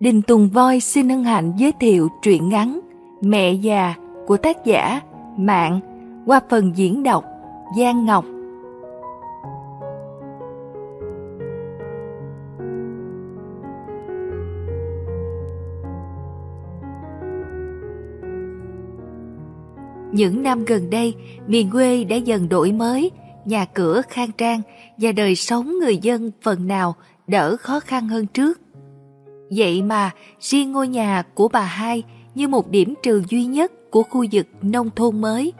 Đình Tùng Voi xin hân hạnh giới thiệu truyện ngắn Mẹ già của tác giả Mạng qua phần diễn đọc Giang Ngọc. Những năm gần đây, miền quê đã dần đổi mới, nhà cửa khang trang và đời sống người dân phần nào đỡ khó khăn hơn trước. Vậy mà, riêng ngôi nhà của bà hai như một điểm trừ duy nhất của khu vực nông thôn mới.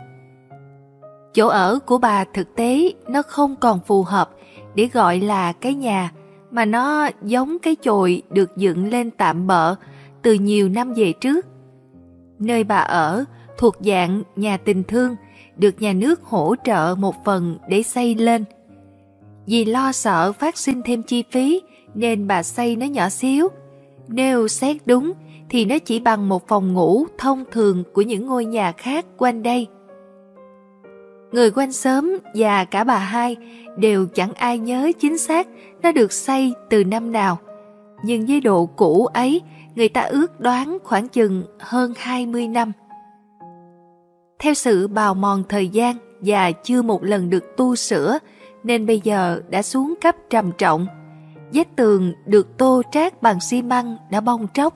Chỗ ở của bà thực tế nó không còn phù hợp để gọi là cái nhà, mà nó giống cái chồi được dựng lên tạm bợ từ nhiều năm về trước. Nơi bà ở thuộc dạng nhà tình thương, được nhà nước hỗ trợ một phần để xây lên. Vì lo sợ phát sinh thêm chi phí, nên bà xây nó nhỏ xíu nếu xét đúng thì nó chỉ bằng một phòng ngủ thông thường của những ngôi nhà khác quanh đây. Người quanh xóm và cả bà hai đều chẳng ai nhớ chính xác nó được xây từ năm nào. Nhưng với độ cũ ấy, người ta ước đoán khoảng chừng hơn 20 năm. Theo sự bào mòn thời gian và chưa một lần được tu sửa, nên bây giờ đã xuống cấp trầm trọng Vách tường được tô trát bằng xi măng đã bong tróc,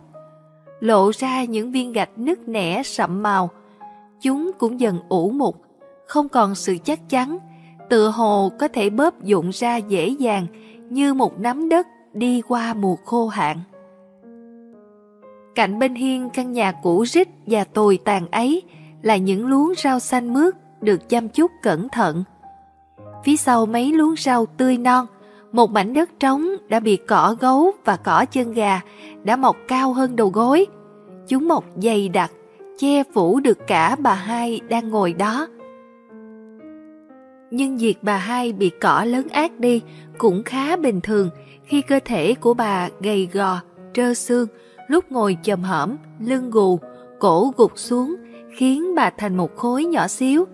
lộ ra những viên gạch nứt nẻ sậm màu. Chúng cũng dần ủ mục, không còn sự chắc chắn, tựa hồ có thể bóp dụng ra dễ dàng như một nắm đất đi qua mùa khô hạn. Cạnh bên hiên căn nhà cũ rích và tồi tàn ấy là những luống rau xanh mướt được chăm chút cẩn thận. Phía sau mấy luống rau tươi non, một mảnh đất trống đã bị cỏ gấu và cỏ chân gà đã mọc cao hơn đầu gối. Chúng mọc dày đặc, che phủ được cả bà hai đang ngồi đó. Nhưng việc bà hai bị cỏ lớn ác đi cũng khá bình thường khi cơ thể của bà gầy gò, trơ xương, lúc ngồi chầm hởm, lưng gù, cổ gục xuống, khiến bà thành một khối nhỏ xíu.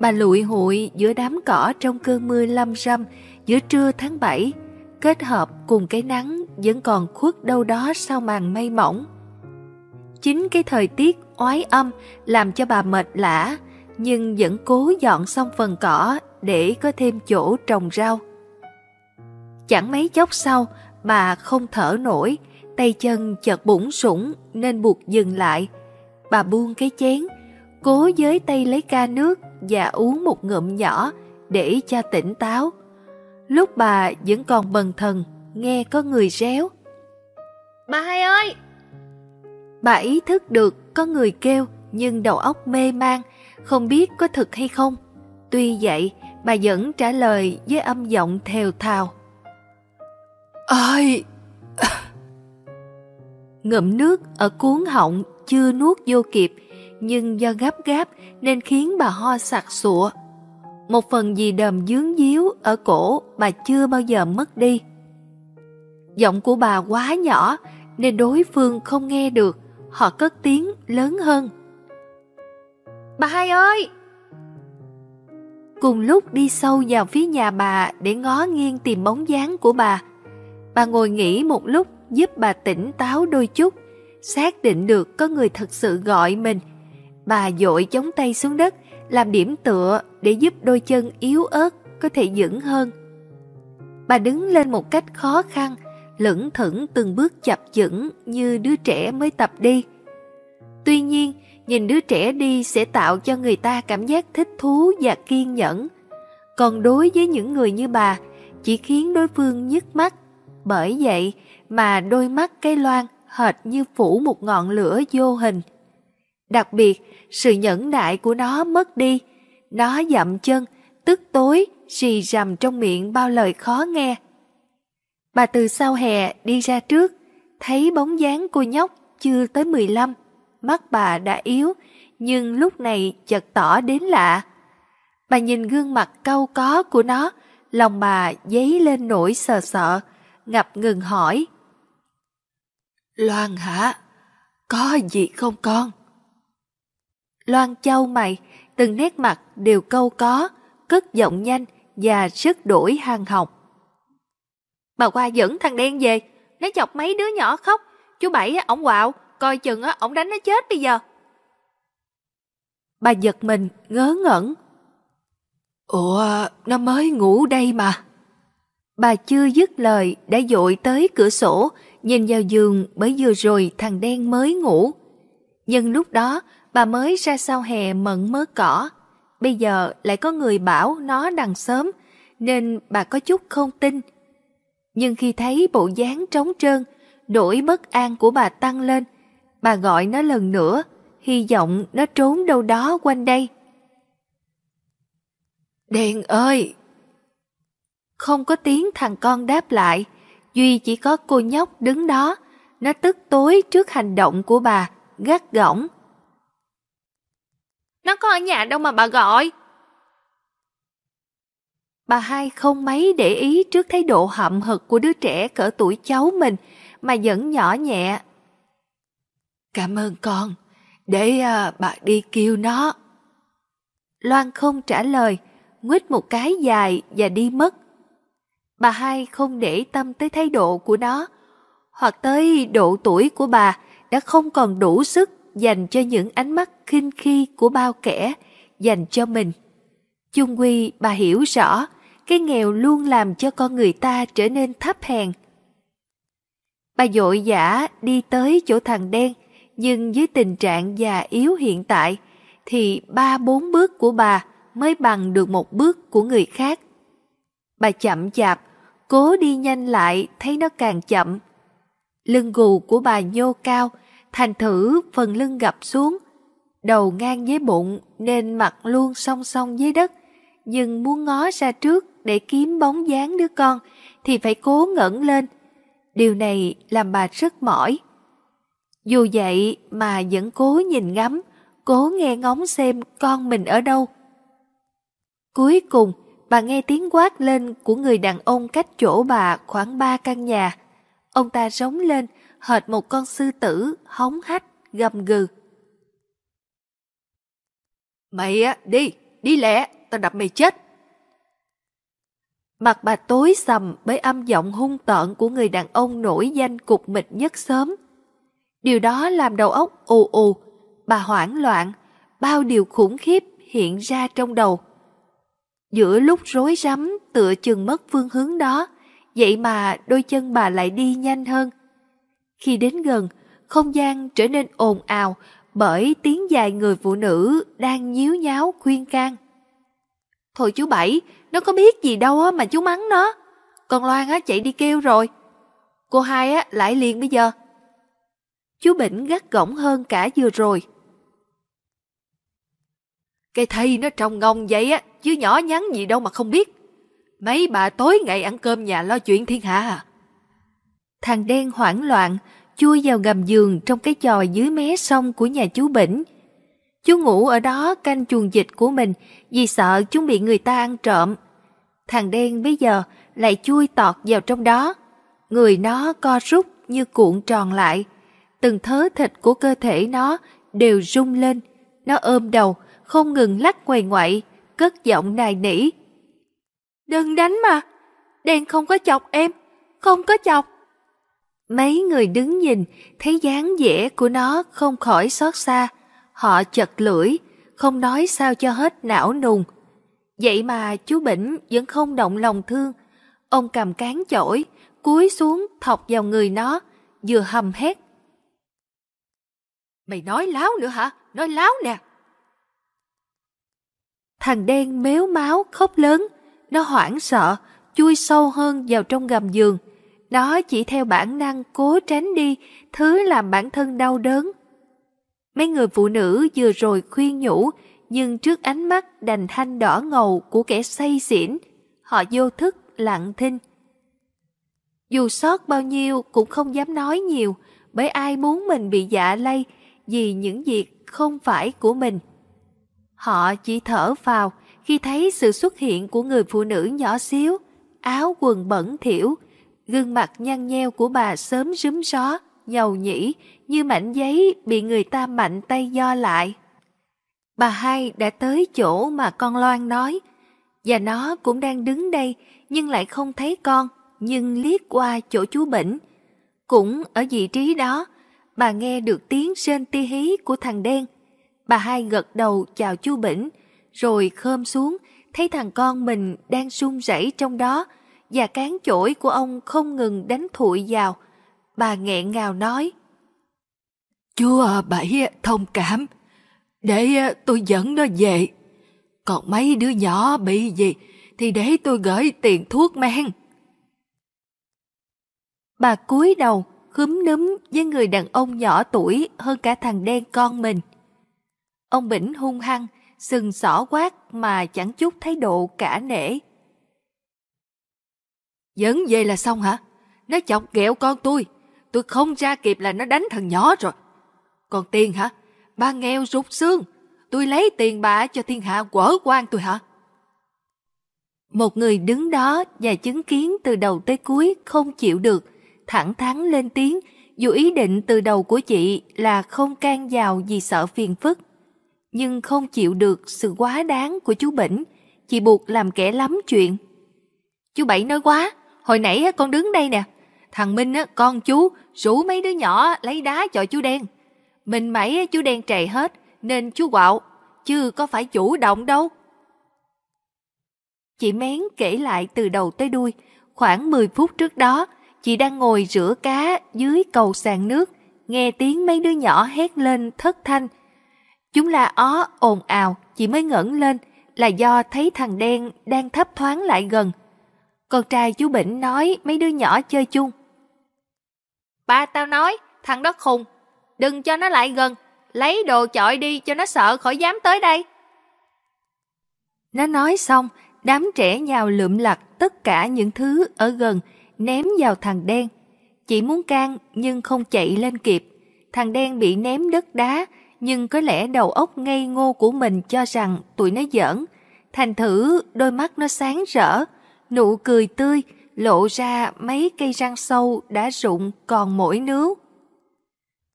Bà lụi hụi giữa đám cỏ trong cơn mưa lâm râm giữa trưa tháng 7, kết hợp cùng cái nắng vẫn còn khuất đâu đó sau màn mây mỏng. Chính cái thời tiết oái âm làm cho bà mệt lã, nhưng vẫn cố dọn xong phần cỏ để có thêm chỗ trồng rau. Chẳng mấy chốc sau, bà không thở nổi, tay chân chợt bủng sủng nên buộc dừng lại. Bà buông cái chén, cố giới tay lấy ca nước và uống một ngụm nhỏ để cho tỉnh táo. Lúc bà vẫn còn bần thần, nghe có người réo. Bà hai ơi! Bà ý thức được có người kêu nhưng đầu óc mê man, không biết có thực hay không. Tuy vậy, bà vẫn trả lời với âm giọng thều thào. Ơi! Ngậm nước ở cuốn họng chưa nuốt vô kịp, nhưng do gấp gáp nên khiến bà ho sặc sụa một phần gì đờm dướng díu ở cổ bà chưa bao giờ mất đi. Giọng của bà quá nhỏ nên đối phương không nghe được, họ cất tiếng lớn hơn. Bà hai ơi! Cùng lúc đi sâu vào phía nhà bà để ngó nghiêng tìm bóng dáng của bà, bà ngồi nghỉ một lúc giúp bà tỉnh táo đôi chút, xác định được có người thật sự gọi mình. Bà dội chống tay xuống đất, làm điểm tựa để giúp đôi chân yếu ớt có thể vững hơn. Bà đứng lên một cách khó khăn, lững thững từng bước chập chững như đứa trẻ mới tập đi. Tuy nhiên, nhìn đứa trẻ đi sẽ tạo cho người ta cảm giác thích thú và kiên nhẫn. Còn đối với những người như bà, chỉ khiến đối phương nhức mắt. Bởi vậy mà đôi mắt cây loan hệt như phủ một ngọn lửa vô hình. Đặc biệt, sự nhẫn nại của nó mất đi. Nó dậm chân, tức tối, rì rầm trong miệng bao lời khó nghe. Bà từ sau hè đi ra trước, thấy bóng dáng cô nhóc chưa tới 15. Mắt bà đã yếu, nhưng lúc này chợt tỏ đến lạ. Bà nhìn gương mặt cau có của nó, lòng bà dấy lên nỗi sợ sợ, ngập ngừng hỏi. Loan hả? Có gì không con? Loan châu mày, từng nét mặt đều câu có, cất giọng nhanh và rất đổi hàng học. Bà qua dẫn thằng đen về, nó chọc mấy đứa nhỏ khóc, chú Bảy ổng quạo, coi chừng ổng đánh nó chết bây giờ. Bà giật mình, ngớ ngẩn. Ủa, nó mới ngủ đây mà. Bà chưa dứt lời đã dội tới cửa sổ, nhìn vào giường bởi vừa rồi thằng đen mới ngủ. Nhưng lúc đó bà mới ra sau hè mận mớ cỏ. Bây giờ lại có người bảo nó đằng sớm, nên bà có chút không tin. Nhưng khi thấy bộ dáng trống trơn, nỗi bất an của bà tăng lên, bà gọi nó lần nữa, hy vọng nó trốn đâu đó quanh đây. Đèn ơi! Không có tiếng thằng con đáp lại, Duy chỉ có cô nhóc đứng đó, nó tức tối trước hành động của bà, gắt gỏng. Nó có ở nhà đâu mà bà gọi. Bà hai không mấy để ý trước thái độ hậm hực của đứa trẻ cỡ tuổi cháu mình mà vẫn nhỏ nhẹ. Cảm ơn con, để à, bà đi kêu nó. Loan không trả lời, nguyết một cái dài và đi mất. Bà hai không để tâm tới thái độ của nó, hoặc tới độ tuổi của bà đã không còn đủ sức dành cho những ánh mắt khinh khi của bao kẻ dành cho mình. Chung quy bà hiểu rõ cái nghèo luôn làm cho con người ta trở nên thấp hèn. Bà dội dã đi tới chỗ thằng đen, nhưng với tình trạng già yếu hiện tại, thì ba bốn bước của bà mới bằng được một bước của người khác. Bà chậm chạp, cố đi nhanh lại thấy nó càng chậm. Lưng gù của bà nhô cao, thành thử phần lưng gập xuống, đầu ngang với bụng nên mặt luôn song song với đất, nhưng muốn ngó ra trước để kiếm bóng dáng đứa con thì phải cố ngẩng lên. Điều này làm bà rất mỏi. Dù vậy mà vẫn cố nhìn ngắm, cố nghe ngóng xem con mình ở đâu. Cuối cùng, bà nghe tiếng quát lên của người đàn ông cách chỗ bà khoảng ba căn nhà. Ông ta rống lên, hệt một con sư tử, hống hách, gầm gừ. Mày á, đi, đi lẹ, tao đập mày chết. Mặt bà tối sầm bởi âm giọng hung tợn của người đàn ông nổi danh cục mịch nhất sớm. Điều đó làm đầu óc ù ù, bà hoảng loạn, bao điều khủng khiếp hiện ra trong đầu. Giữa lúc rối rắm tựa chừng mất phương hướng đó, vậy mà đôi chân bà lại đi nhanh hơn. Khi đến gần, không gian trở nên ồn ào bởi tiếng dài người phụ nữ đang nhíu nháo khuyên can. Thôi chú Bảy, nó có biết gì đâu mà chú mắng nó. Còn Loan á chạy đi kêu rồi. Cô hai á lại liền bây giờ. Chú Bỉnh gắt gỏng hơn cả vừa rồi. Cái thây nó trông ngông vậy á, chứ nhỏ nhắn gì đâu mà không biết. Mấy bà tối ngày ăn cơm nhà lo chuyện thiên hạ à? Thằng đen hoảng loạn, chui vào gầm giường trong cái chòi dưới mé sông của nhà chú Bỉnh. Chú ngủ ở đó canh chuồng dịch của mình vì sợ chúng bị người ta ăn trộm. Thằng đen bây giờ lại chui tọt vào trong đó. Người nó co rút như cuộn tròn lại. Từng thớ thịt của cơ thể nó đều rung lên. Nó ôm đầu, không ngừng lắc quầy ngoại, cất giọng nài nỉ. Đừng đánh mà, đen không có chọc em, không có chọc. Mấy người đứng nhìn, thấy dáng vẻ của nó không khỏi xót xa. Họ chật lưỡi, không nói sao cho hết não nùng. Vậy mà chú Bỉnh vẫn không động lòng thương. Ông cầm cán chổi, cúi xuống thọc vào người nó, vừa hầm hét. Mày nói láo nữa hả? Nói láo nè. Thằng đen méo máu khóc lớn, nó hoảng sợ, chui sâu hơn vào trong gầm giường. Nó chỉ theo bản năng cố tránh đi thứ làm bản thân đau đớn. Mấy người phụ nữ vừa rồi khuyên nhủ, nhưng trước ánh mắt đành thanh đỏ ngầu của kẻ say xỉn, họ vô thức lặng thinh. Dù sót bao nhiêu cũng không dám nói nhiều, bởi ai muốn mình bị dạ lây vì những việc không phải của mình. Họ chỉ thở vào khi thấy sự xuất hiện của người phụ nữ nhỏ xíu, áo quần bẩn thỉu, gương mặt nhăn nheo của bà sớm rúm gió, nhầu nhĩ như mảnh giấy bị người ta mạnh tay do lại. Bà hai đã tới chỗ mà con Loan nói, và nó cũng đang đứng đây nhưng lại không thấy con, nhưng liếc qua chỗ chú Bỉnh. Cũng ở vị trí đó, bà nghe được tiếng sên ti hí của thằng đen. Bà hai gật đầu chào chú Bỉnh, rồi khơm xuống, thấy thằng con mình đang run rẩy trong đó, và cán chổi của ông không ngừng đánh thụi vào. Bà nghẹn ngào nói. Chúa Bảy thông cảm, để tôi dẫn nó về. Còn mấy đứa nhỏ bị gì thì để tôi gửi tiền thuốc men. Bà cúi đầu, khúm núm với người đàn ông nhỏ tuổi hơn cả thằng đen con mình. Ông Bỉnh hung hăng, sừng sỏ quát mà chẳng chút thái độ cả nể. Dẫn về là xong hả? Nó chọc ghẹo con tôi. Tôi không ra kịp là nó đánh thằng nhỏ rồi. Còn tiền hả? Ba nghèo rút xương. Tôi lấy tiền bà cho thiên hạ quở quan tôi hả? Một người đứng đó và chứng kiến từ đầu tới cuối không chịu được, thẳng thắn lên tiếng, dù ý định từ đầu của chị là không can vào vì sợ phiền phức. Nhưng không chịu được sự quá đáng của chú Bỉnh, chị buộc làm kẻ lắm chuyện. Chú Bảy nói quá, hồi nãy con đứng đây nè, thằng Minh con chú rủ mấy đứa nhỏ lấy đá cho chú đen. Mình mẩy chú đen trầy hết, nên chú quạo, chứ có phải chủ động đâu. Chị Mén kể lại từ đầu tới đuôi, khoảng 10 phút trước đó, chị đang ngồi rửa cá dưới cầu sàn nước, nghe tiếng mấy đứa nhỏ hét lên thất thanh. Chúng là ó ồn ào, chị mới ngẩng lên là do thấy thằng đen đang thấp thoáng lại gần. Con trai chú Bỉnh nói mấy đứa nhỏ chơi chung. Ba tao nói, thằng đó khùng, đừng cho nó lại gần, lấy đồ chọi đi cho nó sợ khỏi dám tới đây. Nó nói xong, đám trẻ nhào lượm lặt tất cả những thứ ở gần, ném vào thằng đen. Chỉ muốn can nhưng không chạy lên kịp. Thằng đen bị ném đất đá, nhưng có lẽ đầu óc ngây ngô của mình cho rằng tụi nó giỡn. Thành thử đôi mắt nó sáng rỡ, nụ cười tươi, lộ ra mấy cây răng sâu đã rụng còn mỗi nướu.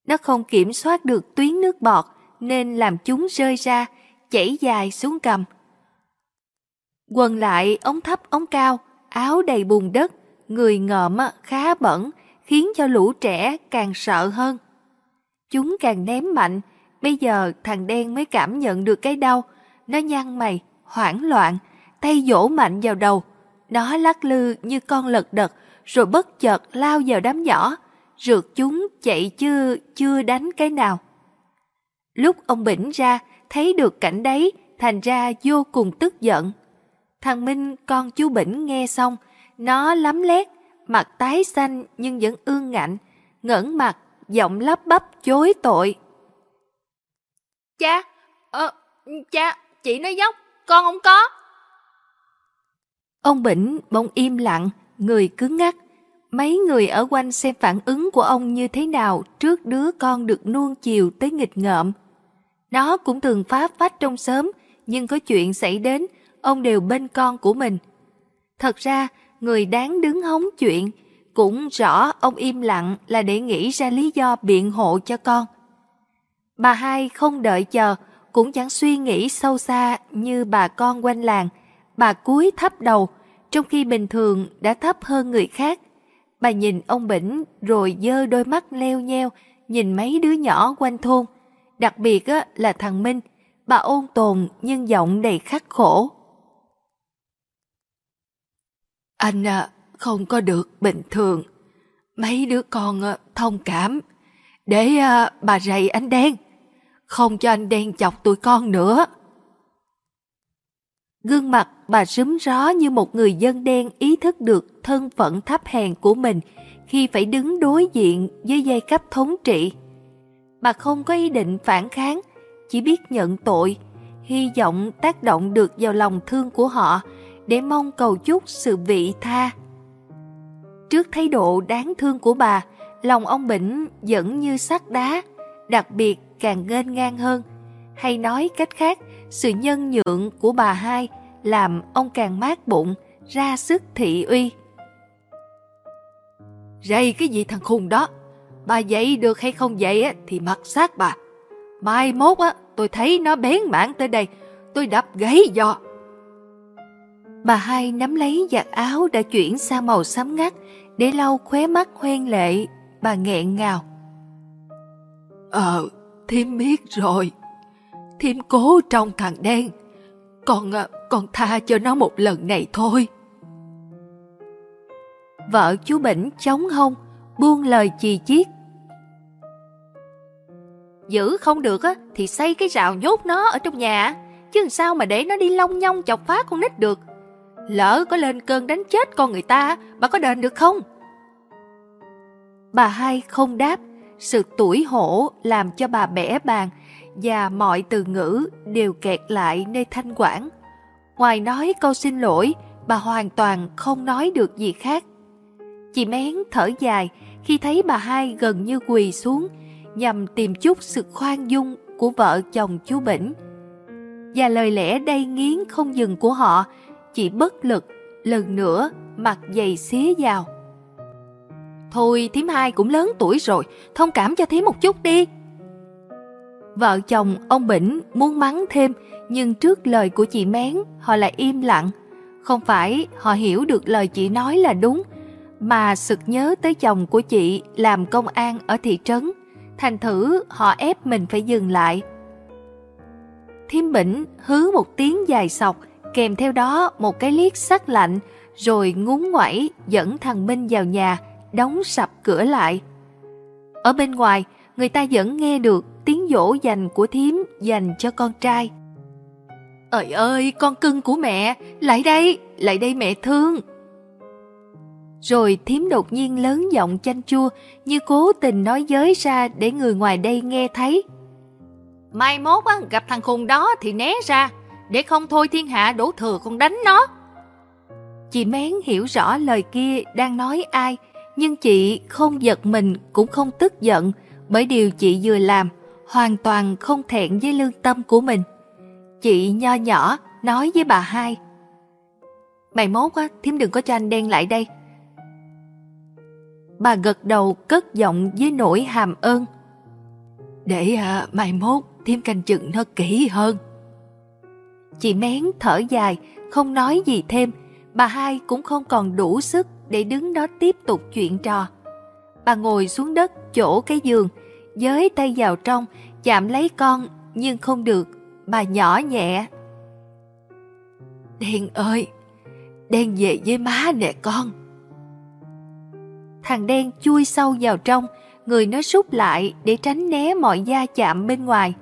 Nó không kiểm soát được tuyến nước bọt nên làm chúng rơi ra, chảy dài xuống cầm. Quần lại ống thấp ống cao, áo đầy bùn đất, người ngợm khá bẩn, khiến cho lũ trẻ càng sợ hơn. Chúng càng ném mạnh, bây giờ thằng đen mới cảm nhận được cái đau. Nó nhăn mày, hoảng loạn, tay vỗ mạnh vào đầu. Nó lắc lư như con lật đật, rồi bất chợt lao vào đám nhỏ, rượt chúng chạy chưa, chưa đánh cái nào. Lúc ông Bỉnh ra, thấy được cảnh đấy, thành ra vô cùng tức giận. Thằng Minh con chú Bỉnh nghe xong, nó lắm lét, mặt tái xanh nhưng vẫn ương ngạnh, ngẩng mặt, giọng lắp bắp chối tội. Cha, ờ, cha, chị nói dốc, con không có. Ông Bỉnh bỗng im lặng, người cứng ngắc. Mấy người ở quanh xem phản ứng của ông như thế nào trước đứa con được nuông chiều tới nghịch ngợm. Nó cũng thường phá phách trong sớm, nhưng có chuyện xảy đến, ông đều bên con của mình. Thật ra, người đáng đứng hóng chuyện, cũng rõ ông im lặng là để nghĩ ra lý do biện hộ cho con. Bà hai không đợi chờ, cũng chẳng suy nghĩ sâu xa như bà con quanh làng. Bà cúi thấp đầu, trong khi bình thường đã thấp hơn người khác. Bà nhìn ông Bỉnh rồi dơ đôi mắt leo nheo, nhìn mấy đứa nhỏ quanh thôn. Đặc biệt là thằng Minh, bà ôn tồn nhưng giọng đầy khắc khổ. Anh à, không có được bình thường. Mấy đứa con à, thông cảm. Để à, bà rầy anh đen. Không cho anh đen chọc tụi con nữa. Gương mặt bà rúm ró như một người dân đen ý thức được thân phận thấp hèn của mình khi phải đứng đối diện với dây cấp thống trị. Bà không có ý định phản kháng, chỉ biết nhận tội, hy vọng tác động được vào lòng thương của họ để mong cầu chúc sự vị tha. Trước thái độ đáng thương của bà, lòng ông Bỉnh vẫn như sắt đá, đặc biệt càng nghênh ngang hơn. Hay nói cách khác, sự nhân nhượng của bà hai làm ông càng mát bụng, ra sức thị uy. Rầy cái gì thằng khùng đó, bà dậy được hay không dậy á, thì mặc sát bà. Mai mốt á, tôi thấy nó bén mảng tới đây, tôi đập gãy giò. Bà hai nắm lấy giặt áo đã chuyển sang màu xám ngắt để lau khóe mắt hoen lệ, bà nghẹn ngào. Ờ, thím biết rồi. Thím cố trong thằng đen. còn à, còn tha cho nó một lần này thôi. Vợ chú Bỉnh chống hông, buông lời chì chiết. Giữ không được á, thì xây cái rào nhốt nó ở trong nhà. Chứ sao mà để nó đi long nhong chọc phá con nít được. Lỡ có lên cơn đánh chết con người ta, bà có đền được không? Bà hai không đáp, sự tuổi hổ làm cho bà bẻ bàn và mọi từ ngữ đều kẹt lại nơi thanh quản. Ngoài nói câu xin lỗi, bà hoàn toàn không nói được gì khác. Chị Mén thở dài khi thấy bà hai gần như quỳ xuống nhằm tìm chút sự khoan dung của vợ chồng chú Bỉnh. Và lời lẽ đầy nghiến không dừng của họ chỉ bất lực lần nữa mặt dày xía vào. Thôi thím hai cũng lớn tuổi rồi, thông cảm cho thím một chút đi. Vợ chồng ông Bỉnh muốn mắng thêm, nhưng trước lời của chị Mén, họ lại im lặng. Không phải họ hiểu được lời chị nói là đúng, mà sực nhớ tới chồng của chị làm công an ở thị trấn. Thành thử họ ép mình phải dừng lại. Thiêm Bỉnh hứ một tiếng dài sọc, kèm theo đó một cái liếc sắc lạnh, rồi ngúng ngoẩy dẫn thằng Minh vào nhà, đóng sập cửa lại. Ở bên ngoài, người ta vẫn nghe được tiếng dỗ dành của thím dành cho con trai. Ơi ơi, con cưng của mẹ, lại đây, lại đây mẹ thương. Rồi thím đột nhiên lớn giọng chanh chua như cố tình nói giới ra để người ngoài đây nghe thấy. Mai mốt á, gặp thằng khùng đó thì né ra, để không thôi thiên hạ đổ thừa con đánh nó. Chị Mén hiểu rõ lời kia đang nói ai, nhưng chị không giật mình cũng không tức giận bởi điều chị vừa làm, hoàn toàn không thẹn với lương tâm của mình. Chị nho nhỏ nói với bà hai. Mày mốt á, thím đừng có cho anh đen lại đây. Bà gật đầu cất giọng với nỗi hàm ơn. Để à, mai mốt thím canh chừng nó kỹ hơn. Chị Mén thở dài, không nói gì thêm, bà hai cũng không còn đủ sức để đứng đó tiếp tục chuyện trò. Bà ngồi xuống đất chỗ cái giường, giới tay vào trong, chạm lấy con, nhưng không được, bà nhỏ nhẹ. Đen ơi, Đen về với má nè con. Thằng đen chui sâu vào trong, người nó rút lại để tránh né mọi da chạm bên ngoài.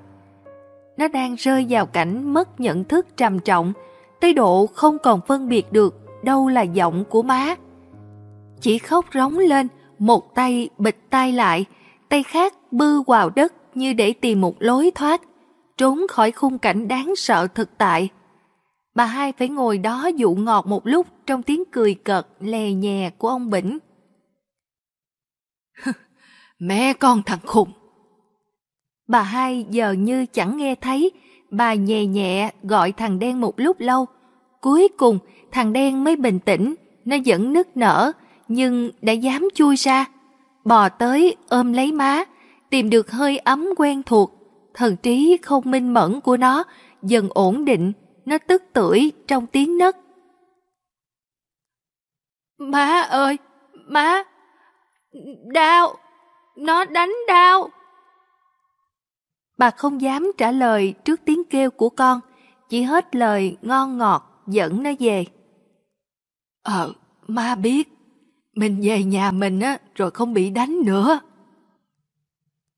Nó đang rơi vào cảnh mất nhận thức trầm trọng, tới độ không còn phân biệt được đâu là giọng của má. Chỉ khóc rống lên, một tay bịch tay lại, tay khác bư vào đất như để tìm một lối thoát, trốn khỏi khung cảnh đáng sợ thực tại. Bà hai phải ngồi đó dụ ngọt một lúc trong tiếng cười cợt lè nhè của ông Bỉnh. Mẹ con thằng khùng. Bà hai giờ như chẳng nghe thấy, bà nhẹ nhẹ gọi thằng đen một lúc lâu. Cuối cùng, thằng đen mới bình tĩnh, nó vẫn nức nở, nhưng đã dám chui ra. Bò tới ôm lấy má, tìm được hơi ấm quen thuộc. Thần trí không minh mẫn của nó dần ổn định, nó tức tưởi trong tiếng nấc. Má ơi, má, đau, nó đánh đau. Bà không dám trả lời trước tiếng kêu của con, chỉ hết lời ngon ngọt dẫn nó về. Ờ, ma biết, mình về nhà mình á rồi không bị đánh nữa.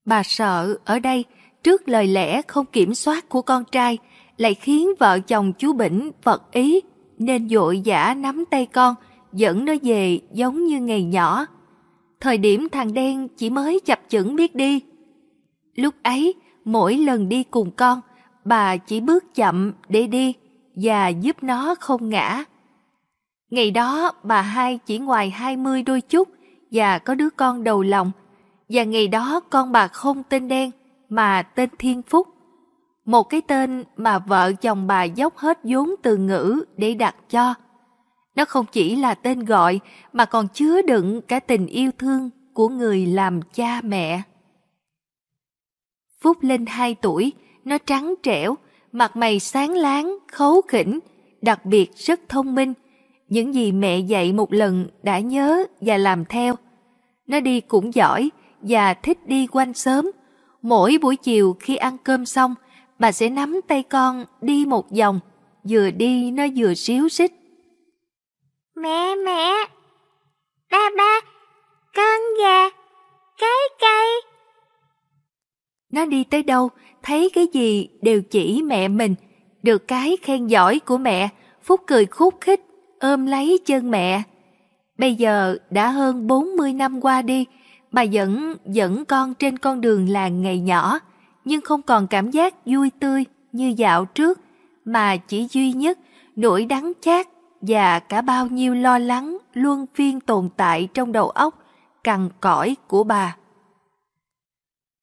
Bà sợ ở đây trước lời lẽ không kiểm soát của con trai lại khiến vợ chồng chú Bỉnh vật ý nên dội dã nắm tay con dẫn nó về giống như ngày nhỏ. Thời điểm thằng đen chỉ mới chập chững biết đi. Lúc ấy, mỗi lần đi cùng con, bà chỉ bước chậm để đi và giúp nó không ngã. Ngày đó bà hai chỉ ngoài 20 đôi chút và có đứa con đầu lòng. Và ngày đó con bà không tên đen mà tên Thiên Phúc. Một cái tên mà vợ chồng bà dốc hết vốn từ ngữ để đặt cho. Nó không chỉ là tên gọi mà còn chứa đựng cả tình yêu thương của người làm cha mẹ. Phúc lên 2 tuổi, nó trắng trẻo, mặt mày sáng láng, khấu khỉnh, đặc biệt rất thông minh. Những gì mẹ dạy một lần đã nhớ và làm theo. Nó đi cũng giỏi và thích đi quanh sớm. Mỗi buổi chiều khi ăn cơm xong, bà sẽ nắm tay con đi một vòng, vừa đi nó vừa xíu xích. Mẹ mẹ, ba ba, con gà, cái cây. Nó đi tới đâu, thấy cái gì đều chỉ mẹ mình, được cái khen giỏi của mẹ, Phúc cười khúc khích, ôm lấy chân mẹ. Bây giờ đã hơn 40 năm qua đi, bà vẫn dẫn con trên con đường làng ngày nhỏ, nhưng không còn cảm giác vui tươi như dạo trước, mà chỉ duy nhất nỗi đắng chát và cả bao nhiêu lo lắng luôn phiên tồn tại trong đầu óc cằn cõi của bà.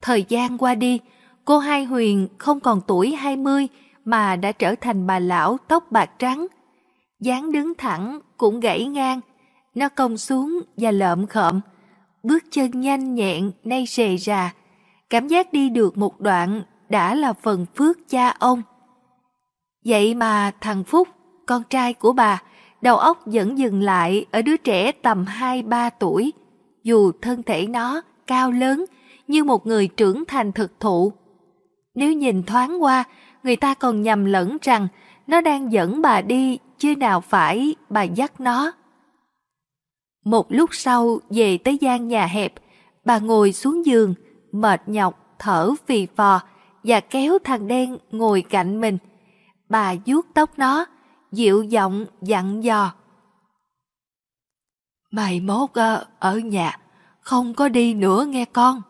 Thời gian qua đi, cô Hai Huyền không còn tuổi 20 mà đã trở thành bà lão tóc bạc trắng. dáng đứng thẳng cũng gãy ngang, nó cong xuống và lợm khợm, bước chân nhanh nhẹn nay rề rà, cảm giác đi được một đoạn đã là phần phước cha ông. Vậy mà thằng Phúc, con trai của bà, đầu óc vẫn dừng lại ở đứa trẻ tầm 2-3 tuổi, dù thân thể nó cao lớn như một người trưởng thành thực thụ. Nếu nhìn thoáng qua, người ta còn nhầm lẫn rằng nó đang dẫn bà đi chứ nào phải bà dắt nó. Một lúc sau về tới gian nhà hẹp, bà ngồi xuống giường, mệt nhọc, thở phì phò và kéo thằng đen ngồi cạnh mình. Bà vuốt tóc nó, dịu giọng dặn dò. Mày mốt ờ, ở nhà, không có đi nữa nghe con.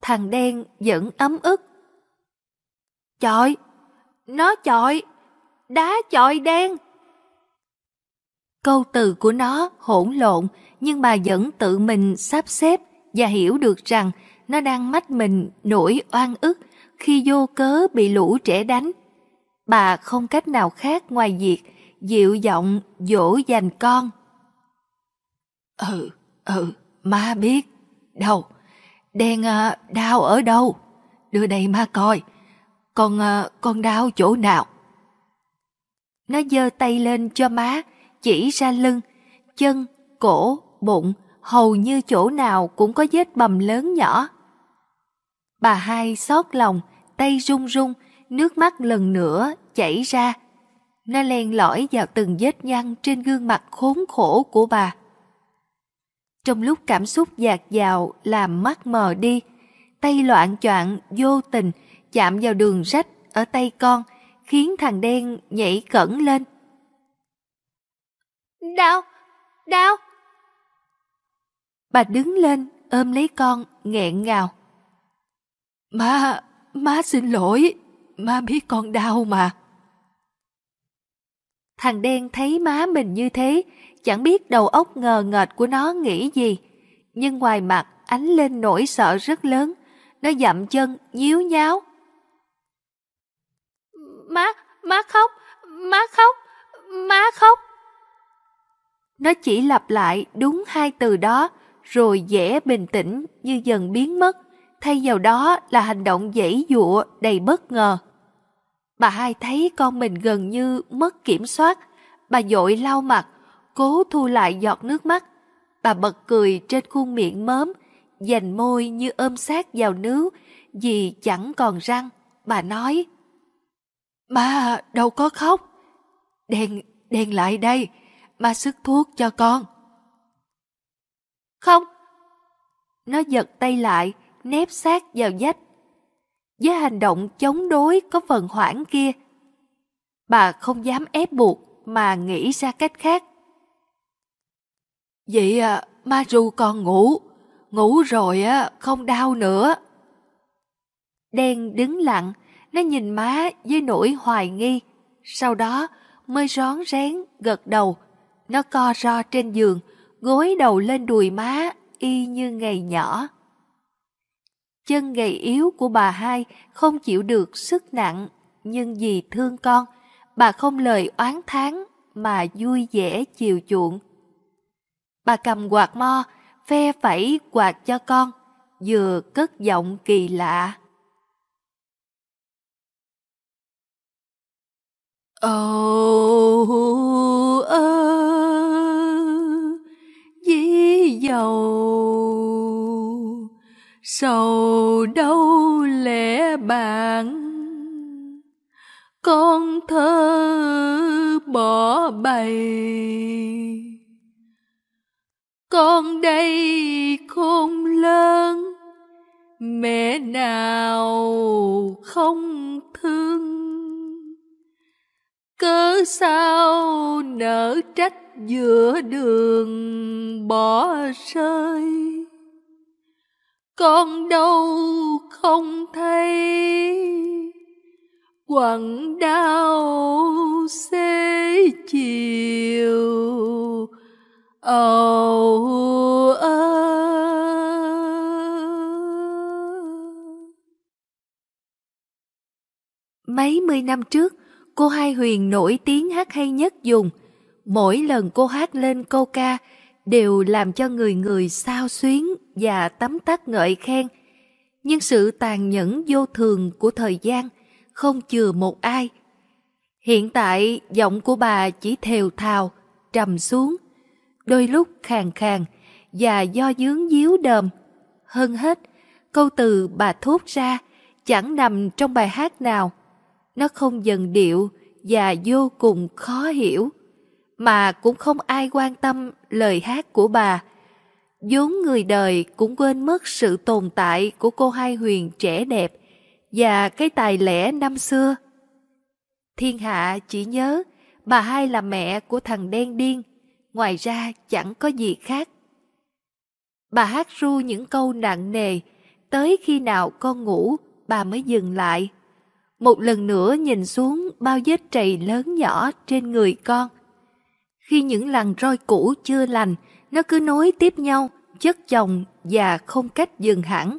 Thằng đen vẫn ấm ức. Chọi, nó chọi, đá chọi đen. Câu từ của nó hỗn lộn nhưng bà vẫn tự mình sắp xếp và hiểu được rằng nó đang mách mình nổi oan ức khi vô cớ bị lũ trẻ đánh. Bà không cách nào khác ngoài việc dịu giọng dỗ dành con. Ừ, ừ, má biết. Đâu? Đen à, ờ, đau ở đâu? Đưa đây má coi. Ờ, con, à, con đau chỗ nào? Nó giơ tay lên cho má, chỉ ra lưng, chân, cổ, bụng, hầu như chỗ nào cũng có vết bầm lớn nhỏ. Bà hai xót lòng, tay run run, nước mắt lần nữa chảy ra. Nó len lỏi vào từng vết nhăn trên gương mặt khốn khổ của bà. Trong lúc cảm xúc dạt dào làm mắt mờ đi, tay loạn choạng vô tình chạm vào đường rách ở tay con, khiến thằng đen nhảy cẩn lên. Đau, đau. Bà đứng lên ôm lấy con nghẹn ngào. Má, má xin lỗi, má biết con đau mà. Thằng đen thấy má mình như thế, chẳng biết đầu óc ngờ ngợt của nó nghĩ gì. Nhưng ngoài mặt ánh lên nỗi sợ rất lớn, nó dậm chân, nhíu nháo. Má, má khóc, má khóc, má khóc. Nó chỉ lặp lại đúng hai từ đó, rồi dễ bình tĩnh như dần biến mất, thay vào đó là hành động dãy dụa đầy bất ngờ. Bà hai thấy con mình gần như mất kiểm soát, bà dội lau mặt, cố thu lại giọt nước mắt. Bà bật cười trên khuôn miệng mớm, dành môi như ôm sát vào nướu, vì chẳng còn răng. Bà nói, Ba đâu có khóc. Đèn, đèn lại đây, ba sức thuốc cho con. Không. Nó giật tay lại, nép sát vào dách, Với hành động chống đối có phần hoảng kia, bà không dám ép buộc mà nghĩ ra cách khác. Vậy à, ma ru con ngủ, ngủ rồi á không đau nữa. Đen đứng lặng, nó nhìn má với nỗi hoài nghi, sau đó mới rón rén gật đầu. Nó co ro trên giường, gối đầu lên đùi má y như ngày nhỏ. Chân gầy yếu của bà hai không chịu được sức nặng, nhưng vì thương con, bà không lời oán thán mà vui vẻ chiều chuộng. Bà cầm quạt mo, phe phẩy quạt cho con, vừa cất giọng kỳ lạ. Ồ ơ dí dầu sầu đâu lẽ bạn con thơ bỏ bày con đây khôn lớn, mẹ nào không thương. Cớ sao nở trách giữa đường bỏ rơi? Con đâu không thấy quặng đau xế chiều âu ơ mấy mươi năm trước cô Hai Huyền nổi tiếng hát hay nhất dùng. Mỗi lần cô hát lên câu ca đều làm cho người người sao xuyến và tấm tắc ngợi khen. Nhưng sự tàn nhẫn vô thường của thời gian không chừa một ai. Hiện tại giọng của bà chỉ thều thào, trầm xuống, đôi lúc khàn khàn và do dướng díu đờm. Hơn hết, câu từ bà thốt ra chẳng nằm trong bài hát nào nó không dần điệu và vô cùng khó hiểu, mà cũng không ai quan tâm lời hát của bà. vốn người đời cũng quên mất sự tồn tại của cô Hai Huyền trẻ đẹp và cái tài lẻ năm xưa. Thiên hạ chỉ nhớ bà hai là mẹ của thằng đen điên, ngoài ra chẳng có gì khác. Bà hát ru những câu nặng nề, tới khi nào con ngủ bà mới dừng lại một lần nữa nhìn xuống bao vết trầy lớn nhỏ trên người con. Khi những làn roi cũ chưa lành, nó cứ nối tiếp nhau, chất chồng và không cách dừng hẳn.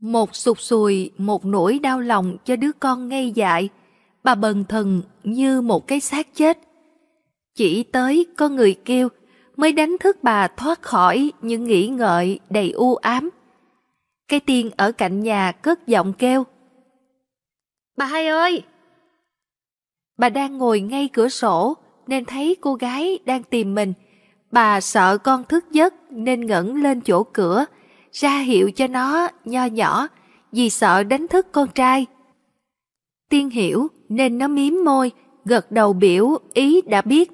Một sụt sùi, một nỗi đau lòng cho đứa con ngây dại, bà bần thần như một cái xác chết. Chỉ tới có người kêu mới đánh thức bà thoát khỏi những nghĩ ngợi đầy u ám. Cái tiên ở cạnh nhà cất giọng kêu. Bà hai ơi! Bà đang ngồi ngay cửa sổ nên thấy cô gái đang tìm mình. Bà sợ con thức giấc nên ngẩng lên chỗ cửa, ra hiệu cho nó nho nhỏ vì sợ đánh thức con trai. Tiên hiểu nên nó miếm môi, gật đầu biểu ý đã biết.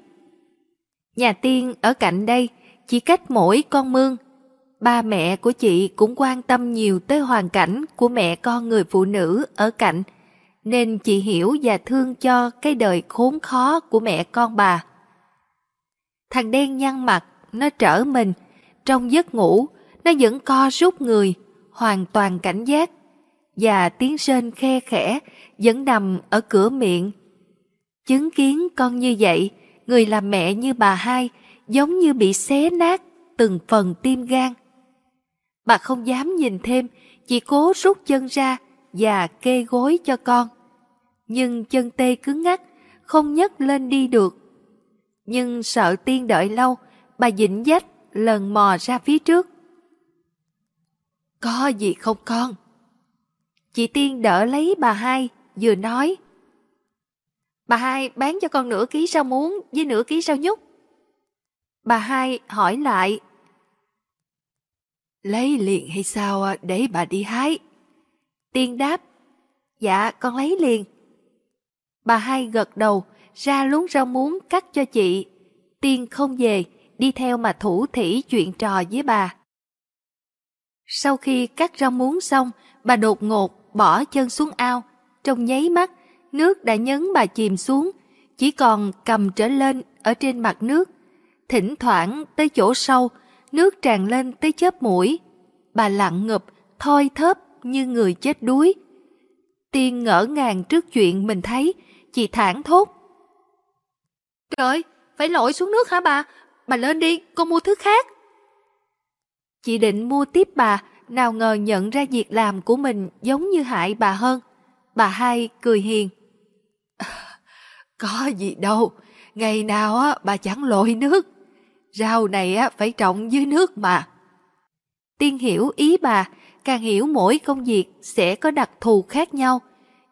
Nhà tiên ở cạnh đây, chỉ cách mỗi con mương. Ba mẹ của chị cũng quan tâm nhiều tới hoàn cảnh của mẹ con người phụ nữ ở cạnh, nên chị hiểu và thương cho cái đời khốn khó của mẹ con bà. Thằng đen nhăn mặt, nó trở mình, trong giấc ngủ, nó vẫn co rút người, hoàn toàn cảnh giác, và tiếng sên khe khẽ vẫn nằm ở cửa miệng. Chứng kiến con như vậy, người làm mẹ như bà hai giống như bị xé nát từng phần tim gan. Bà không dám nhìn thêm, chỉ cố rút chân ra, và kê gối cho con. Nhưng chân tê cứng ngắc, không nhấc lên đi được. Nhưng sợ tiên đợi lâu, bà dịnh dách lần mò ra phía trước. Có gì không con? Chị Tiên đỡ lấy bà hai, vừa nói. Bà hai bán cho con nửa ký rau muống với nửa ký rau nhúc. Bà hai hỏi lại. Lấy liền hay sao à? để bà đi hái? Tiên đáp, dạ con lấy liền. Bà hai gật đầu, ra luống rau muống cắt cho chị. Tiên không về, đi theo mà thủ thỉ chuyện trò với bà. Sau khi cắt rau muống xong, bà đột ngột bỏ chân xuống ao. Trong nháy mắt, nước đã nhấn bà chìm xuống, chỉ còn cầm trở lên ở trên mặt nước. Thỉnh thoảng tới chỗ sâu, nước tràn lên tới chớp mũi. Bà lặng ngập, thoi thớp như người chết đuối. Tiên ngỡ ngàng trước chuyện mình thấy, chị thản thốt. Trời, phải lội xuống nước hả bà? Bà lên đi, con mua thứ khác. Chị định mua tiếp bà, nào ngờ nhận ra việc làm của mình giống như hại bà hơn. Bà hai cười hiền. Có gì đâu, ngày nào á bà chẳng lội nước. Rau này á phải trồng dưới nước mà. Tiên hiểu ý bà, càng hiểu mỗi công việc sẽ có đặc thù khác nhau.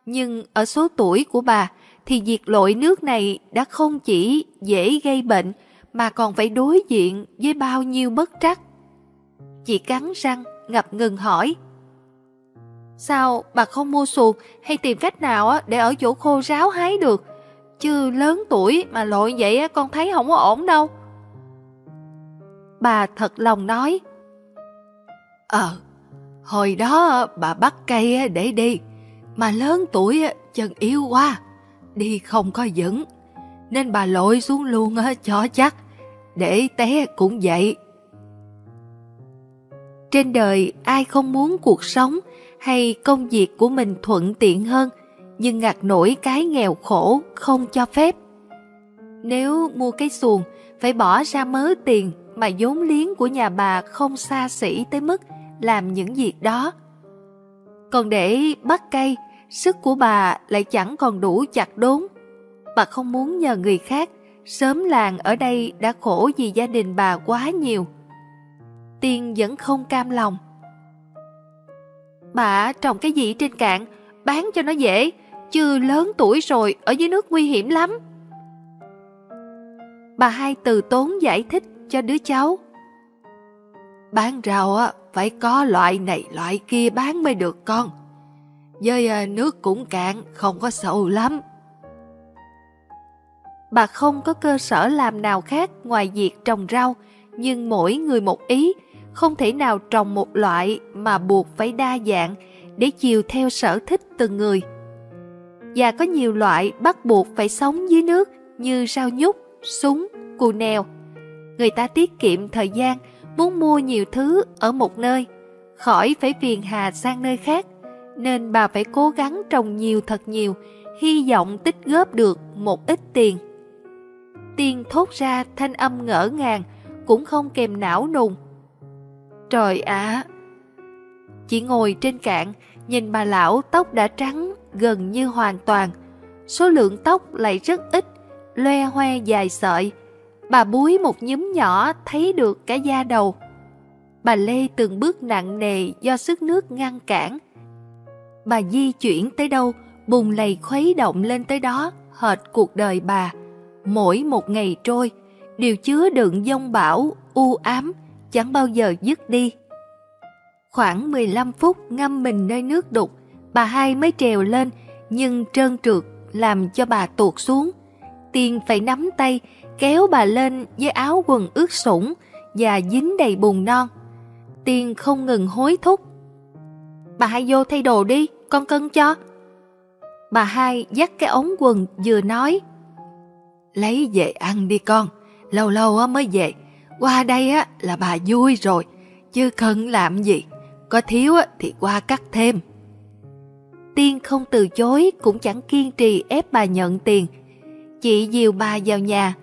Nhưng ở số tuổi của bà thì việc lội nước này đã không chỉ dễ gây bệnh mà còn phải đối diện với bao nhiêu bất trắc. Chị cắn răng ngập ngừng hỏi. Sao bà không mua xuồng hay tìm cách nào để ở chỗ khô ráo hái được? Chứ lớn tuổi mà lội vậy con thấy không có ổn đâu. Bà thật lòng nói. Ờ, hồi đó bà bắt cây để đi, mà lớn tuổi chân yếu quá, đi không có vững, nên bà lội xuống luôn cho chắc, để té cũng vậy. Trên đời ai không muốn cuộc sống hay công việc của mình thuận tiện hơn, nhưng ngặt nổi cái nghèo khổ không cho phép. Nếu mua cái xuồng, phải bỏ ra mớ tiền mà vốn liếng của nhà bà không xa xỉ tới mức làm những việc đó. Còn để bắt cây, sức của bà lại chẳng còn đủ chặt đốn. Bà không muốn nhờ người khác, sớm làng ở đây đã khổ vì gia đình bà quá nhiều. Tiên vẫn không cam lòng. Bà trồng cái gì trên cạn, bán cho nó dễ, chứ lớn tuổi rồi ở dưới nước nguy hiểm lắm. Bà hai từ tốn giải thích cho đứa cháu. Bán rau á, phải có loại này loại kia bán mới được con. Với à, nước cũng cạn, không có sâu lắm. Bà không có cơ sở làm nào khác ngoài việc trồng rau, nhưng mỗi người một ý, không thể nào trồng một loại mà buộc phải đa dạng để chiều theo sở thích từng người. Và có nhiều loại bắt buộc phải sống dưới nước như rau nhút, súng, cù nèo. Người ta tiết kiệm thời gian muốn mua nhiều thứ ở một nơi, khỏi phải phiền hà sang nơi khác, nên bà phải cố gắng trồng nhiều thật nhiều, hy vọng tích góp được một ít tiền. Tiên thốt ra thanh âm ngỡ ngàng, cũng không kèm não nùng. Trời ạ! Chỉ ngồi trên cạn, nhìn bà lão tóc đã trắng gần như hoàn toàn. Số lượng tóc lại rất ít, loe hoe dài sợi. Bà búi một nhúm nhỏ thấy được cả da đầu. Bà lê từng bước nặng nề do sức nước ngăn cản. Bà di chuyển tới đâu, bùng lầy khuấy động lên tới đó, hệt cuộc đời bà. Mỗi một ngày trôi, đều chứa đựng dông bão, u ám, chẳng bao giờ dứt đi. Khoảng 15 phút ngâm mình nơi nước đục, bà hai mới trèo lên, nhưng trơn trượt làm cho bà tuột xuống. Tiên phải nắm tay, kéo bà lên với áo quần ướt sũng và dính đầy bùn non. Tiên không ngừng hối thúc. Bà hai vô thay đồ đi, con cân cho. Bà hai dắt cái ống quần vừa nói. Lấy về ăn đi con, lâu lâu mới về. Qua đây á là bà vui rồi, chứ cần làm gì. Có thiếu thì qua cắt thêm. Tiên không từ chối cũng chẳng kiên trì ép bà nhận tiền. Chị dìu bà vào nhà,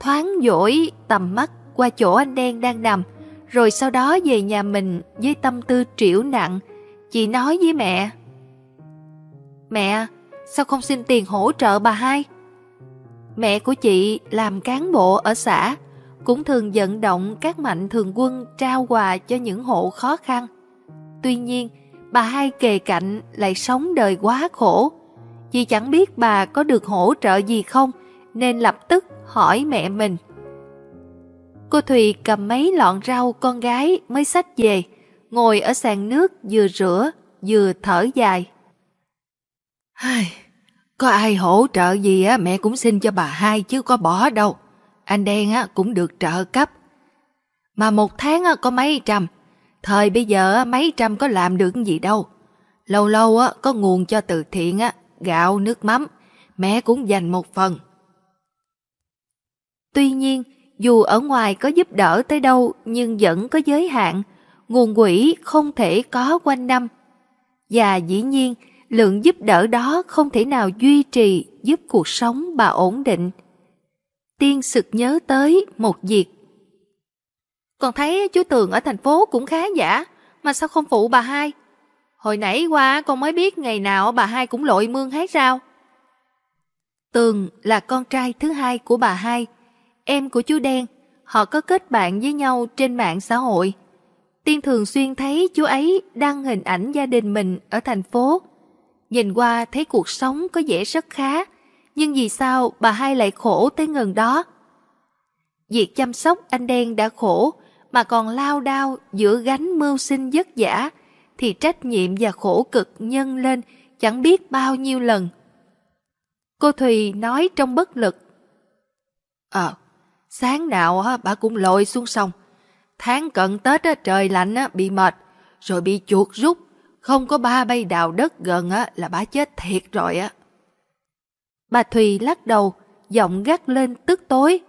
thoáng dỗi tầm mắt qua chỗ anh đen đang nằm, rồi sau đó về nhà mình với tâm tư triểu nặng. Chị nói với mẹ, Mẹ, sao không xin tiền hỗ trợ bà hai? Mẹ của chị làm cán bộ ở xã, cũng thường vận động các mạnh thường quân trao quà cho những hộ khó khăn. Tuy nhiên, bà hai kề cạnh lại sống đời quá khổ. Chị chẳng biết bà có được hỗ trợ gì không, nên lập tức hỏi mẹ mình. Cô Thùy cầm mấy lọn rau con gái mới xách về, ngồi ở sàn nước vừa rửa vừa thở dài. Ai, có ai hỗ trợ gì á mẹ cũng xin cho bà hai chứ có bỏ đâu. Anh đen á cũng được trợ cấp. Mà một tháng á có mấy trăm, thời bây giờ mấy trăm có làm được gì đâu. Lâu lâu á có nguồn cho từ thiện á, gạo, nước mắm, mẹ cũng dành một phần. Tuy nhiên, dù ở ngoài có giúp đỡ tới đâu nhưng vẫn có giới hạn, nguồn quỹ không thể có quanh năm. Và dĩ nhiên, lượng giúp đỡ đó không thể nào duy trì giúp cuộc sống bà ổn định. Tiên sực nhớ tới một việc. Còn thấy chú Tường ở thành phố cũng khá giả, mà sao không phụ bà hai? Hồi nãy qua con mới biết ngày nào bà hai cũng lội mương hái rau. Tường là con trai thứ hai của bà hai, em của chú Đen. Họ có kết bạn với nhau trên mạng xã hội. Tiên thường xuyên thấy chú ấy đăng hình ảnh gia đình mình ở thành phố. Nhìn qua thấy cuộc sống có vẻ rất khá, nhưng vì sao bà hai lại khổ tới ngần đó? Việc chăm sóc anh đen đã khổ, mà còn lao đao giữa gánh mưu sinh vất vả, thì trách nhiệm và khổ cực nhân lên chẳng biết bao nhiêu lần. Cô Thùy nói trong bất lực. Ờ, sáng nào á, bà cũng lội xuống sông. Tháng cận Tết á, trời lạnh á, bị mệt, rồi bị chuột rút. Không có ba bay đào đất gần á, là bà chết thiệt rồi á. Bà Thùy lắc đầu, giọng gắt lên tức tối.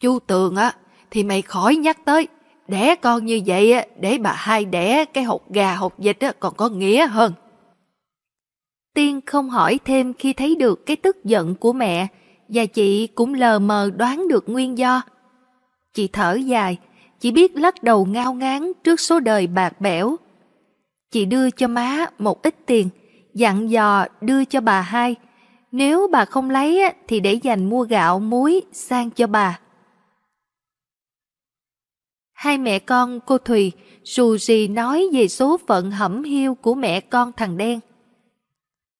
Chú Tường á, thì mày khỏi nhắc tới. Đẻ con như vậy để bà hai đẻ cái hột gà hột vịt còn có nghĩa hơn. Tiên không hỏi thêm khi thấy được cái tức giận của mẹ và chị cũng lờ mờ đoán được nguyên do. Chị thở dài, chỉ biết lắc đầu ngao ngán trước số đời bạc bẽo. Chị đưa cho má một ít tiền, dặn dò đưa cho bà hai. Nếu bà không lấy thì để dành mua gạo muối sang cho bà. Hai mẹ con cô Thùy dù gì nói về số phận hẩm hiu của mẹ con thằng đen.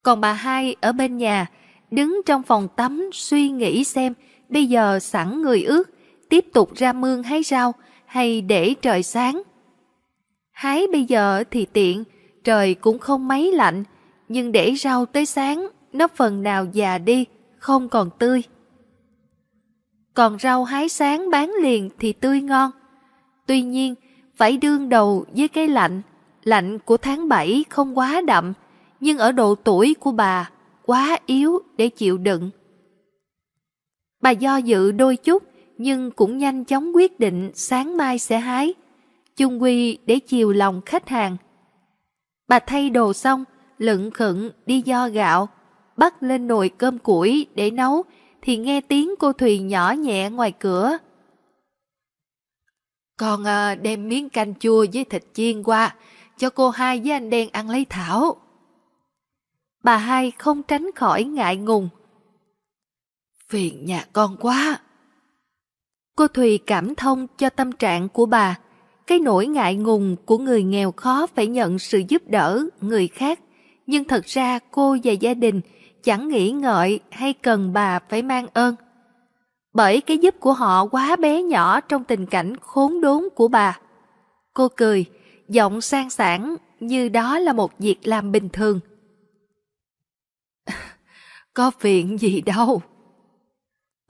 Còn bà hai ở bên nhà, đứng trong phòng tắm suy nghĩ xem bây giờ sẵn người ướt, tiếp tục ra mương hái rau hay để trời sáng. Hái bây giờ thì tiện, trời cũng không mấy lạnh, nhưng để rau tới sáng, nó phần nào già đi, không còn tươi. Còn rau hái sáng bán liền thì tươi ngon. Tuy nhiên, phải đương đầu với cái lạnh, lạnh của tháng 7 không quá đậm, nhưng ở độ tuổi của bà quá yếu để chịu đựng. Bà do dự đôi chút nhưng cũng nhanh chóng quyết định sáng mai sẽ hái, chung quy để chiều lòng khách hàng. Bà thay đồ xong, lựng khựng đi do gạo, bắt lên nồi cơm củi để nấu thì nghe tiếng cô Thùy nhỏ nhẹ ngoài cửa. Con ờ, đem miếng canh chua với thịt chiên qua, cho cô hai với anh đen ăn lấy thảo bà hai không tránh khỏi ngại ngùng. Phiền nhà con quá. Cô Thùy cảm thông cho tâm trạng của bà, cái nỗi ngại ngùng của người nghèo khó phải nhận sự giúp đỡ người khác, nhưng thật ra cô và gia đình chẳng nghĩ ngợi hay cần bà phải mang ơn. Bởi cái giúp của họ quá bé nhỏ trong tình cảnh khốn đốn của bà. Cô cười, giọng sang sảng như đó là một việc làm bình thường. Có phiền gì đâu.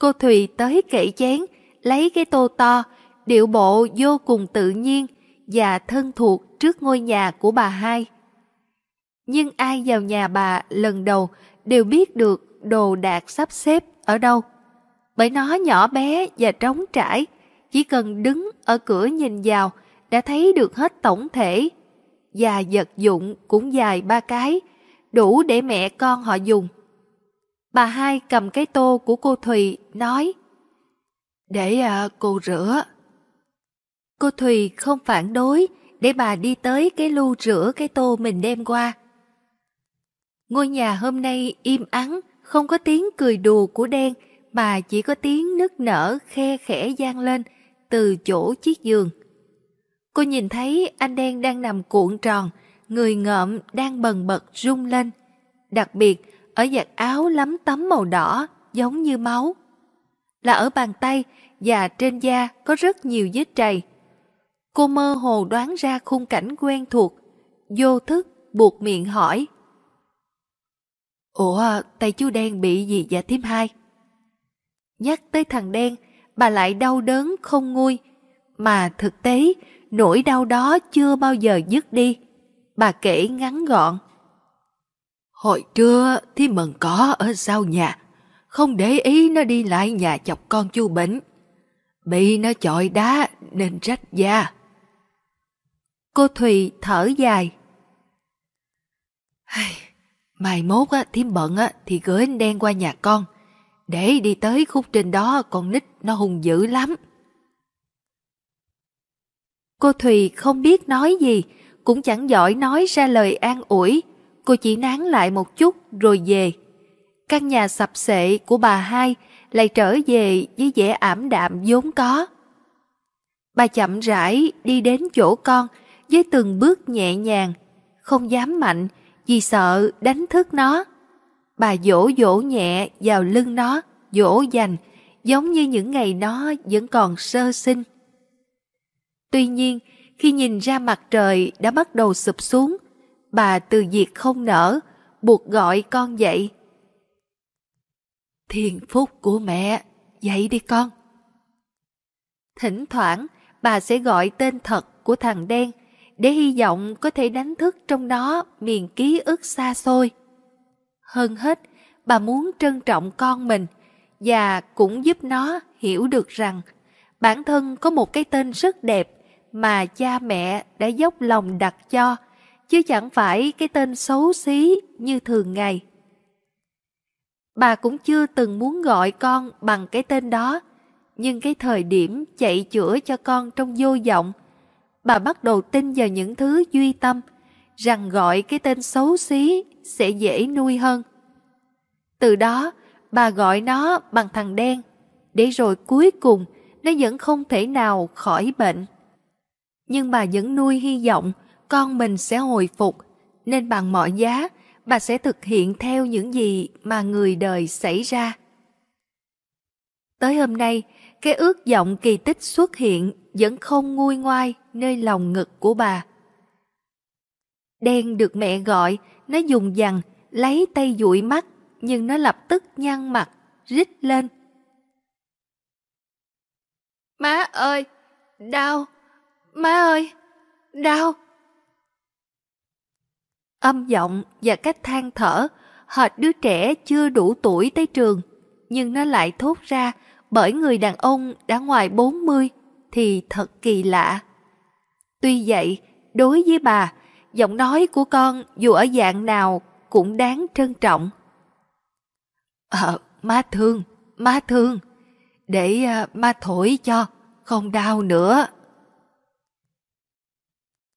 Cô Thùy tới kệ chén, lấy cái tô to, điệu bộ vô cùng tự nhiên và thân thuộc trước ngôi nhà của bà hai. Nhưng ai vào nhà bà lần đầu đều biết được đồ đạc sắp xếp ở đâu. Bởi nó nhỏ bé và trống trải, chỉ cần đứng ở cửa nhìn vào đã thấy được hết tổng thể. Và vật dụng cũng dài ba cái, đủ để mẹ con họ dùng. Bà hai cầm cái tô của cô Thùy, nói Để à, cô rửa. Cô Thùy không phản đối, để bà đi tới cái lu rửa cái tô mình đem qua. Ngôi nhà hôm nay im ắng, không có tiếng cười đùa của đen, mà chỉ có tiếng nức nở khe khẽ gian lên từ chỗ chiếc giường. Cô nhìn thấy anh đen đang nằm cuộn tròn, người ngợm đang bần bật rung lên. Đặc biệt, ở giặt áo lắm tấm màu đỏ giống như máu. Là ở bàn tay và trên da có rất nhiều vết trầy. Cô mơ hồ đoán ra khung cảnh quen thuộc, vô thức buộc miệng hỏi. Ủa, tay chú đen bị gì dạ thím hai? Nhắc tới thằng đen, bà lại đau đớn không nguôi, mà thực tế nỗi đau đó chưa bao giờ dứt đi. Bà kể ngắn gọn. Hồi trưa thì mừng có ở sau nhà, không để ý nó đi lại nhà chọc con chu Bỉnh. Bị nó chọi đá nên rách da. Cô Thùy thở dài. Mai mốt á, thím bận á, thì gửi anh đen qua nhà con. Để đi tới khúc trên đó con nít nó hung dữ lắm. Cô Thùy không biết nói gì, cũng chẳng giỏi nói ra lời an ủi. Cô chỉ nán lại một chút rồi về. Căn nhà sập sệ của bà hai lại trở về với vẻ ảm đạm vốn có. Bà chậm rãi đi đến chỗ con với từng bước nhẹ nhàng, không dám mạnh vì sợ đánh thức nó. Bà dỗ dỗ nhẹ vào lưng nó, dỗ dành, giống như những ngày nó vẫn còn sơ sinh. Tuy nhiên, khi nhìn ra mặt trời đã bắt đầu sụp xuống, bà từ diệt không nở, buộc gọi con dậy. Thiên phúc của mẹ, dậy đi con. Thỉnh thoảng, bà sẽ gọi tên thật của thằng đen để hy vọng có thể đánh thức trong đó miền ký ức xa xôi. Hơn hết, bà muốn trân trọng con mình và cũng giúp nó hiểu được rằng bản thân có một cái tên rất đẹp mà cha mẹ đã dốc lòng đặt cho, chứ chẳng phải cái tên xấu xí như thường ngày. Bà cũng chưa từng muốn gọi con bằng cái tên đó, nhưng cái thời điểm chạy chữa cho con trong vô vọng, bà bắt đầu tin vào những thứ duy tâm, rằng gọi cái tên xấu xí sẽ dễ nuôi hơn. Từ đó, bà gọi nó bằng thằng đen, để rồi cuối cùng nó vẫn không thể nào khỏi bệnh. Nhưng bà vẫn nuôi hy vọng con mình sẽ hồi phục, nên bằng mọi giá, bà sẽ thực hiện theo những gì mà người đời xảy ra. Tới hôm nay, cái ước vọng kỳ tích xuất hiện vẫn không nguôi ngoai nơi lòng ngực của bà. Đen được mẹ gọi, nó dùng dằn, lấy tay dụi mắt, nhưng nó lập tức nhăn mặt, rít lên. Má ơi, đau, má ơi, đau. Âm giọng và cách than thở, hệt đứa trẻ chưa đủ tuổi tới trường, nhưng nó lại thốt ra bởi người đàn ông đã ngoài 40 thì thật kỳ lạ. Tuy vậy, đối với bà, giọng nói của con dù ở dạng nào cũng đáng trân trọng. Ờ, má thương, má thương, để uh, má thổi cho, không đau nữa.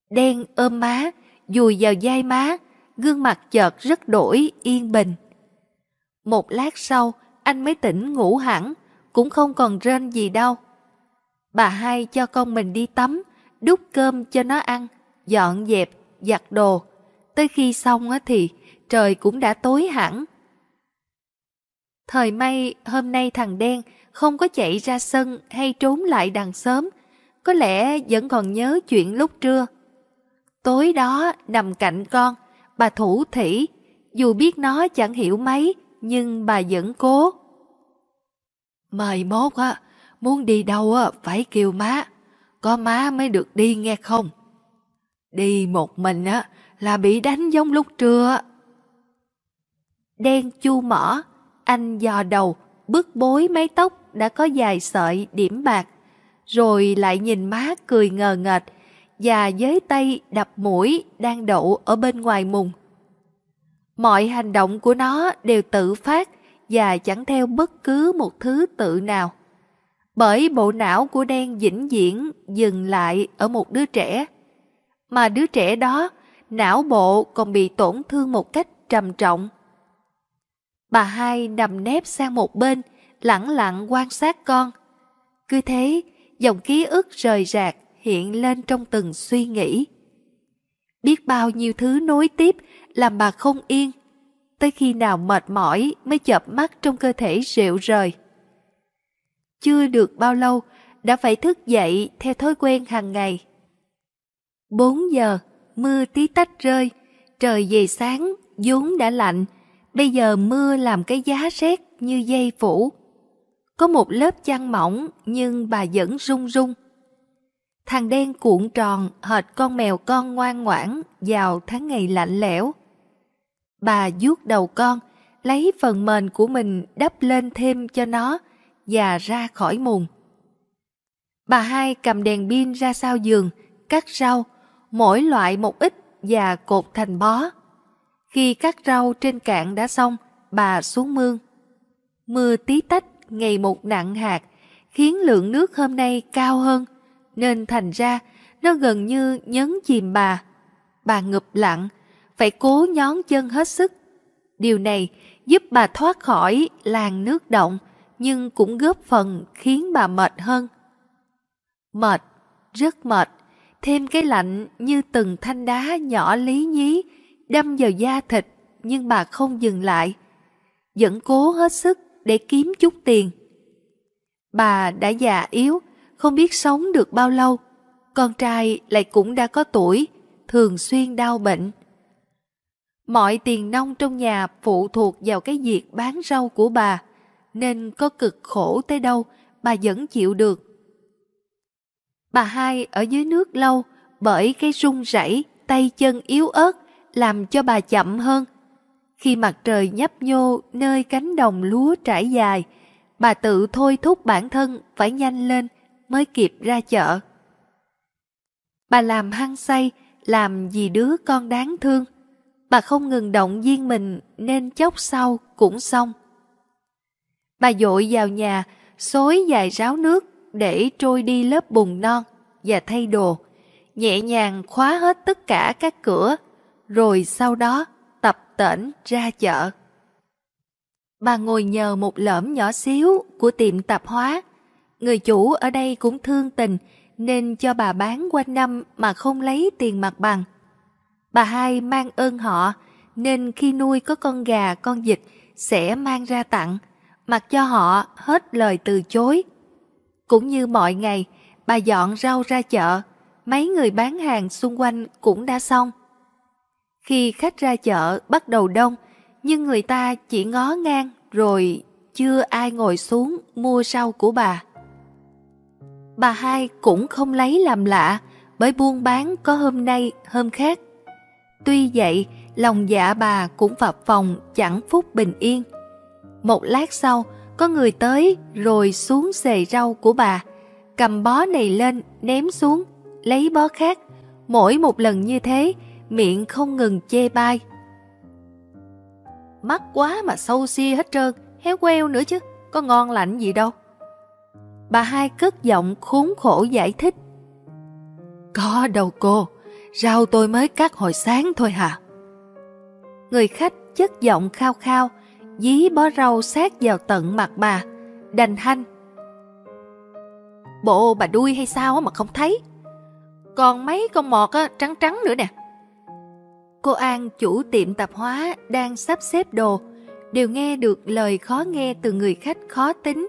Đen ôm má, dùi vào vai má, gương mặt chợt rất đổi yên bình. Một lát sau, anh mới tỉnh ngủ hẳn, cũng không còn rên gì đâu. Bà hai cho con mình đi tắm, đút cơm cho nó ăn, dọn dẹp, giặt đồ. Tới khi xong thì trời cũng đã tối hẳn. Thời may hôm nay thằng đen không có chạy ra sân hay trốn lại đằng sớm, có lẽ vẫn còn nhớ chuyện lúc trưa. Tối đó nằm cạnh con, bà thủ thỉ, dù biết nó chẳng hiểu mấy, nhưng bà vẫn cố. Mời mốt á, muốn đi đâu á phải kêu má, có má mới được đi nghe không? Đi một mình á là bị đánh giống lúc trưa. Đen chu mỏ, anh dò đầu, bước bối mái tóc đã có dài sợi điểm bạc, rồi lại nhìn má cười ngờ ngệt và với tay đập mũi đang đậu ở bên ngoài mùng. Mọi hành động của nó đều tự phát và chẳng theo bất cứ một thứ tự nào. Bởi bộ não của đen vĩnh viễn dừng lại ở một đứa trẻ. Mà đứa trẻ đó, não bộ còn bị tổn thương một cách trầm trọng. Bà hai nằm nép sang một bên, lặng lặng quan sát con. Cứ thế, dòng ký ức rời rạc hiện lên trong từng suy nghĩ. Biết bao nhiêu thứ nối tiếp làm bà không yên, tới khi nào mệt mỏi mới chợp mắt trong cơ thể rượu rời. Chưa được bao lâu, đã phải thức dậy theo thói quen hàng ngày. 4 giờ, mưa tí tách rơi, trời về sáng, vốn đã lạnh, bây giờ mưa làm cái giá rét như dây phủ. Có một lớp chăn mỏng nhưng bà vẫn run run. Thằng đen cuộn tròn hệt con mèo con ngoan ngoãn vào tháng ngày lạnh lẽo. Bà vuốt đầu con, lấy phần mền của mình đắp lên thêm cho nó và ra khỏi mùng. Bà hai cầm đèn pin ra sau giường, cắt rau, mỗi loại một ít và cột thành bó. Khi cắt rau trên cạn đã xong, bà xuống mương. Mưa tí tách ngày một nặng hạt, khiến lượng nước hôm nay cao hơn, nên thành ra nó gần như nhấn chìm bà. Bà ngập lặng, phải cố nhón chân hết sức. Điều này giúp bà thoát khỏi làn nước động, nhưng cũng góp phần khiến bà mệt hơn. Mệt, rất mệt, thêm cái lạnh như từng thanh đá nhỏ lý nhí đâm vào da thịt nhưng bà không dừng lại. Vẫn cố hết sức để kiếm chút tiền. Bà đã già yếu, không biết sống được bao lâu. Con trai lại cũng đã có tuổi, thường xuyên đau bệnh. Mọi tiền nông trong nhà phụ thuộc vào cái việc bán rau của bà, nên có cực khổ tới đâu bà vẫn chịu được. Bà hai ở dưới nước lâu bởi cái run rẩy tay chân yếu ớt làm cho bà chậm hơn. Khi mặt trời nhấp nhô nơi cánh đồng lúa trải dài, bà tự thôi thúc bản thân phải nhanh lên mới kịp ra chợ. Bà làm hăng say, làm gì đứa con đáng thương. Bà không ngừng động viên mình nên chốc sau cũng xong. Bà dội vào nhà, xối dài ráo nước để trôi đi lớp bùn non và thay đồ, nhẹ nhàng khóa hết tất cả các cửa, rồi sau đó tập tễnh ra chợ. Bà ngồi nhờ một lõm nhỏ xíu của tiệm tạp hóa. Người chủ ở đây cũng thương tình nên cho bà bán quanh năm mà không lấy tiền mặt bằng. Bà hai mang ơn họ nên khi nuôi có con gà con vịt sẽ mang ra tặng, mặc cho họ hết lời từ chối. Cũng như mọi ngày, bà dọn rau ra chợ, mấy người bán hàng xung quanh cũng đã xong. Khi khách ra chợ bắt đầu đông, nhưng người ta chỉ ngó ngang rồi chưa ai ngồi xuống mua rau của bà. Bà hai cũng không lấy làm lạ bởi buôn bán có hôm nay hôm khác. Tuy vậy, lòng dạ bà cũng phập phòng chẳng phút bình yên. Một lát sau, có người tới rồi xuống xề rau của bà, cầm bó này lên ném xuống, lấy bó khác. Mỗi một lần như thế, miệng không ngừng chê bai. Mắt quá mà sâu xia hết trơn, héo queo nữa chứ, có ngon lạnh gì đâu. Bà hai cất giọng khốn khổ giải thích. Có đâu cô, rau tôi mới cắt hồi sáng thôi hả? Người khách chất giọng khao khao, dí bó rau sát vào tận mặt bà, đành hanh. Bộ bà đuôi hay sao mà không thấy? Còn mấy con mọt á, trắng trắng nữa nè. Cô An, chủ tiệm tạp hóa, đang sắp xếp đồ, đều nghe được lời khó nghe từ người khách khó tính.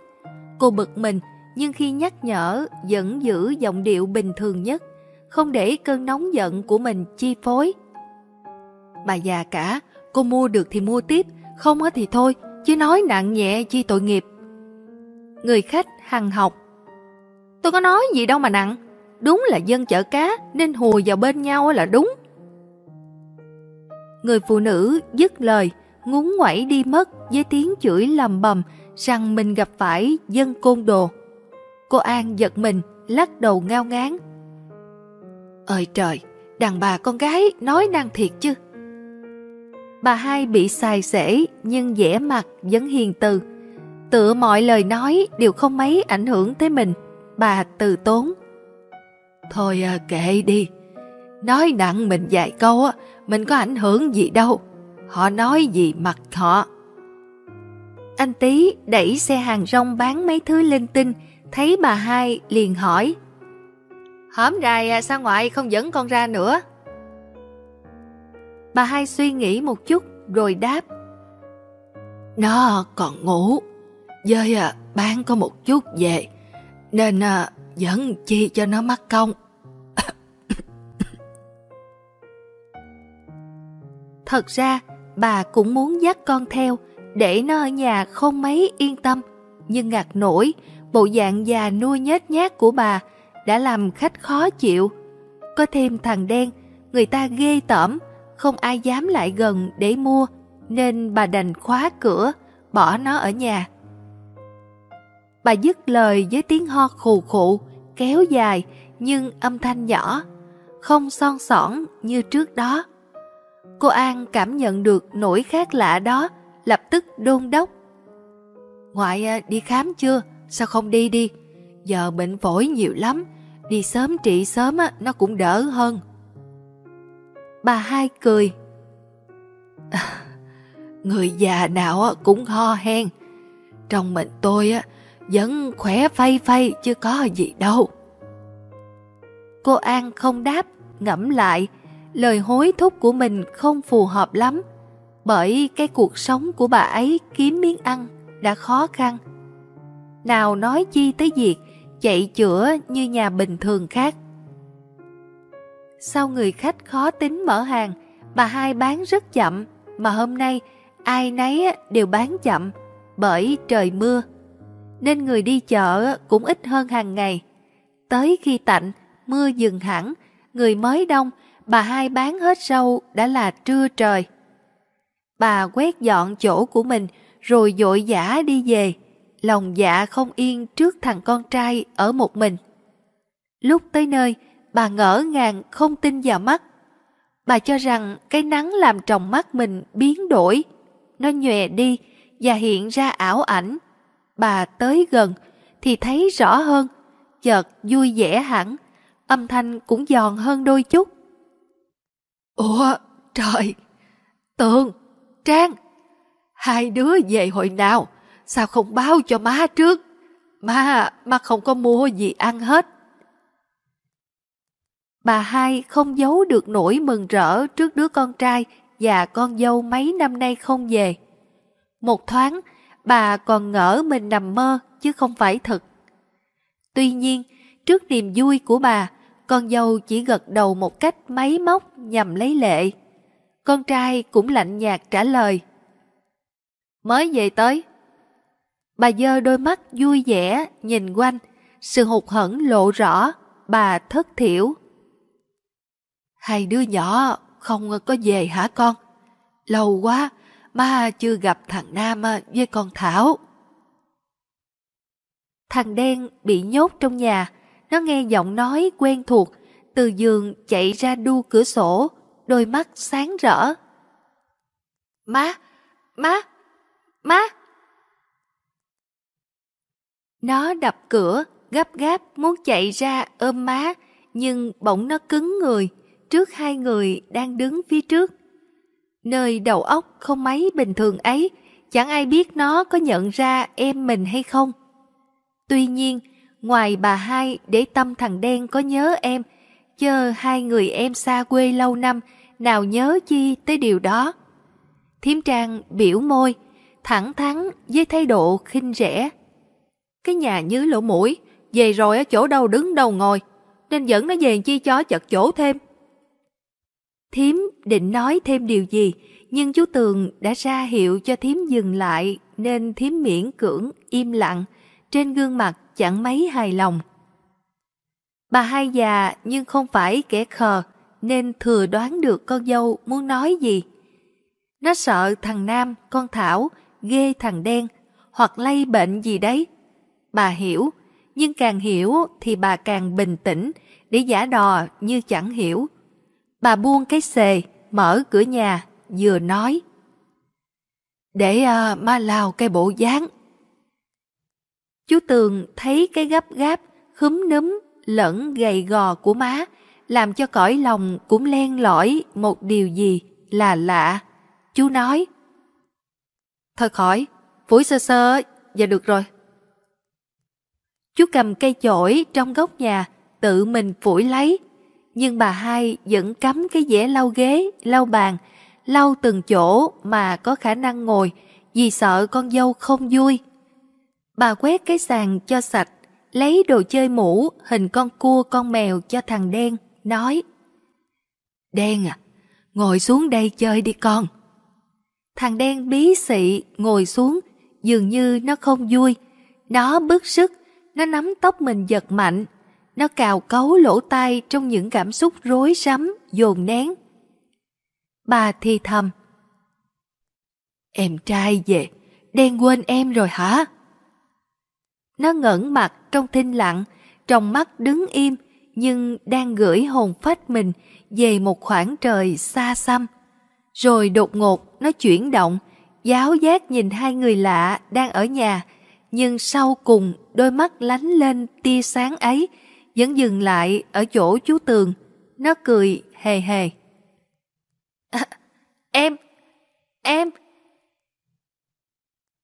Cô bực mình, nhưng khi nhắc nhở vẫn giữ giọng điệu bình thường nhất, không để cơn nóng giận của mình chi phối. Bà già cả, cô mua được thì mua tiếp, không thì thôi, chứ nói nặng nhẹ chi tội nghiệp. Người khách hằng học. Tôi có nói gì đâu mà nặng, đúng là dân chở cá nên hùa vào bên nhau là đúng. Người phụ nữ dứt lời, ngúng ngoẩy đi mất với tiếng chửi lầm bầm rằng mình gặp phải dân côn đồ. Cô An giật mình, lắc đầu ngao ngán. Ơi trời, đàn bà con gái nói năng thiệt chứ. Bà hai bị xài xể nhưng vẻ mặt vẫn hiền từ. Tựa mọi lời nói đều không mấy ảnh hưởng tới mình. Bà từ tốn. Thôi à, kệ đi. Nói nặng mình vài câu á, mình có ảnh hưởng gì đâu. Họ nói gì mặc họ. Anh Tý đẩy xe hàng rong bán mấy thứ linh tinh, thấy bà hai liền hỏi. Hổm rày à, sao ngoại không dẫn con ra nữa? Bà hai suy nghĩ một chút rồi đáp. Nó còn ngủ, dơi à, bán có một chút về, nên à, vẫn chi cho nó mắc công. Thật ra, bà cũng muốn dắt con theo, để nó ở nhà không mấy yên tâm. Nhưng ngạc nổi, bộ dạng già nuôi nhét nhát của bà đã làm khách khó chịu. Có thêm thằng đen, người ta ghê tởm, không ai dám lại gần để mua, nên bà đành khóa cửa, bỏ nó ở nhà. Bà dứt lời với tiếng ho khù khụ, kéo dài nhưng âm thanh nhỏ, không son sỏn như trước đó. Cô An cảm nhận được nỗi khác lạ đó, lập tức đôn đốc. Ngoại à, đi khám chưa? Sao không đi đi? Giờ bệnh phổi nhiều lắm, đi sớm trị sớm nó cũng đỡ hơn. Bà hai cười. À, người già nào cũng ho hen. Trong mình tôi vẫn khỏe phay phay chứ có gì đâu. Cô An không đáp, ngẫm lại, lời hối thúc của mình không phù hợp lắm, bởi cái cuộc sống của bà ấy kiếm miếng ăn đã khó khăn. Nào nói chi tới việc chạy chữa như nhà bình thường khác. Sau người khách khó tính mở hàng, bà hai bán rất chậm, mà hôm nay ai nấy đều bán chậm, bởi trời mưa. Nên người đi chợ cũng ít hơn hàng ngày. Tới khi tạnh, mưa dừng hẳn, người mới đông, bà hai bán hết rau đã là trưa trời. Bà quét dọn chỗ của mình rồi dội dã đi về, lòng dạ không yên trước thằng con trai ở một mình. Lúc tới nơi, bà ngỡ ngàng không tin vào mắt. Bà cho rằng cái nắng làm tròng mắt mình biến đổi, nó nhòe đi và hiện ra ảo ảnh. Bà tới gần thì thấy rõ hơn, chợt vui vẻ hẳn, âm thanh cũng giòn hơn đôi chút. Ủa, trời! Tường, Trang! Hai đứa về hồi nào? Sao không báo cho má trước? Má, má không có mua gì ăn hết. Bà hai không giấu được nỗi mừng rỡ trước đứa con trai và con dâu mấy năm nay không về. Một thoáng, bà còn ngỡ mình nằm mơ chứ không phải thật. Tuy nhiên, trước niềm vui của bà, con dâu chỉ gật đầu một cách máy móc nhằm lấy lệ. Con trai cũng lạnh nhạt trả lời. Mới về tới. Bà dơ đôi mắt vui vẻ nhìn quanh, sự hụt hẫng lộ rõ, bà thất thiểu. Hai đứa nhỏ không có về hả con? Lâu quá, ba chưa gặp thằng Nam với con Thảo. Thằng đen bị nhốt trong nhà, nó nghe giọng nói quen thuộc, từ giường chạy ra đu cửa sổ, đôi mắt sáng rỡ. Má, má, má! Nó đập cửa, gấp gáp muốn chạy ra ôm má, nhưng bỗng nó cứng người trước hai người đang đứng phía trước. Nơi đầu óc không mấy bình thường ấy, chẳng ai biết nó có nhận ra em mình hay không. Tuy nhiên, ngoài bà hai để tâm thằng đen có nhớ em, chờ hai người em xa quê lâu năm, nào nhớ chi tới điều đó. Thiếm Trang biểu môi, thẳng thắn với thái độ khinh rẻ. Cái nhà như lỗ mũi, về rồi ở chỗ đâu đứng đâu ngồi, nên dẫn nó về chi chó chật chỗ thêm. Thiếm định nói thêm điều gì, nhưng chú Tường đã ra hiệu cho Thiếm dừng lại nên Thiếm miễn cưỡng im lặng, trên gương mặt chẳng mấy hài lòng. Bà hai già nhưng không phải kẻ khờ nên thừa đoán được con dâu muốn nói gì. Nó sợ thằng Nam, con Thảo, ghê thằng đen hoặc lây bệnh gì đấy. Bà hiểu, nhưng càng hiểu thì bà càng bình tĩnh để giả đò như chẳng hiểu. Bà buông cái xề, mở cửa nhà, vừa nói. Để uh, ma lao cái bộ dáng. Chú Tường thấy cái gấp gáp, khúm núm, lẫn gầy gò của má, làm cho cõi lòng cũng len lỏi một điều gì là lạ. Chú nói. Thôi khỏi, phủi sơ sơ, và được rồi. Chú cầm cây chổi trong góc nhà, tự mình phủi lấy, nhưng bà hai vẫn cắm cái dẻ lau ghế, lau bàn, lau từng chỗ mà có khả năng ngồi vì sợ con dâu không vui. Bà quét cái sàn cho sạch, lấy đồ chơi mũ hình con cua con mèo cho thằng đen, nói Đen à, ngồi xuống đây chơi đi con. Thằng đen bí xị ngồi xuống, dường như nó không vui. Nó bức sức, nó nắm tóc mình giật mạnh, nó cào cấu lỗ tai trong những cảm xúc rối rắm, dồn nén. Bà thì thầm. Em trai về, đen quên em rồi hả? Nó ngẩn mặt trong thinh lặng, trong mắt đứng im, nhưng đang gửi hồn phách mình về một khoảng trời xa xăm. Rồi đột ngột nó chuyển động, giáo giác nhìn hai người lạ đang ở nhà, nhưng sau cùng đôi mắt lánh lên tia sáng ấy vẫn dừng lại ở chỗ chú Tường. Nó cười hề hề. À, em, em.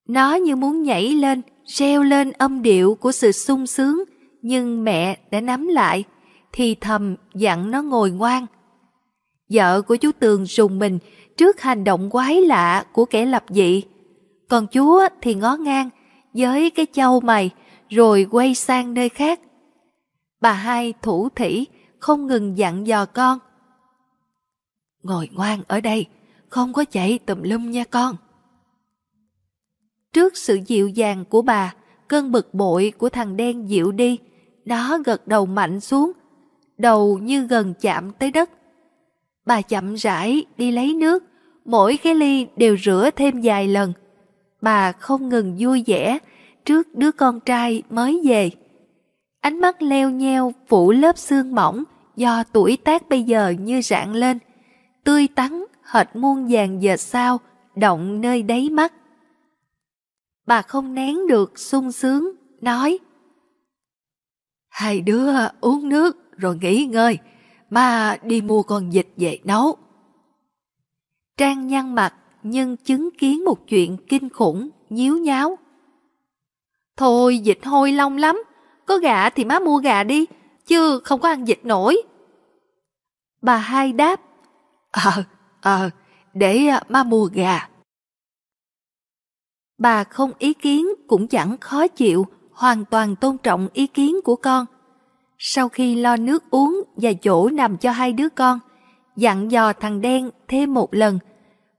Nó như muốn nhảy lên, reo lên âm điệu của sự sung sướng, nhưng mẹ đã nắm lại, thì thầm dặn nó ngồi ngoan. Vợ của chú Tường rùng mình trước hành động quái lạ của kẻ lập dị. Còn chú thì ngó ngang với cái châu mày rồi quay sang nơi khác. Bà hai thủ thỉ không ngừng dặn dò con. ngồi ngoan ở đây, không có chạy tùm lum nha con. Trước sự dịu dàng của bà, cơn bực bội của thằng đen dịu đi, nó gật đầu mạnh xuống, đầu như gần chạm tới đất. Bà chậm rãi đi lấy nước, mỗi cái ly đều rửa thêm vài lần. Bà không ngừng vui vẻ trước đứa con trai mới về. Ánh mắt leo nheo phủ lớp xương mỏng do tuổi tác bây giờ như rạng lên, tươi tắn hệt muôn vàng giờ sao động nơi đáy mắt. Bà không nén được sung sướng, nói Hai đứa uống nước rồi nghỉ ngơi, mà đi mua con vịt về nấu. Trang nhăn mặt nhưng chứng kiến một chuyện kinh khủng, nhíu nháo. Thôi vịt hôi long lắm, có gà thì má mua gà đi, chứ không có ăn dịch nổi. Bà hai đáp. Ờ, ờ, để ờ, má mua gà. Bà không ý kiến cũng chẳng khó chịu, hoàn toàn tôn trọng ý kiến của con. Sau khi lo nước uống và chỗ nằm cho hai đứa con, dặn dò thằng đen thêm một lần,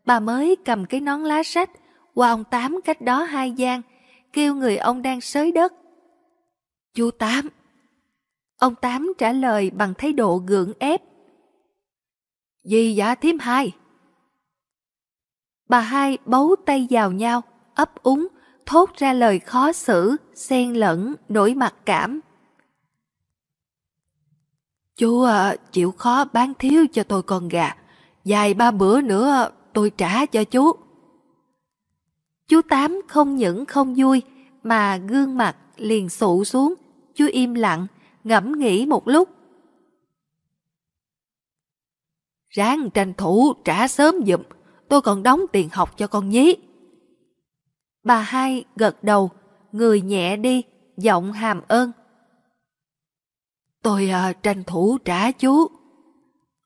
bà mới cầm cái nón lá sách qua ông Tám cách đó hai gian, kêu người ông đang xới đất. Chú Tám. Ông Tám trả lời bằng thái độ gượng ép. Gì dạ thím hai? Bà hai bấu tay vào nhau, ấp úng, thốt ra lời khó xử, xen lẫn, nỗi mặc cảm. Chú à, chịu khó bán thiếu cho tôi con gà, dài ba bữa nữa tôi trả cho chú. Chú Tám không những không vui, mà gương mặt liền sụ xuống, chú im lặng, ngẫm nghĩ một lúc. Ráng tranh thủ trả sớm dụm, tôi còn đóng tiền học cho con nhí. Bà hai gật đầu, người nhẹ đi, giọng hàm ơn. Tôi à, tranh thủ trả chú.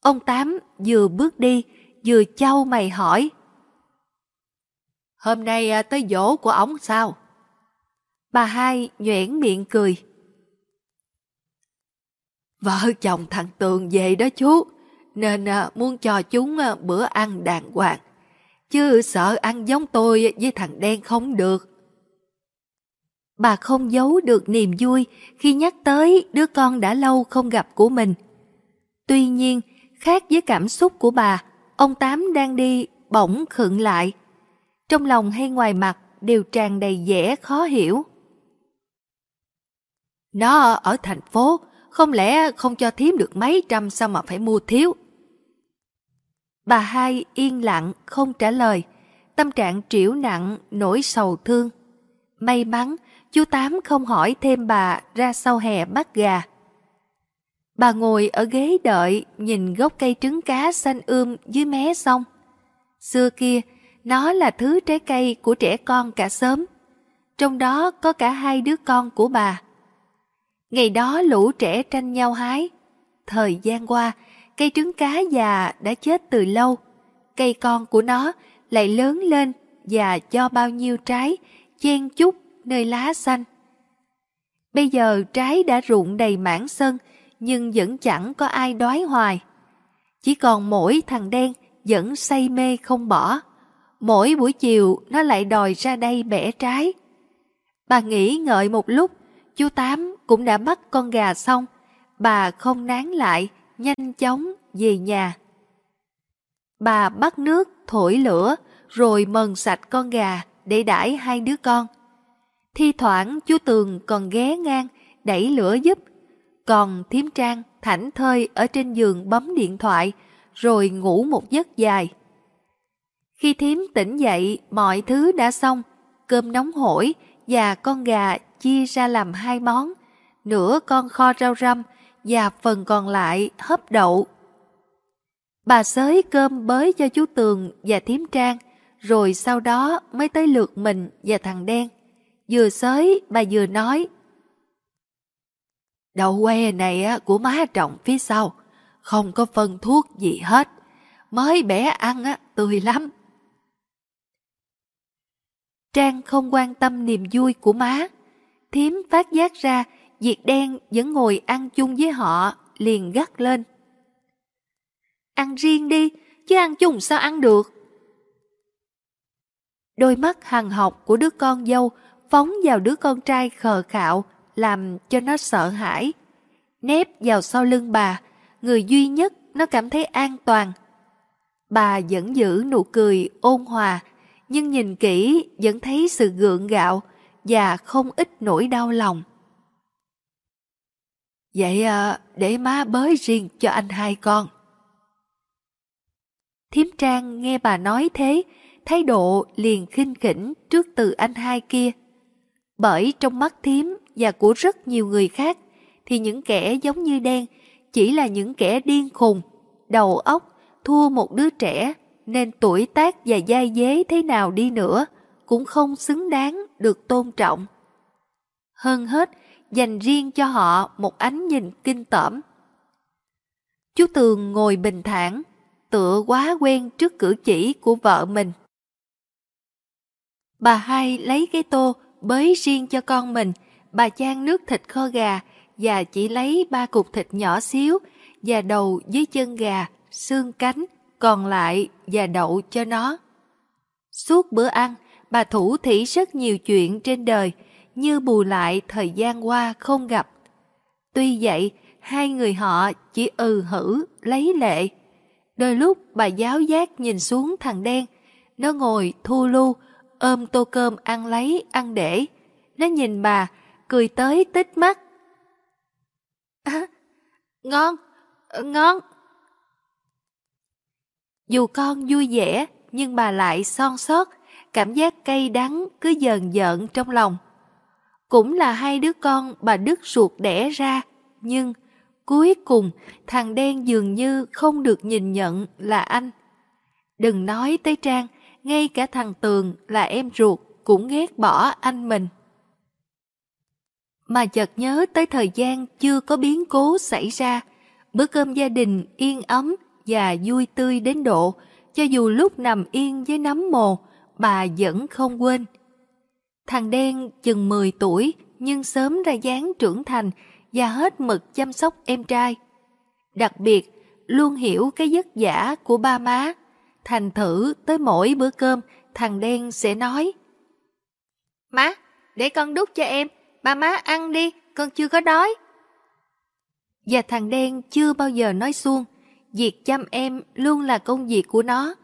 Ông Tám vừa bước đi, vừa châu mày hỏi. Hôm nay à, tới dỗ của ổng sao? Bà hai nhoẻn miệng cười. Vợ chồng thằng Tường về đó chú, nên à, muốn cho chúng à, bữa ăn đàng hoàng. Chứ sợ ăn giống tôi với thằng đen không được. Bà không giấu được niềm vui khi nhắc tới đứa con đã lâu không gặp của mình. Tuy nhiên, khác với cảm xúc của bà, ông Tám đang đi bỗng khựng lại. Trong lòng hay ngoài mặt đều tràn đầy vẻ khó hiểu. Nó ở thành phố, không lẽ không cho thím được mấy trăm sao mà phải mua thiếu? Bà hai yên lặng không trả lời, tâm trạng triểu nặng nỗi sầu thương. May mắn chú Tám không hỏi thêm bà ra sau hè bắt gà. Bà ngồi ở ghế đợi nhìn gốc cây trứng cá xanh ươm dưới mé sông. Xưa kia, nó là thứ trái cây của trẻ con cả sớm Trong đó có cả hai đứa con của bà. Ngày đó lũ trẻ tranh nhau hái. Thời gian qua, cây trứng cá già đã chết từ lâu. Cây con của nó lại lớn lên và cho bao nhiêu trái, chen chúc nơi lá xanh. Bây giờ trái đã rụng đầy mảng sân, nhưng vẫn chẳng có ai đói hoài. Chỉ còn mỗi thằng đen vẫn say mê không bỏ. Mỗi buổi chiều nó lại đòi ra đây bẻ trái. Bà nghĩ ngợi một lúc, chú Tám cũng đã bắt con gà xong. Bà không nán lại, nhanh chóng về nhà. Bà bắt nước, thổi lửa, rồi mần sạch con gà để đãi hai đứa con. Thi thoảng chú Tường còn ghé ngang, đẩy lửa giúp. Còn thiếm trang thảnh thơi ở trên giường bấm điện thoại, rồi ngủ một giấc dài. Khi thiếm tỉnh dậy, mọi thứ đã xong, cơm nóng hổi và con gà chia ra làm hai món, nửa con kho rau răm và phần còn lại hấp đậu. Bà xới cơm bới cho chú Tường và thiếm trang, rồi sau đó mới tới lượt mình và thằng đen. Vừa xới, bà vừa nói. Đậu que này của má trồng phía sau, không có phân thuốc gì hết. Mới bẻ ăn tươi lắm. Trang không quan tâm niềm vui của má. Thiếm phát giác ra Diệt đen vẫn ngồi ăn chung với họ, liền gắt lên. Ăn riêng đi, chứ ăn chung sao ăn được. Đôi mắt hằng học của đứa con dâu phóng vào đứa con trai khờ khạo, làm cho nó sợ hãi. Nép vào sau lưng bà, người duy nhất nó cảm thấy an toàn. Bà vẫn giữ nụ cười ôn hòa, nhưng nhìn kỹ vẫn thấy sự gượng gạo và không ít nỗi đau lòng. Vậy à, để má bới riêng cho anh hai con. Thiếm Trang nghe bà nói thế, thái độ liền khinh khỉnh trước từ anh hai kia. Bởi trong mắt Thiếm và của rất nhiều người khác, thì những kẻ giống như đen chỉ là những kẻ điên khùng, đầu óc, thua một đứa trẻ, nên tuổi tác và dai dế thế nào đi nữa cũng không xứng đáng được tôn trọng. Hơn hết, dành riêng cho họ một ánh nhìn kinh tởm. Chú Tường ngồi bình thản, tựa quá quen trước cử chỉ của vợ mình. Bà hai lấy cái tô bới riêng cho con mình, bà chan nước thịt kho gà và chỉ lấy ba cục thịt nhỏ xíu và đầu dưới chân gà, xương cánh, còn lại và đậu cho nó. Suốt bữa ăn, bà thủ thỉ rất nhiều chuyện trên đời, như bù lại thời gian qua không gặp. Tuy vậy, hai người họ chỉ ừ hử, lấy lệ. Đôi lúc bà giáo giác nhìn xuống thằng đen, nó ngồi thu lưu, ôm tô cơm ăn lấy, ăn để. Nó nhìn bà, cười tới tích mắt. À, ngon, ngon. Dù con vui vẻ, nhưng bà lại son sót, cảm giác cay đắng cứ dần dợn trong lòng. Cũng là hai đứa con bà đứt ruột đẻ ra, nhưng cuối cùng thằng đen dường như không được nhìn nhận là anh. Đừng nói tới Trang, ngay cả thằng Tường là em ruột cũng ghét bỏ anh mình. Mà chợt nhớ tới thời gian chưa có biến cố xảy ra, bữa cơm gia đình yên ấm và vui tươi đến độ, cho dù lúc nằm yên với nấm mồ, bà vẫn không quên. Thằng đen chừng 10 tuổi nhưng sớm ra dáng trưởng thành và hết mực chăm sóc em trai. Đặc biệt, luôn hiểu cái giấc giả của ba má. Thành thử tới mỗi bữa cơm, thằng đen sẽ nói Má, để con đút cho em, ba má ăn đi, con chưa có đói. Và thằng đen chưa bao giờ nói xuông, việc chăm em luôn là công việc của nó.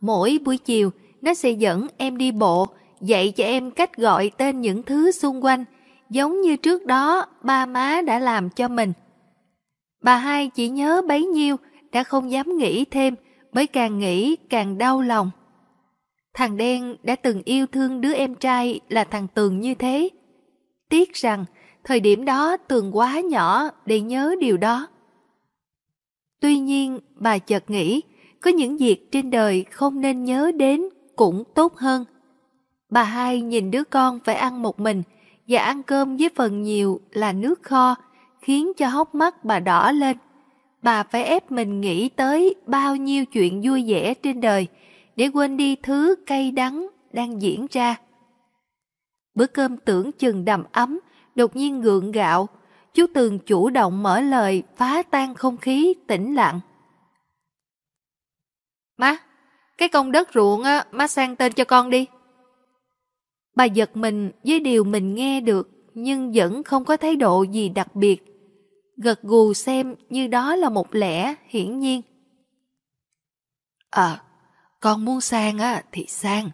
Mỗi buổi chiều, nó sẽ dẫn em đi bộ, dạy cho em cách gọi tên những thứ xung quanh, giống như trước đó ba má đã làm cho mình. Bà hai chỉ nhớ bấy nhiêu, đã không dám nghĩ thêm, mới càng nghĩ càng đau lòng. Thằng đen đã từng yêu thương đứa em trai là thằng Tường như thế. Tiếc rằng, thời điểm đó Tường quá nhỏ để nhớ điều đó. Tuy nhiên, bà chợt nghĩ, có những việc trên đời không nên nhớ đến cũng tốt hơn. Bà hai nhìn đứa con phải ăn một mình và ăn cơm với phần nhiều là nước kho, khiến cho hốc mắt bà đỏ lên. Bà phải ép mình nghĩ tới bao nhiêu chuyện vui vẻ trên đời để quên đi thứ cay đắng đang diễn ra. Bữa cơm tưởng chừng đầm ấm, đột nhiên ngượng gạo, chú Tường chủ động mở lời phá tan không khí tĩnh lặng. Má, cái công đất ruộng á, má sang tên cho con đi. Bà giật mình với điều mình nghe được nhưng vẫn không có thái độ gì đặc biệt. Gật gù xem như đó là một lẽ hiển nhiên. Ờ, con muốn sang á thì sang.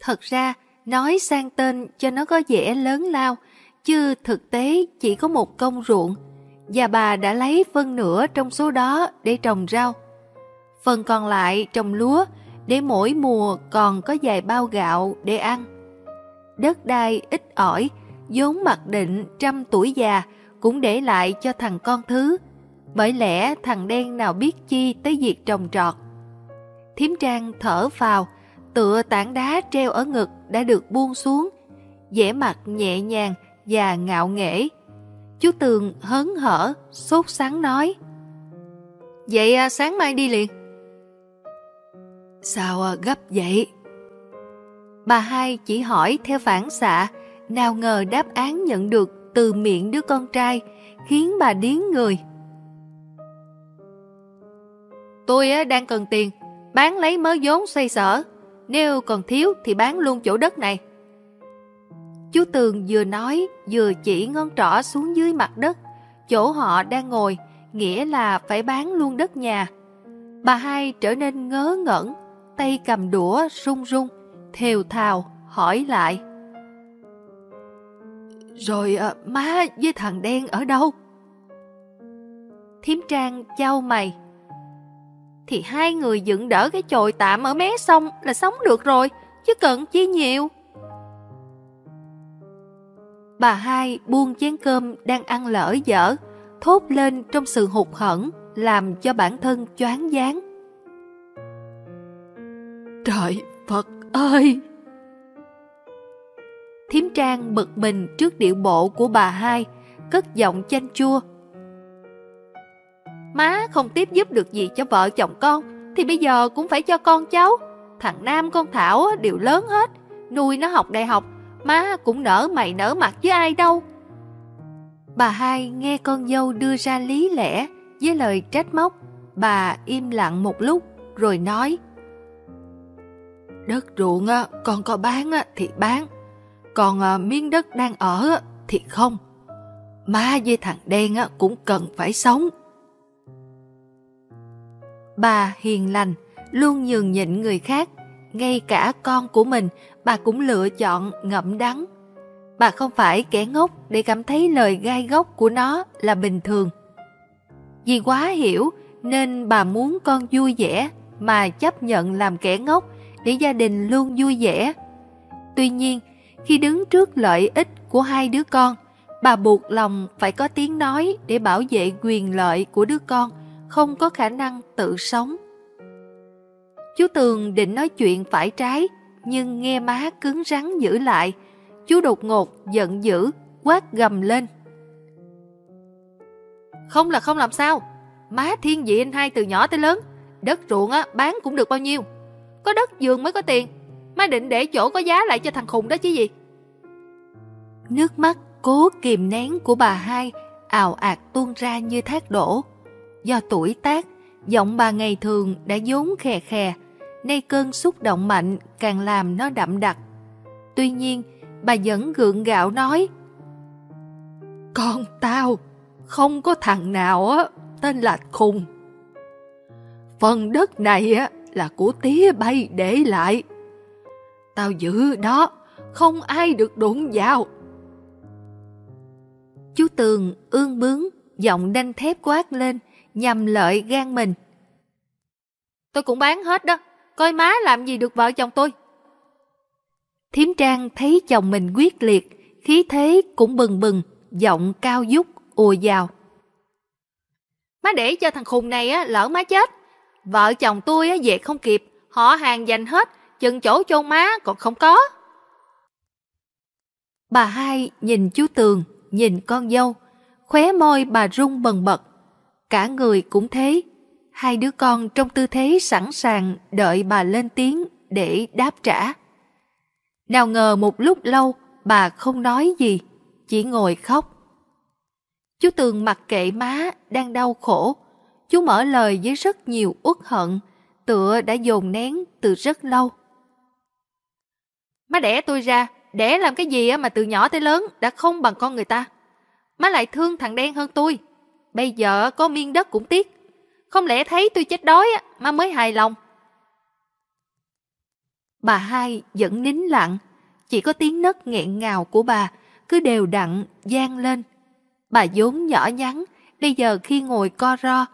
Thật ra, nói sang tên cho nó có vẻ lớn lao, chứ thực tế chỉ có một công ruộng, và bà đã lấy phân nửa trong số đó để trồng rau. Phần còn lại trồng lúa để mỗi mùa còn có vài bao gạo để ăn. Đất đai ít ỏi, vốn mặc định trăm tuổi già cũng để lại cho thằng con thứ, bởi lẽ thằng đen nào biết chi tới việc trồng trọt. Thiếm Trang thở vào, tựa tảng đá treo ở ngực đã được buông xuống, vẻ mặt nhẹ nhàng và ngạo nghễ. Chú Tường hớn hở, sốt sắng nói. Vậy à, sáng mai đi liền. Sao à, gấp vậy? Bà hai chỉ hỏi theo phản xạ, nào ngờ đáp án nhận được từ miệng đứa con trai khiến bà điếng người. Tôi đang cần tiền, bán lấy mớ vốn xoay sở. Nếu còn thiếu thì bán luôn chỗ đất này. Chú Tường vừa nói vừa chỉ ngón trỏ xuống dưới mặt đất, chỗ họ đang ngồi, nghĩa là phải bán luôn đất nhà. Bà hai trở nên ngớ ngẩn, tay cầm đũa run run, thều thào hỏi lại. Rồi à, má với thằng đen ở đâu? Thiếm Trang trao mày. Thì hai người dựng đỡ cái chồi tạm ở mé sông là sống được rồi, chứ cần chi nhiều. Bà hai buông chén cơm đang ăn lỡ dở, thốt lên trong sự hụt hẫng, làm cho bản thân choáng váng. Trời Phật ơi! Thiếm Trang bực mình trước điệu bộ của bà hai, cất giọng chanh chua. Má không tiếp giúp được gì cho vợ chồng con, thì bây giờ cũng phải cho con cháu. Thằng Nam con Thảo đều lớn hết, nuôi nó học đại học, má cũng nở mày nở mặt với ai đâu. Bà hai nghe con dâu đưa ra lý lẽ với lời trách móc, bà im lặng một lúc rồi nói Đất ruộng con có bán thì bán, còn à, miếng đất đang ở thì không. Má với thằng đen cũng cần phải sống. Bà hiền lành, luôn nhường nhịn người khác, ngay cả con của mình bà cũng lựa chọn ngậm đắng. Bà không phải kẻ ngốc để cảm thấy lời gai góc của nó là bình thường. Vì quá hiểu nên bà muốn con vui vẻ mà chấp nhận làm kẻ ngốc để gia đình luôn vui vẻ. Tuy nhiên, khi đứng trước lợi ích của hai đứa con, bà buộc lòng phải có tiếng nói để bảo vệ quyền lợi của đứa con không có khả năng tự sống. Chú Tường định nói chuyện phải trái, nhưng nghe má cứng rắn giữ lại. Chú đột ngột, giận dữ, quát gầm lên. Không là không làm sao. Má thiên vị anh hai từ nhỏ tới lớn. Đất ruộng á, bán cũng được bao nhiêu. Có đất giường mới có tiền. Má định để chỗ có giá lại cho thằng khùng đó chứ gì. Nước mắt cố kìm nén của bà hai ào ạt tuôn ra như thác đổ. Do tuổi tác, giọng bà ngày thường đã vốn khè khè, nay cơn xúc động mạnh càng làm nó đậm đặc. Tuy nhiên, bà vẫn gượng gạo nói Con tao, không có thằng nào á tên là Khùng. Phần đất này á là của tía bay để lại. Tao giữ đó, không ai được đụng vào. Chú Tường ương bướng, giọng đanh thép quát lên, nhằm lợi gan mình. Tôi cũng bán hết đó, coi má làm gì được vợ chồng tôi. Thiếm Trang thấy chồng mình quyết liệt, khí thế cũng bừng bừng, giọng cao dút, ùa vào. Má để cho thằng khùng này á, lỡ má chết. Vợ chồng tôi á, về không kịp, họ hàng dành hết, chừng chỗ chôn má còn không có. Bà hai nhìn chú Tường, nhìn con dâu, khóe môi bà rung bần bật. Cả người cũng thế, hai đứa con trong tư thế sẵn sàng đợi bà lên tiếng để đáp trả. Nào ngờ một lúc lâu bà không nói gì, chỉ ngồi khóc. Chú Tường mặc kệ má đang đau khổ, chú mở lời với rất nhiều uất hận, tựa đã dồn nén từ rất lâu. Má đẻ tôi ra, đẻ làm cái gì mà từ nhỏ tới lớn đã không bằng con người ta. Má lại thương thằng đen hơn tôi. Bây giờ có miên đất cũng tiếc. Không lẽ thấy tôi chết đói má mới hài lòng. Bà hai vẫn nín lặng, chỉ có tiếng nấc nghẹn ngào của bà cứ đều đặn gian lên. Bà vốn nhỏ nhắn, bây giờ khi ngồi co ro,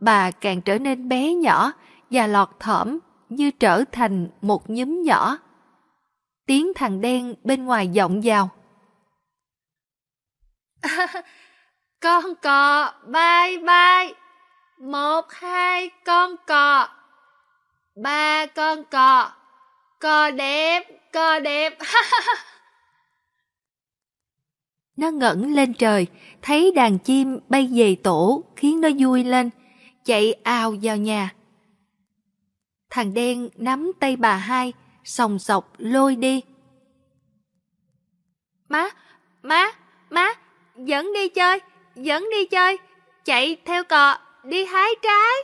bà càng trở nên bé nhỏ và lọt thỏm như trở thành một nhúm nhỏ. Tiếng thằng đen bên ngoài vọng vào. con cò bye bye. Một hai con cò. Ba con cò. Cò đẹp, cò đẹp. nó ngẩng lên trời, thấy đàn chim bay về tổ khiến nó vui lên, chạy ào vào nhà. Thằng đen nắm tay bà hai, sòng sọc lôi đi. Má, má, má, dẫn đi chơi, dẫn đi chơi, chạy theo cò, đi hái trái.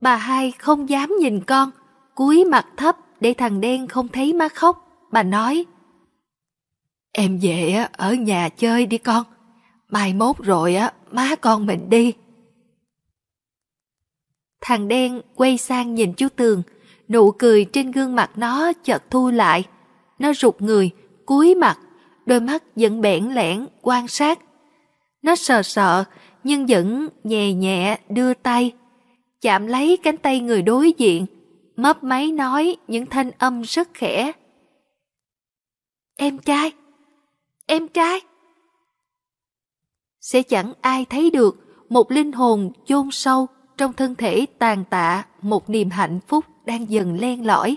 Bà hai không dám nhìn con, cúi mặt thấp để thằng đen không thấy má khóc. Bà nói, Em về ở nhà chơi đi con. Mai mốt rồi á, má con mình đi. Thằng đen quay sang nhìn chú Tường, nụ cười trên gương mặt nó chợt thu lại. Nó rụt người, cúi mặt, đôi mắt vẫn bẽn lẽn quan sát. Nó sợ sợ nhưng vẫn nhẹ nhẹ đưa tay, chạm lấy cánh tay người đối diện, mấp máy nói những thanh âm rất khẽ. Em trai, em trai. Sẽ chẳng ai thấy được một linh hồn chôn sâu trong thân thể tàn tạ một niềm hạnh phúc đang dần len lỏi.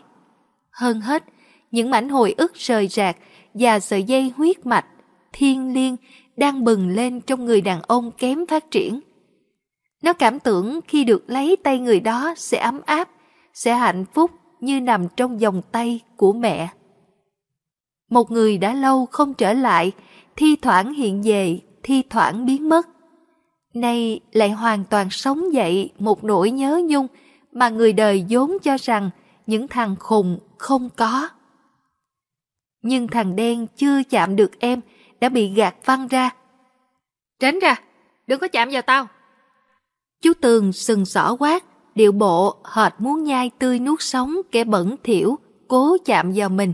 Hơn hết, những mảnh hồi ức rời rạc và sợi dây huyết mạch, thiên liêng đang bừng lên trong người đàn ông kém phát triển. Nó cảm tưởng khi được lấy tay người đó sẽ ấm áp, sẽ hạnh phúc như nằm trong vòng tay của mẹ. Một người đã lâu không trở lại, thi thoảng hiện về, thi thoảng biến mất. Nay lại hoàn toàn sống dậy một nỗi nhớ nhung mà người đời vốn cho rằng những thằng khùng không có. Nhưng thằng đen chưa chạm được em đã bị gạt văng ra. Tránh ra, đừng có chạm vào tao. Chú Tường sừng sỏ quát, điệu bộ hệt muốn nhai tươi nuốt sống kẻ bẩn thỉu, cố chạm vào mình.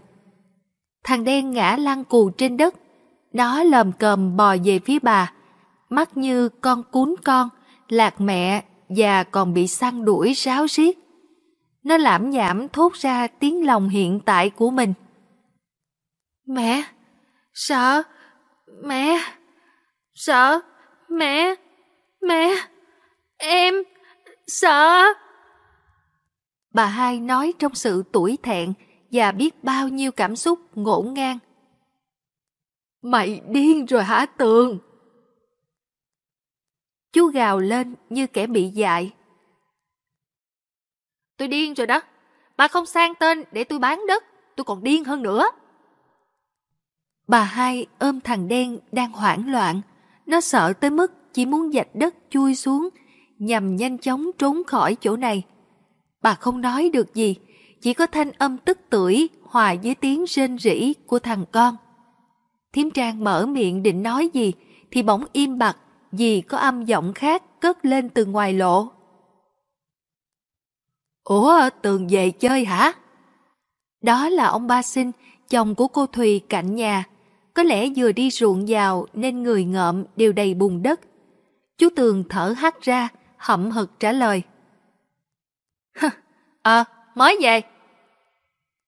Thằng đen ngã lăn cù trên đất, nó lầm cầm bò về phía bà, mắt như con cún con, lạc mẹ và còn bị săn đuổi ráo riết. Nó lãm nhảm thốt ra tiếng lòng hiện tại của mình. Mẹ, sợ, mẹ, sợ, mẹ, mẹ, em, sợ. Bà hai nói trong sự tuổi thẹn và biết bao nhiêu cảm xúc ngổn ngang. Mày điên rồi hả Tường? Chú gào lên như kẻ bị dại. Tôi điên rồi đó. Bà không sang tên để tôi bán đất. Tôi còn điên hơn nữa. Bà hai ôm thằng đen đang hoảng loạn. Nó sợ tới mức chỉ muốn dạch đất chui xuống nhằm nhanh chóng trốn khỏi chỗ này. Bà không nói được gì, chỉ có thanh âm tức tưởi hòa với tiếng rên rỉ của thằng con. Thiếm Trang mở miệng định nói gì thì bỗng im bặt vì có âm giọng khác cất lên từ ngoài lộ. Ủa, Tường về chơi hả? Đó là ông Ba Sinh, chồng của cô Thùy cạnh nhà. Có lẽ vừa đi ruộng vào nên người ngợm đều đầy bùn đất. Chú Tường thở hắt ra, hậm hực trả lời. Ờ, mới về.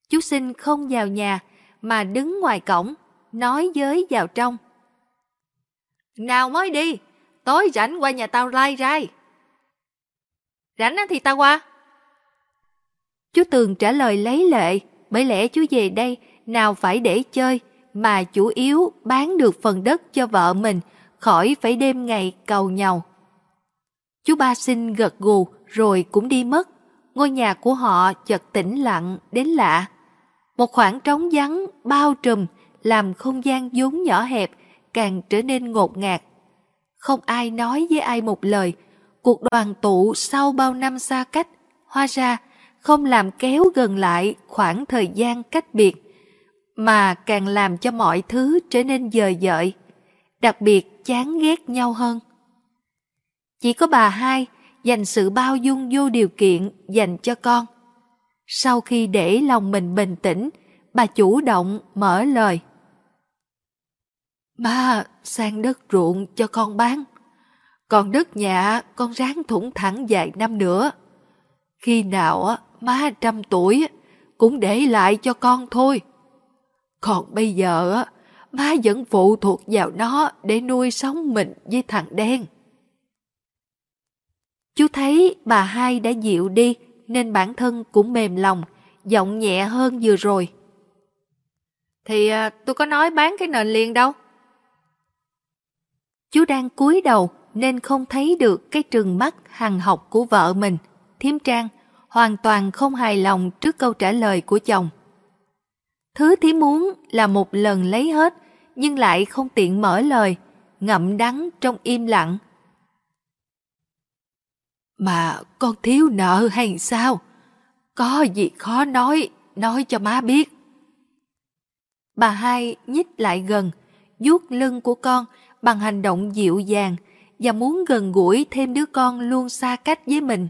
Chú Sinh không vào nhà mà đứng ngoài cổng, nói giới vào trong. Nào mới đi, tối rảnh qua nhà tao lai rai. Rảnh thì tao qua. Chú Tường trả lời lấy lệ, bởi lẽ chú về đây nào phải để chơi, mà chủ yếu bán được phần đất cho vợ mình, khỏi phải đêm ngày cầu nhau. Chú ba xin gật gù rồi cũng đi mất. Ngôi nhà của họ chợt tĩnh lặng đến lạ. Một khoảng trống vắng bao trùm làm không gian vốn nhỏ hẹp càng trở nên ngột ngạt. Không ai nói với ai một lời, cuộc đoàn tụ sau bao năm xa cách, hóa ra không làm kéo gần lại khoảng thời gian cách biệt, mà càng làm cho mọi thứ trở nên dời dợi, đặc biệt chán ghét nhau hơn. Chỉ có bà hai dành sự bao dung vô điều kiện dành cho con. Sau khi để lòng mình bình tĩnh, bà chủ động mở lời. Ba sang đất ruộng cho con bán. Còn đất nhà con ráng thủng thẳng vài năm nữa. Khi nào má trăm tuổi cũng để lại cho con thôi. Còn bây giờ má vẫn phụ thuộc vào nó để nuôi sống mình với thằng đen. Chú thấy bà hai đã dịu đi nên bản thân cũng mềm lòng, giọng nhẹ hơn vừa rồi. Thì à, tôi có nói bán cái nền liền đâu. Chú đang cúi đầu nên không thấy được cái trừng mắt hằng học của vợ mình, Thiếm Trang, hoàn toàn không hài lòng trước câu trả lời của chồng. Thứ Thiếm muốn là một lần lấy hết, nhưng lại không tiện mở lời, ngậm đắng trong im lặng Mà con thiếu nợ hay sao? Có gì khó nói, nói cho má biết. Bà hai nhích lại gần, vuốt lưng của con bằng hành động dịu dàng và muốn gần gũi thêm đứa con luôn xa cách với mình.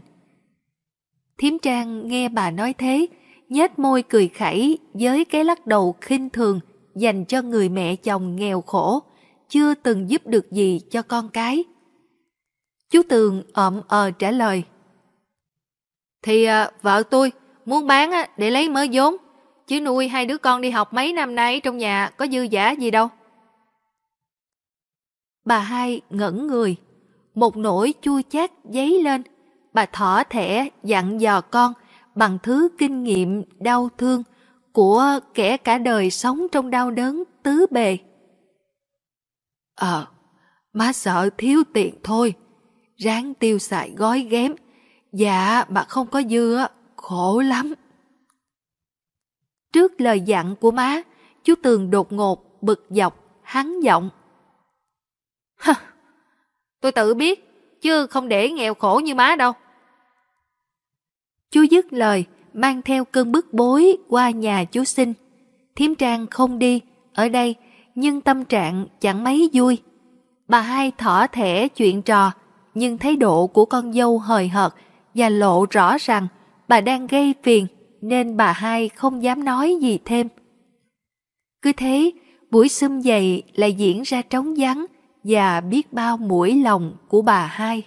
Thiếm Trang nghe bà nói thế, nhếch môi cười khẩy với cái lắc đầu khinh thường dành cho người mẹ chồng nghèo khổ, chưa từng giúp được gì cho con cái. Chú Tường ậm ờ trả lời. Thì à, vợ tôi muốn bán á, để lấy mớ vốn, chứ nuôi hai đứa con đi học mấy năm nay trong nhà có dư giả gì đâu. Bà hai ngẩn người, một nỗi chua chát dấy lên. Bà thỏ thẻ dặn dò con bằng thứ kinh nghiệm đau thương của kẻ cả đời sống trong đau đớn tứ bề. Ờ, má sợ thiếu tiền thôi, ráng tiêu xài gói ghém, dạ mà không có dư khổ lắm. Trước lời dặn của má, chú Tường đột ngột, bực dọc, hắn giọng. Tôi tự biết, chứ không để nghèo khổ như má đâu. Chú dứt lời, mang theo cơn bức bối qua nhà chú sinh. Thiếm Trang không đi, ở đây, nhưng tâm trạng chẳng mấy vui. Bà hai thỏ thẻ chuyện trò, nhưng thái độ của con dâu hời hợt và lộ rõ rằng bà đang gây phiền nên bà hai không dám nói gì thêm. Cứ thế, buổi xum dày lại diễn ra trống vắng và biết bao mũi lòng của bà hai.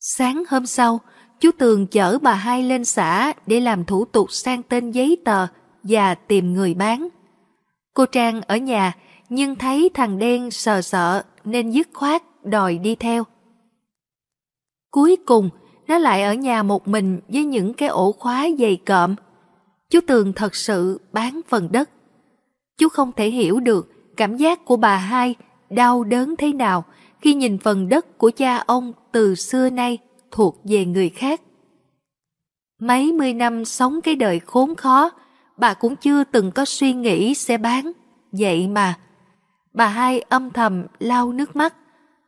Sáng hôm sau, chú Tường chở bà hai lên xã để làm thủ tục sang tên giấy tờ và tìm người bán. Cô Trang ở nhà nhưng thấy thằng đen sờ sợ nên dứt khoát đòi đi theo. Cuối cùng, nó lại ở nhà một mình với những cái ổ khóa dày cộm. Chú Tường thật sự bán phần đất. Chú không thể hiểu được cảm giác của bà hai đau đớn thế nào khi nhìn phần đất của cha ông từ xưa nay thuộc về người khác. Mấy mươi năm sống cái đời khốn khó, bà cũng chưa từng có suy nghĩ sẽ bán. Vậy mà, bà hai âm thầm lau nước mắt,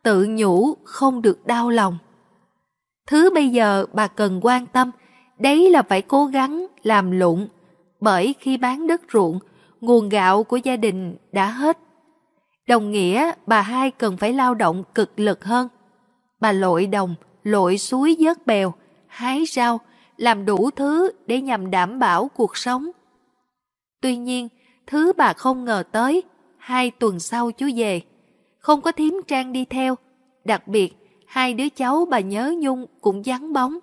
tự nhủ không được đau lòng. Thứ bây giờ bà cần quan tâm, đấy là phải cố gắng làm lụng, bởi khi bán đất ruộng, nguồn gạo của gia đình đã hết. Đồng nghĩa bà hai cần phải lao động cực lực hơn. Bà lội đồng, lội suối vớt bèo, hái rau, làm đủ thứ để nhằm đảm bảo cuộc sống. Tuy nhiên, thứ bà không ngờ tới, hai tuần sau chú về, không có thím trang đi theo, đặc biệt hai đứa cháu bà nhớ nhung cũng vắng bóng.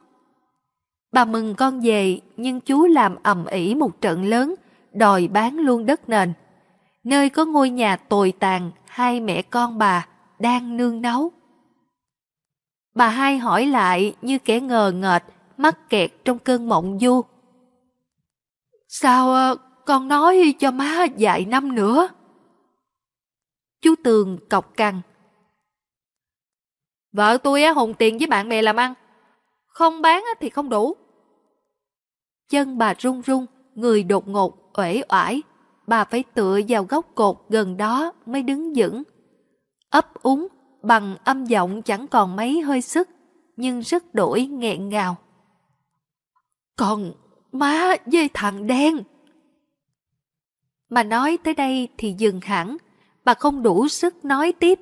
Bà mừng con về nhưng chú làm ầm ĩ một trận lớn, đòi bán luôn đất nền. Nơi có ngôi nhà tồi tàn hai mẹ con bà đang nương nấu. Bà hai hỏi lại như kẻ ngờ ngợt, mắc kẹt trong cơn mộng du. Sao ờ, con nói cho má dạy năm nữa? Chú Tường cọc cằn. Vợ tôi á hùng tiền với bạn bè làm ăn. Không bán thì không đủ. Chân bà run run, người đột ngột, uể oải. Bà phải tựa vào góc cột gần đó mới đứng vững. Ấp úng, bằng âm giọng chẳng còn mấy hơi sức, nhưng rất đổi nghẹn ngào. Còn má với thằng đen. Mà nói tới đây thì dừng hẳn, bà không đủ sức nói tiếp,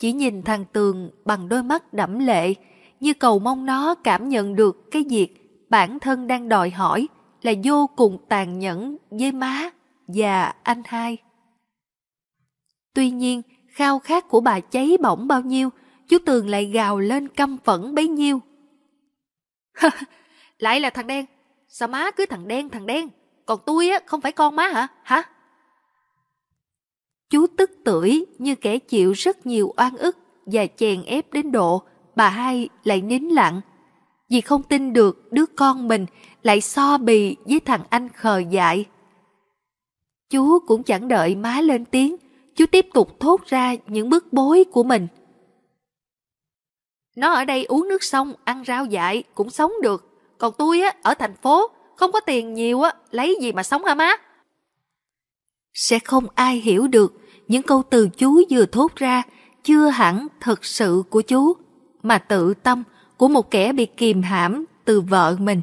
chỉ nhìn thằng Tường bằng đôi mắt đẫm lệ, như cầu mong nó cảm nhận được cái việc bản thân đang đòi hỏi là vô cùng tàn nhẫn với má và anh hai. Tuy nhiên, khao khát của bà cháy bỏng bao nhiêu, chú Tường lại gào lên căm phẫn bấy nhiêu. lại là thằng đen, sao má cứ thằng đen thằng đen, còn tôi á không phải con má hả? Hả? Chú tức tưởi như kẻ chịu rất nhiều oan ức và chèn ép đến độ bà hai lại nín lặng vì không tin được đứa con mình lại so bì với thằng anh khờ dại. Chú cũng chẳng đợi má lên tiếng, chú tiếp tục thốt ra những bức bối của mình. Nó ở đây uống nước sông, ăn rau dại cũng sống được. Còn tôi á, ở thành phố, không có tiền nhiều á, lấy gì mà sống hả má? Sẽ không ai hiểu được những câu từ chú vừa thốt ra chưa hẳn thật sự của chú, mà tự tâm của một kẻ bị kìm hãm từ vợ mình.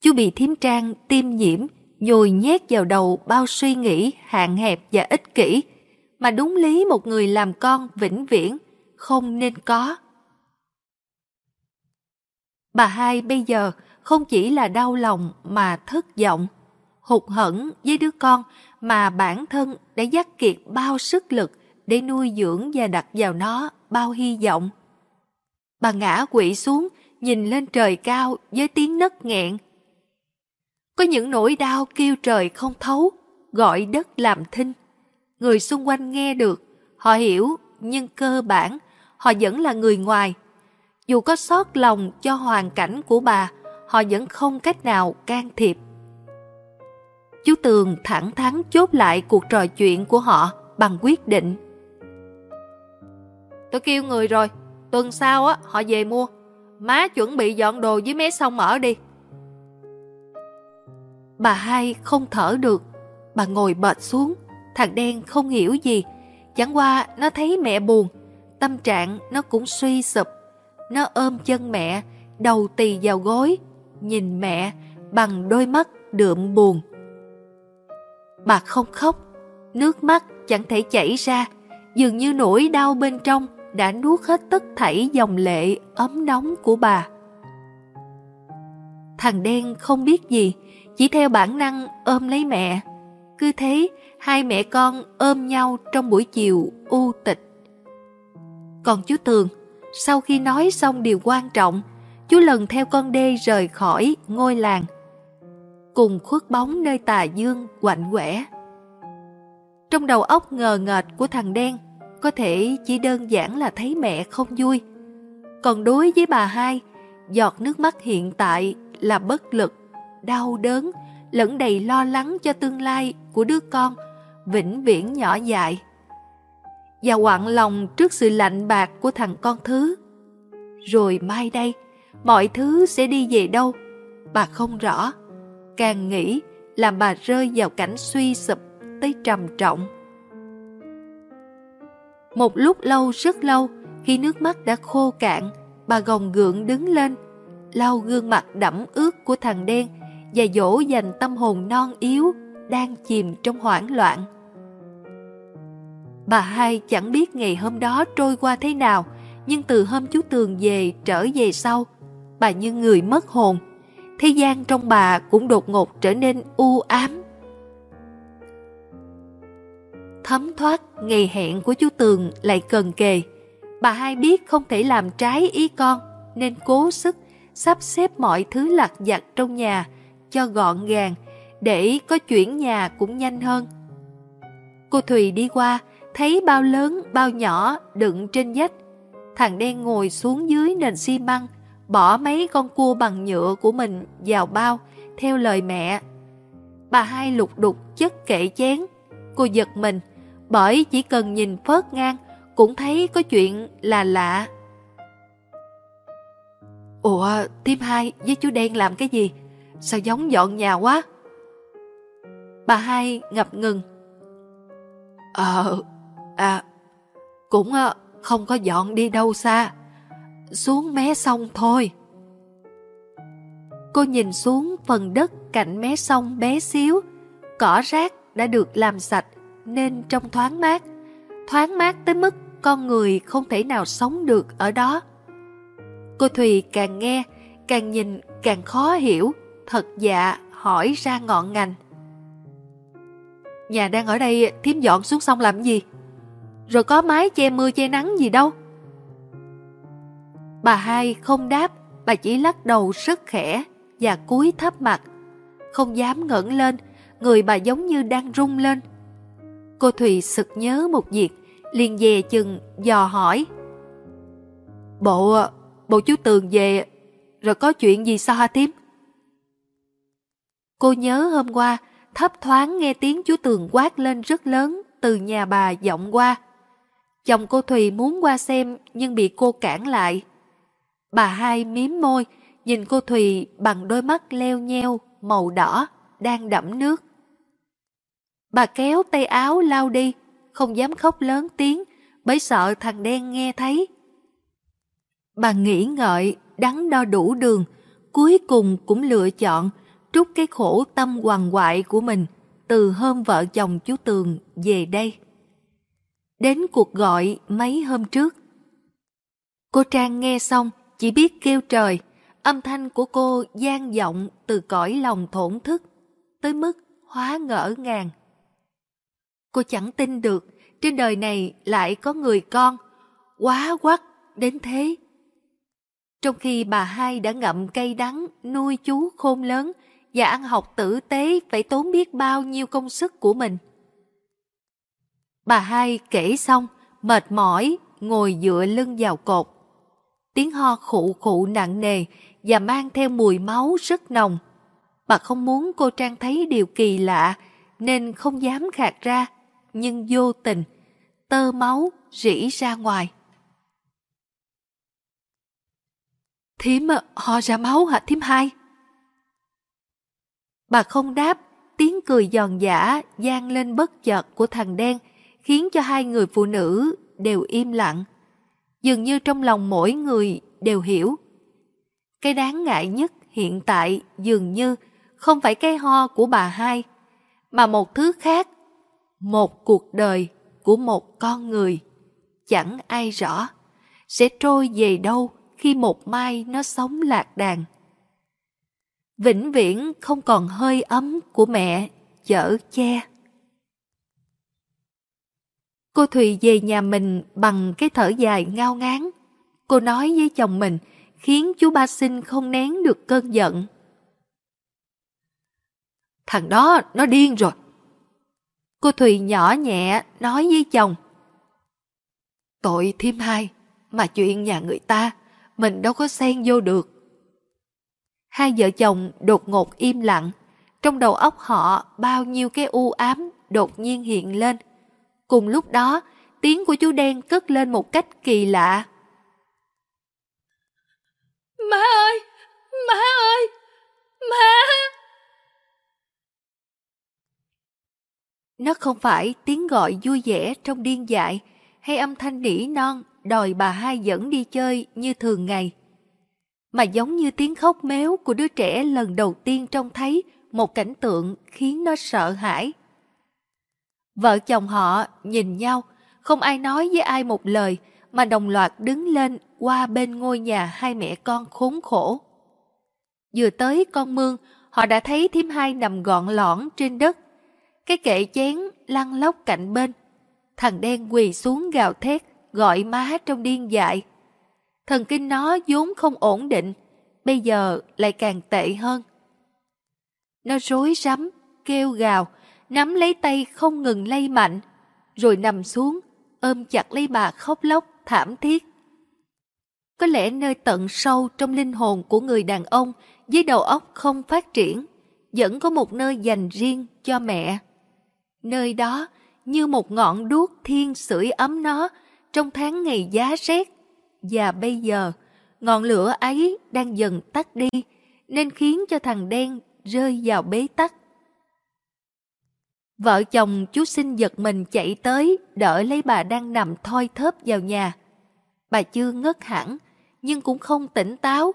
Chú bị thiếm trang tiêm nhiễm, nhồi nhét vào đầu bao suy nghĩ hạn hẹp và ích kỷ, mà đúng lý một người làm con vĩnh viễn không nên có. Bà hai bây giờ không chỉ là đau lòng mà thất vọng, hụt hẫng với đứa con mà bản thân đã dắt kiệt bao sức lực để nuôi dưỡng và đặt vào nó bao hy vọng. Bà ngã quỵ xuống, nhìn lên trời cao với tiếng nấc nghẹn. Có những nỗi đau kêu trời không thấu, gọi đất làm thinh. Người xung quanh nghe được, họ hiểu, nhưng cơ bản, họ vẫn là người ngoài. Dù có xót lòng cho hoàn cảnh của bà, họ vẫn không cách nào can thiệp. Chú Tường thẳng thắn chốt lại cuộc trò chuyện của họ bằng quyết định. Tôi kêu người rồi, tuần sau á họ về mua. Má chuẩn bị dọn đồ với mé sông mở đi. Bà hai không thở được, bà ngồi bệt xuống. Thằng đen không hiểu gì, chẳng qua nó thấy mẹ buồn, tâm trạng nó cũng suy sụp. Nó ôm chân mẹ, đầu tì vào gối, nhìn mẹ bằng đôi mắt đượm buồn. Bà không khóc, nước mắt chẳng thể chảy ra, dường như nỗi đau bên trong đã nuốt hết tất thảy dòng lệ ấm nóng của bà. Thằng đen không biết gì, chỉ theo bản năng ôm lấy mẹ. Cứ thế, hai mẹ con ôm nhau trong buổi chiều u tịch. Còn chú Tường, sau khi nói xong điều quan trọng, chú lần theo con đê rời khỏi ngôi làng. Cùng khuất bóng nơi tà dương quạnh quẻ. Trong đầu óc ngờ ngợt của thằng đen, có thể chỉ đơn giản là thấy mẹ không vui. Còn đối với bà hai, giọt nước mắt hiện tại là bất lực, đau đớn, lẫn đầy lo lắng cho tương lai của đứa con, vĩnh viễn nhỏ dại. Và quặn lòng trước sự lạnh bạc của thằng con thứ. Rồi mai đây, mọi thứ sẽ đi về đâu? Bà không rõ. Càng nghĩ làm bà rơi vào cảnh suy sụp tới trầm trọng. Một lúc lâu rất lâu, khi nước mắt đã khô cạn, bà gồng gượng đứng lên, lau gương mặt đẫm ướt của thằng đen và dỗ dành tâm hồn non yếu đang chìm trong hoảng loạn. Bà hai chẳng biết ngày hôm đó trôi qua thế nào, nhưng từ hôm chú Tường về trở về sau, bà như người mất hồn. Thế gian trong bà cũng đột ngột trở nên u ám thấm thoát ngày hẹn của chú Tường lại cần kề. Bà hai biết không thể làm trái ý con, nên cố sức sắp xếp mọi thứ lặt vặt trong nhà cho gọn gàng, để có chuyển nhà cũng nhanh hơn. Cô Thùy đi qua, thấy bao lớn bao nhỏ đựng trên dách. Thằng đen ngồi xuống dưới nền xi măng, bỏ mấy con cua bằng nhựa của mình vào bao, theo lời mẹ. Bà hai lục đục chất kệ chén. Cô giật mình, bởi chỉ cần nhìn phớt ngang cũng thấy có chuyện là lạ. Ủa, Tim hai với chú đen làm cái gì? Sao giống dọn nhà quá? Bà hai ngập ngừng. Ờ, à, cũng ờ, không có dọn đi đâu xa. Xuống mé sông thôi. Cô nhìn xuống phần đất cạnh mé sông bé xíu, cỏ rác đã được làm sạch, nên trông thoáng mát. Thoáng mát tới mức con người không thể nào sống được ở đó. Cô Thùy càng nghe, càng nhìn, càng khó hiểu, thật dạ hỏi ra ngọn ngành. Nhà đang ở đây thím dọn xuống sông làm gì? Rồi có mái che mưa che nắng gì đâu? Bà hai không đáp, bà chỉ lắc đầu rất khẽ và cúi thấp mặt. Không dám ngẩng lên, người bà giống như đang rung lên. Cô Thùy sực nhớ một việc, liền về chừng dò hỏi. Bộ, bộ chú Tường về, rồi có chuyện gì sao hả thím? Cô nhớ hôm qua, thấp thoáng nghe tiếng chú Tường quát lên rất lớn từ nhà bà vọng qua. Chồng cô Thùy muốn qua xem nhưng bị cô cản lại. Bà hai miếm môi, nhìn cô Thùy bằng đôi mắt leo nheo, màu đỏ, đang đẫm nước. Bà kéo tay áo lao đi, không dám khóc lớn tiếng, bởi sợ thằng đen nghe thấy. Bà nghĩ ngợi, đắn đo đủ đường, cuối cùng cũng lựa chọn trút cái khổ tâm hoàng hoại của mình từ hôm vợ chồng chú Tường về đây. Đến cuộc gọi mấy hôm trước. Cô Trang nghe xong chỉ biết kêu trời, âm thanh của cô gian vọng từ cõi lòng thổn thức, tới mức hóa ngỡ ngàng. Cô chẳng tin được trên đời này lại có người con, quá quắc đến thế. Trong khi bà hai đã ngậm cây đắng nuôi chú khôn lớn và ăn học tử tế phải tốn biết bao nhiêu công sức của mình. Bà hai kể xong, mệt mỏi, ngồi dựa lưng vào cột. Tiếng ho khụ khụ nặng nề và mang theo mùi máu rất nồng. Bà không muốn cô Trang thấy điều kỳ lạ nên không dám khạc ra, nhưng vô tình, tơ máu rỉ ra ngoài. Thím ho ra máu hả thím hai? Bà không đáp, tiếng cười giòn giả gian lên bất chợt của thằng đen khiến cho hai người phụ nữ đều im lặng. Dường như trong lòng mỗi người đều hiểu. Cái đáng ngại nhất hiện tại dường như không phải cái ho của bà hai, mà một thứ khác, một cuộc đời của một con người, chẳng ai rõ, sẽ trôi về đâu khi một mai nó sống lạc đàn. Vĩnh viễn không còn hơi ấm của mẹ chở che. Cô Thùy về nhà mình bằng cái thở dài ngao ngán. Cô nói với chồng mình khiến chú ba sinh không nén được cơn giận. Thằng đó nó điên rồi. Cô Thùy nhỏ nhẹ nói với chồng. Tội thêm hai, mà chuyện nhà người ta, mình đâu có xen vô được. Hai vợ chồng đột ngột im lặng, trong đầu óc họ bao nhiêu cái u ám đột nhiên hiện lên. Cùng lúc đó, tiếng của chú đen cất lên một cách kỳ lạ. Má ơi! Má ơi! Má! Nó không phải tiếng gọi vui vẻ trong điên dại hay âm thanh nỉ non đòi bà hai dẫn đi chơi như thường ngày. Mà giống như tiếng khóc méo của đứa trẻ lần đầu tiên trông thấy một cảnh tượng khiến nó sợ hãi. Vợ chồng họ nhìn nhau, không ai nói với ai một lời mà đồng loạt đứng lên qua bên ngôi nhà hai mẹ con khốn khổ. Vừa tới con mương, họ đã thấy thím hai nằm gọn lõn trên đất. Cái kệ chén lăn lóc cạnh bên. Thằng đen quỳ xuống gào thét, gọi má trong điên dại. Thần kinh nó vốn không ổn định, bây giờ lại càng tệ hơn. Nó rối rắm, kêu gào, nắm lấy tay không ngừng lay mạnh, rồi nằm xuống, ôm chặt lấy bà khóc lóc, thảm thiết. Có lẽ nơi tận sâu trong linh hồn của người đàn ông với đầu óc không phát triển, vẫn có một nơi dành riêng cho mẹ. Nơi đó như một ngọn đuốc thiên sưởi ấm nó trong tháng ngày giá rét. Và bây giờ, ngọn lửa ấy đang dần tắt đi, nên khiến cho thằng đen rơi vào bế tắc. Vợ chồng chú sinh giật mình chạy tới, đỡ lấy bà đang nằm thoi thớp vào nhà. Bà chưa ngất hẳn, nhưng cũng không tỉnh táo,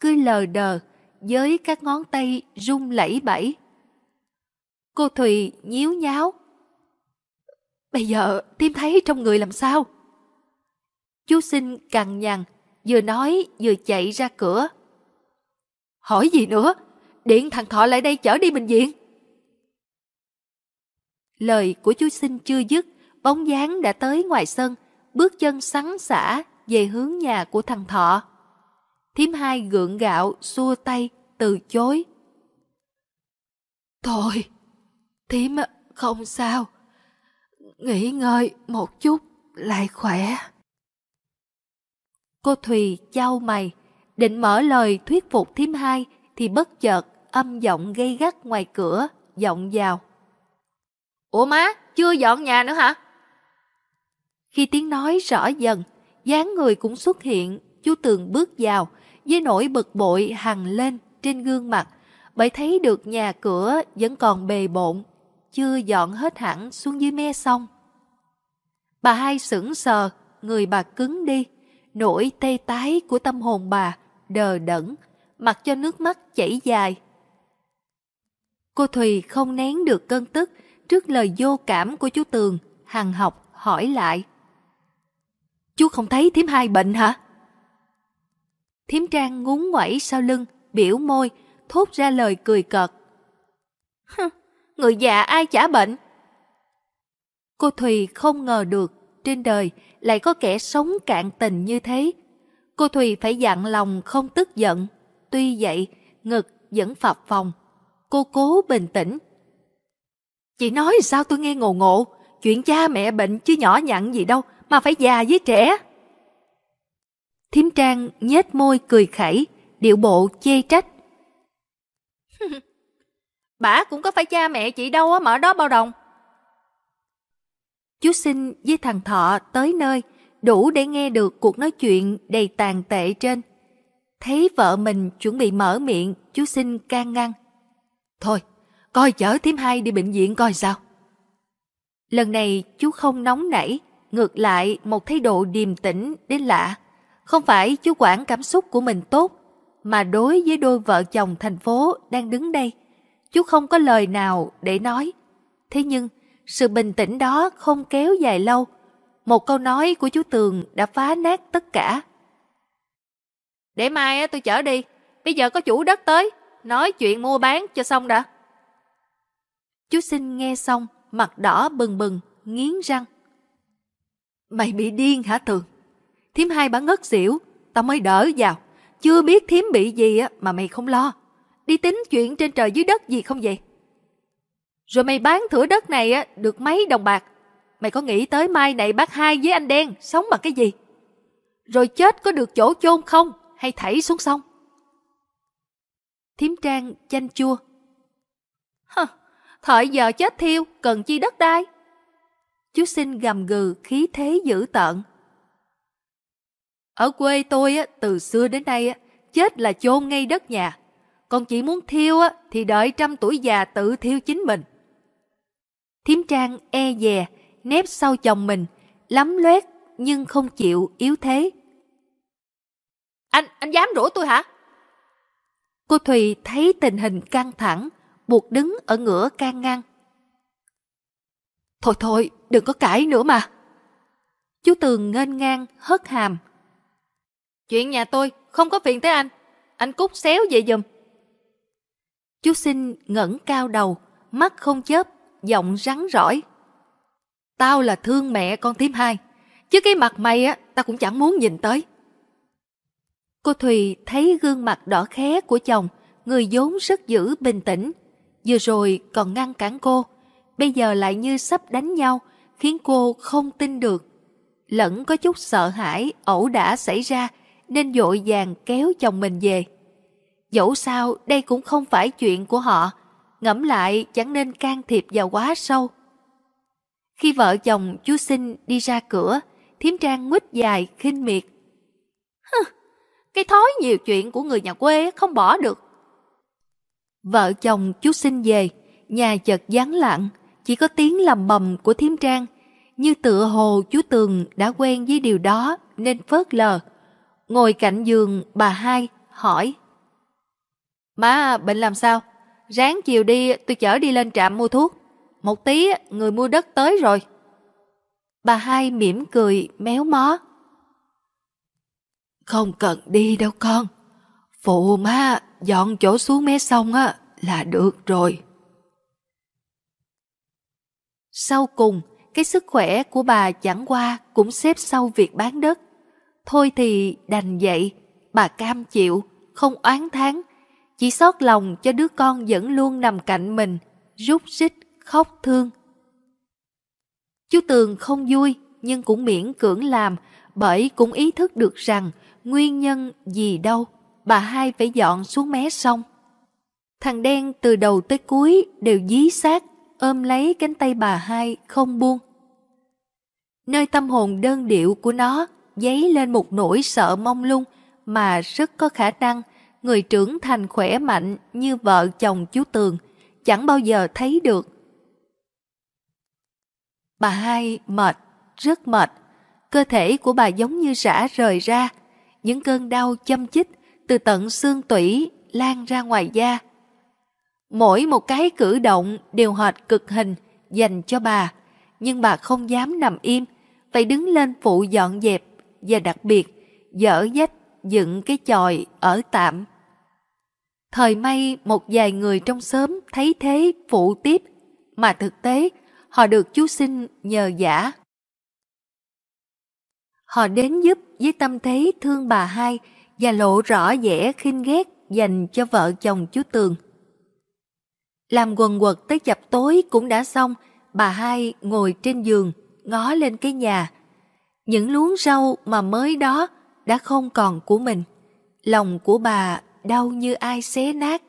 cứ lờ đờ, với các ngón tay rung lẫy bẫy. Cô Thùy nhíu nháo. Bây giờ tim thấy trong người làm sao? Chú sinh cằn nhằn, vừa nói vừa chạy ra cửa. Hỏi gì nữa? Điện thằng Thọ lại đây chở đi bệnh viện. Lời của chú sinh chưa dứt, bóng dáng đã tới ngoài sân, bước chân sắn xả về hướng nhà của thằng Thọ. Thím hai gượng gạo, xua tay, từ chối. Thôi, thím không sao. Nghỉ ngơi một chút lại khỏe. Cô Thùy trao mày, định mở lời thuyết phục thím hai thì bất chợt âm giọng gây gắt ngoài cửa, giọng vào. Ủa má, chưa dọn nhà nữa hả? Khi tiếng nói rõ dần, dáng người cũng xuất hiện, chú Tường bước vào, với nỗi bực bội hằn lên trên gương mặt, bởi thấy được nhà cửa vẫn còn bề bộn, chưa dọn hết hẳn xuống dưới me sông. Bà hai sững sờ, người bà cứng đi, nỗi tê tái của tâm hồn bà đờ đẫn, mặc cho nước mắt chảy dài. Cô Thùy không nén được cơn tức trước lời vô cảm của chú Tường, hằng học hỏi lại. Chú không thấy thím hai bệnh hả? Thím Trang ngúng ngoẩy sau lưng, biểu môi, thốt ra lời cười cợt. người già ai chả bệnh? Cô Thùy không ngờ được trên đời lại có kẻ sống cạn tình như thế. Cô Thùy phải dặn lòng không tức giận. Tuy vậy, ngực vẫn phập phòng. Cô cố bình tĩnh. Chị nói sao tôi nghe ngộ ngộ, chuyện cha mẹ bệnh chứ nhỏ nhặn gì đâu mà phải già với trẻ. Thiếm Trang nhếch môi cười khẩy, điệu bộ chê trách. Bả cũng có phải cha mẹ chị đâu mà ở đó bao đồng. Chú sinh với thằng Thọ tới nơi, đủ để nghe được cuộc nói chuyện đầy tàn tệ trên. Thấy vợ mình chuẩn bị mở miệng, chú sinh can ngăn. Thôi, coi chở thím hai đi bệnh viện coi sao. Lần này chú không nóng nảy, ngược lại một thái độ điềm tĩnh đến lạ. Không phải chú quản cảm xúc của mình tốt, mà đối với đôi vợ chồng thành phố đang đứng đây, chú không có lời nào để nói. Thế nhưng, sự bình tĩnh đó không kéo dài lâu. Một câu nói của chú Tường đã phá nát tất cả. Để mai tôi chở đi, bây giờ có chủ đất tới, nói chuyện mua bán cho xong đã. Chú xin nghe xong, mặt đỏ bừng bừng, nghiến răng. Mày bị điên hả Tường? Thiếm hai bà ngất xỉu, tao mới đỡ vào. Chưa biết thiếm bị gì mà mày không lo. Đi tính chuyện trên trời dưới đất gì không vậy? Rồi mày bán thửa đất này á được mấy đồng bạc. Mày có nghĩ tới mai này bác hai với anh đen sống bằng cái gì? Rồi chết có được chỗ chôn không? Hay thảy xuống sông? Thiếm Trang chanh chua. Hơ, thời giờ chết thiêu, cần chi đất đai? Chú xin gầm gừ khí thế dữ tợn. Ở quê tôi á, từ xưa đến nay á, chết là chôn ngay đất nhà. Còn chỉ muốn thiêu á, thì đợi trăm tuổi già tự thiêu chính mình. Thiếm Trang e dè, nép sau chồng mình, lắm loét nhưng không chịu yếu thế. Anh, anh dám rủa tôi hả? Cô Thùy thấy tình hình căng thẳng, buộc đứng ở ngửa can ngăn. Thôi thôi, đừng có cãi nữa mà. Chú Tường ngênh ngang, hất hàm. Chuyện nhà tôi không có phiền tới anh. Anh cút xéo về giùm. Chú sinh ngẩng cao đầu, mắt không chớp, giọng rắn rỏi. Tao là thương mẹ con tím hai, chứ cái mặt mày á, tao cũng chẳng muốn nhìn tới. Cô Thùy thấy gương mặt đỏ khé của chồng, người vốn rất giữ bình tĩnh. Vừa rồi còn ngăn cản cô, bây giờ lại như sắp đánh nhau, khiến cô không tin được. Lẫn có chút sợ hãi, ẩu đã xảy ra, nên dội vàng kéo chồng mình về. Dẫu sao, đây cũng không phải chuyện của họ, ngẫm lại chẳng nên can thiệp vào quá sâu. Khi vợ chồng chú sinh đi ra cửa, thiếm trang nguyết dài khinh miệt. Hừ, cái thói nhiều chuyện của người nhà quê không bỏ được. Vợ chồng chú sinh về, nhà chợt vắng lặng, chỉ có tiếng lầm bầm của thiếm trang. Như tựa hồ chú Tường đã quen với điều đó nên phớt lờ. Ngồi cạnh giường bà hai hỏi. Má bệnh làm sao? Ráng chiều đi tôi chở đi lên trạm mua thuốc. Một tí người mua đất tới rồi. Bà hai mỉm cười méo mó. Không cần đi đâu con. Phụ má dọn chỗ xuống mé sông á là được rồi. Sau cùng, cái sức khỏe của bà chẳng qua cũng xếp sau việc bán đất. Thôi thì đành vậy, bà cam chịu, không oán tháng, chỉ xót lòng cho đứa con vẫn luôn nằm cạnh mình, rút rít, khóc thương. Chú Tường không vui nhưng cũng miễn cưỡng làm bởi cũng ý thức được rằng nguyên nhân gì đâu bà hai phải dọn xuống mé sông. Thằng đen từ đầu tới cuối đều dí sát ôm lấy cánh tay bà hai không buông. Nơi tâm hồn đơn điệu của nó dấy lên một nỗi sợ mong lung mà rất có khả năng người trưởng thành khỏe mạnh như vợ chồng chú Tường chẳng bao giờ thấy được. Bà hai mệt, rất mệt, cơ thể của bà giống như rã rời ra, những cơn đau châm chích từ tận xương tủy lan ra ngoài da. Mỗi một cái cử động đều hệt cực hình dành cho bà, nhưng bà không dám nằm im, phải đứng lên phụ dọn dẹp và đặc biệt dở dách dựng cái chòi ở tạm. Thời may một vài người trong xóm thấy thế phụ tiếp, mà thực tế họ được chú sinh nhờ giả. Họ đến giúp với tâm thế thương bà hai và lộ rõ vẻ khinh ghét dành cho vợ chồng chú Tường. Làm quần quật tới chập tối cũng đã xong, bà hai ngồi trên giường, ngó lên cái nhà. Những luống rau mà mới đó đã không còn của mình. Lòng của bà đau như ai xé nát.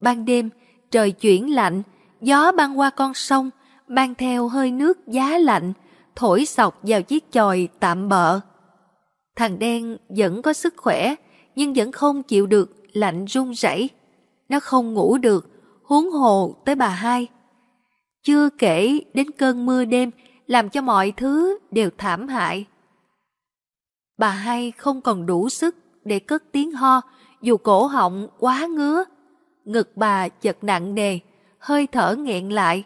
Ban đêm, trời chuyển lạnh, gió băng qua con sông, mang theo hơi nước giá lạnh, thổi sọc vào chiếc chòi tạm bợ. Thằng đen vẫn có sức khỏe, nhưng vẫn không chịu được lạnh run rẩy. Nó không ngủ được, huống hồ tới bà hai. Chưa kể đến cơn mưa đêm làm cho mọi thứ đều thảm hại. Bà hai không còn đủ sức để cất tiếng ho dù cổ họng quá ngứa. Ngực bà chật nặng nề, hơi thở nghẹn lại,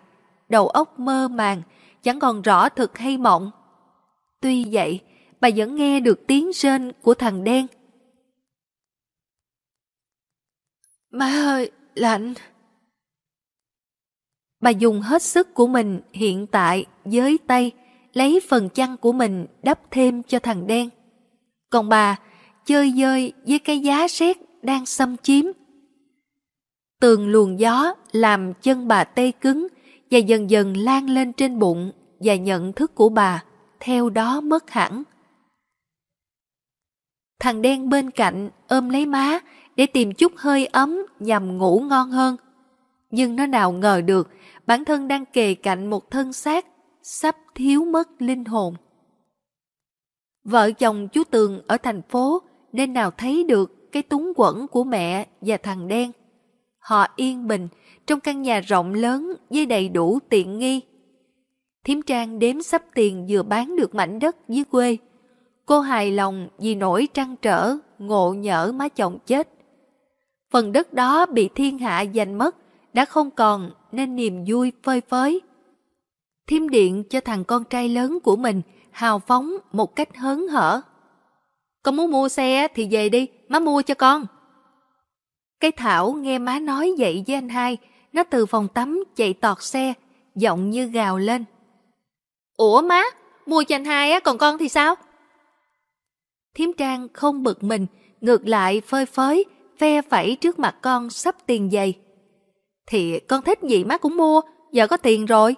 đầu óc mơ màng, chẳng còn rõ thực hay mộng. Tuy vậy, bà vẫn nghe được tiếng rên của thằng đen. Má ơi, lạnh! Bà dùng hết sức của mình hiện tại với tay, lấy phần chăn của mình đắp thêm cho thằng đen. Còn bà chơi dơi với cái giá rét đang xâm chiếm. Tường luồng gió làm chân bà tê cứng và dần dần lan lên trên bụng và nhận thức của bà, theo đó mất hẳn. Thằng đen bên cạnh ôm lấy má để tìm chút hơi ấm nhằm ngủ ngon hơn. Nhưng nó nào ngờ được, bản thân đang kề cạnh một thân xác sắp thiếu mất linh hồn. Vợ chồng chú Tường ở thành phố nên nào thấy được cái túng quẩn của mẹ và thằng đen. Họ yên bình trong căn nhà rộng lớn với đầy đủ tiện nghi. Thiếm Trang đếm sắp tiền vừa bán được mảnh đất dưới quê. Cô hài lòng vì nỗi trăn trở, ngộ nhỡ má chồng chết. Phần đất đó bị thiên hạ giành mất, đã không còn nên niềm vui phơi phới. Thiếm điện cho thằng con trai lớn của mình hào phóng một cách hớn hở. Con muốn mua xe thì về đi, má mua cho con. Cái Thảo nghe má nói vậy với anh hai, nó từ phòng tắm chạy tọt xe, giọng như gào lên. Ủa má, mua cho anh hai á, còn con thì sao? Thiếm Trang không bực mình, ngược lại phơi phới, ve phẩy trước mặt con sắp tiền giày. Thì con thích gì má cũng mua, giờ có tiền rồi.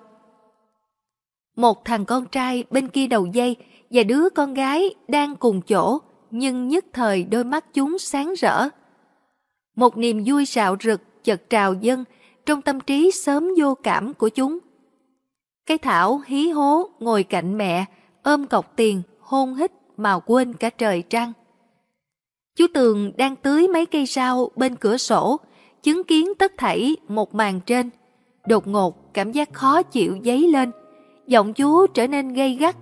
Một thằng con trai bên kia đầu dây và đứa con gái đang cùng chỗ, nhưng nhất thời đôi mắt chúng sáng rỡ. Một niềm vui rạo rực chợt trào dân trong tâm trí sớm vô cảm của chúng. Cái thảo hí hố ngồi cạnh mẹ, ôm cọc tiền, hôn hít mà quên cả trời trăng. Chú Tường đang tưới mấy cây rau bên cửa sổ, chứng kiến tất thảy một màn trên. Đột ngột cảm giác khó chịu dấy lên, giọng chú trở nên gây gắt.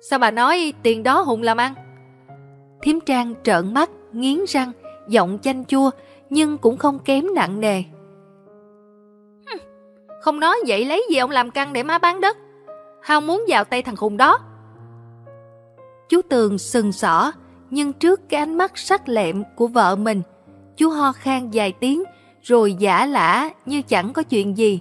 Sao bà nói tiền đó Hùng làm ăn? Thiếm Trang trợn mắt, nghiến răng, giọng chanh chua nhưng cũng không kém nặng nề. Không nói vậy lấy gì ông làm căng để má bán đất? Hao muốn vào tay thằng khùng đó. Chú Tường sừng sỏ, nhưng trước cái ánh mắt sắc lẹm của vợ mình, chú ho khan vài tiếng rồi giả lả như chẳng có chuyện gì.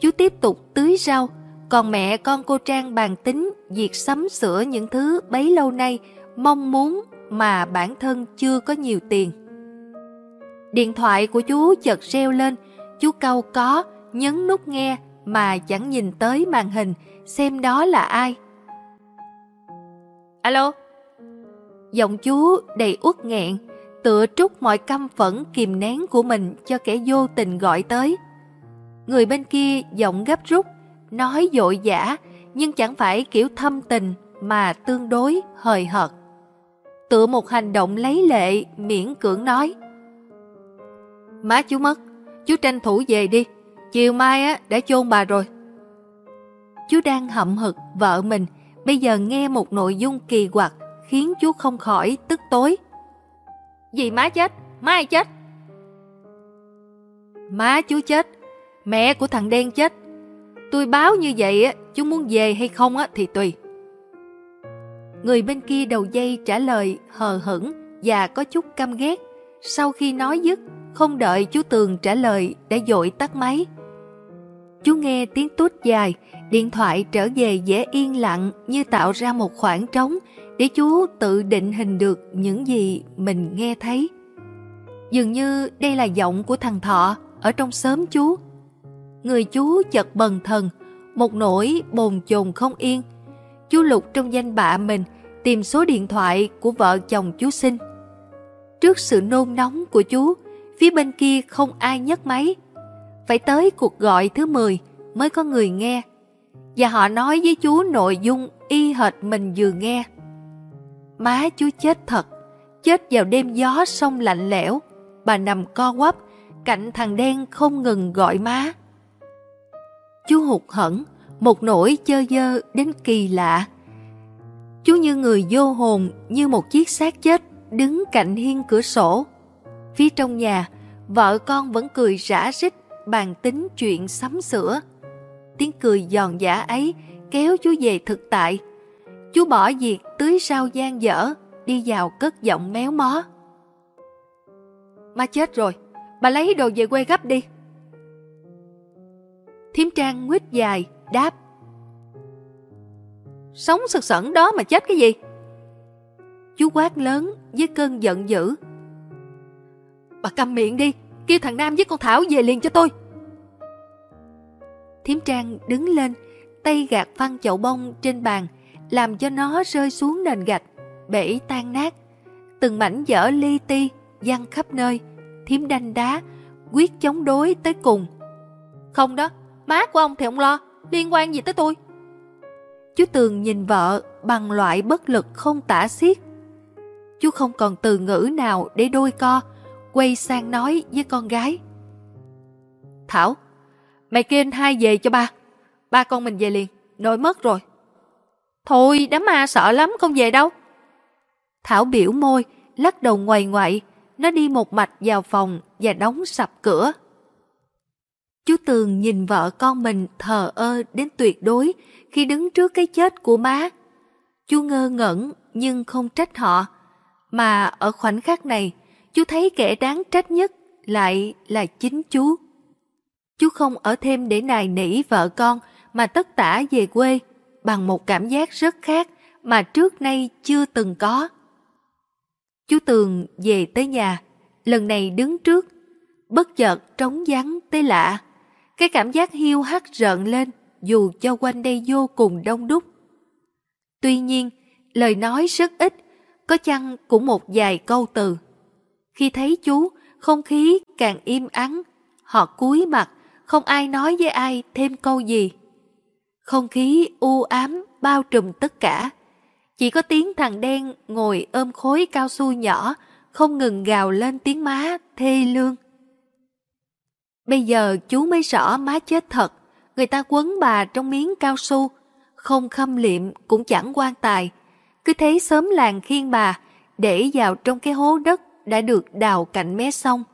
Chú tiếp tục tưới rau, còn mẹ con cô Trang bàn tính việc sắm sửa những thứ bấy lâu nay mong muốn mà bản thân chưa có nhiều tiền. Điện thoại của chú chợt reo lên, chú câu có, nhấn nút nghe mà chẳng nhìn tới màn hình xem đó là ai. Alo? Giọng chú đầy uất nghẹn, tựa trút mọi căm phẫn kìm nén của mình cho kẻ vô tình gọi tới. Người bên kia giọng gấp rút, nói dội dã nhưng chẳng phải kiểu thâm tình mà tương đối hời hợt. Tựa một hành động lấy lệ miễn cưỡng nói. Má chú mất, chú tranh thủ về đi, chiều mai á đã chôn bà rồi. chú đang hậm hực vợ mình, bây giờ nghe một nội dung kỳ quặc khiến chú không khỏi tức tối. Gì má chết? Má ai chết? Má chú chết, mẹ của thằng đen chết. Tôi báo như vậy á, chú muốn về hay không á thì tùy. Người bên kia đầu dây trả lời hờ hững và có chút căm ghét. Sau khi nói dứt, không đợi chú Tường trả lời đã dội tắt máy. Chú nghe tiếng tút dài, điện thoại trở về dễ yên lặng như tạo ra một khoảng trống để chú tự định hình được những gì mình nghe thấy. Dường như đây là giọng của thằng Thọ ở trong xóm chú. Người chú chợt bần thần, một nỗi bồn chồn không yên. Chú lục trong danh bạ mình tìm số điện thoại của vợ chồng chú sinh. Trước sự nôn nóng của chú, phía bên kia không ai nhấc máy. Phải tới cuộc gọi thứ 10 mới có người nghe. Và họ nói với chú nội dung y hệt mình vừa nghe. Má chú chết thật, chết vào đêm gió sông lạnh lẽo. Bà nằm co quắp, cạnh thằng đen không ngừng gọi má. Chú hụt hẫng, một nỗi chơ dơ đến kỳ lạ. Chú như người vô hồn, như một chiếc xác chết đứng cạnh hiên cửa sổ. Phía trong nhà, vợ con vẫn cười rã rít bàn tính chuyện sắm sửa. Tiếng cười giòn giả ấy kéo chú về thực tại. Chú bỏ việc tưới rau gian dở, đi vào cất giọng méo mó. Má chết rồi, bà lấy đồ về quê gấp đi. Thiếm Trang nguyết dài, đáp. Sống sực sẩn đó mà chết cái gì? Chú quát lớn với cơn giận dữ. Bà cầm miệng đi, kêu thằng Nam với con Thảo về liền cho tôi. Thiếm Trang đứng lên, tay gạt văng chậu bông trên bàn, làm cho nó rơi xuống nền gạch, bể tan nát. Từng mảnh vỡ li ti, văng khắp nơi, thiếm đanh đá, quyết chống đối tới cùng. Không đó, má của ông thì ông lo, liên quan gì tới tôi? Chú Tường nhìn vợ bằng loại bất lực không tả xiết. Chú không còn từ ngữ nào để đôi co, quay sang nói với con gái. Thảo, mày kêu anh hai về cho ba. Ba con mình về liền, nội mất rồi. Thôi, đám ma sợ lắm, không về đâu. Thảo biểu môi, lắc đầu ngoài ngoại, nó đi một mạch vào phòng và đóng sập cửa. Chú Tường nhìn vợ con mình thờ ơ đến tuyệt đối khi đứng trước cái chết của má. Chú ngơ ngẩn nhưng không trách họ, mà ở khoảnh khắc này, chú thấy kẻ đáng trách nhất lại là chính chú. Chú không ở thêm để nài nỉ vợ con mà tất tả về quê bằng một cảm giác rất khác mà trước nay chưa từng có. Chú Tường về tới nhà, lần này đứng trước, bất chợt trống vắng tới lạ. Cái cảm giác hiu hắt rợn lên dù cho quanh đây vô cùng đông đúc. Tuy nhiên, lời nói rất ít, có chăng cũng một vài câu từ. Khi thấy chú, không khí càng im ắng, họ cúi mặt, không ai nói với ai thêm câu gì. Không khí u ám bao trùm tất cả. Chỉ có tiếng thằng đen ngồi ôm khối cao su nhỏ, không ngừng gào lên tiếng má thê lương. Bây giờ chú mới rõ má chết thật, người ta quấn bà trong miếng cao su, không khâm liệm cũng chẳng quan tài. Cứ thế sớm làng khiên bà, để vào trong cái hố đất đã được đào cạnh mé sông.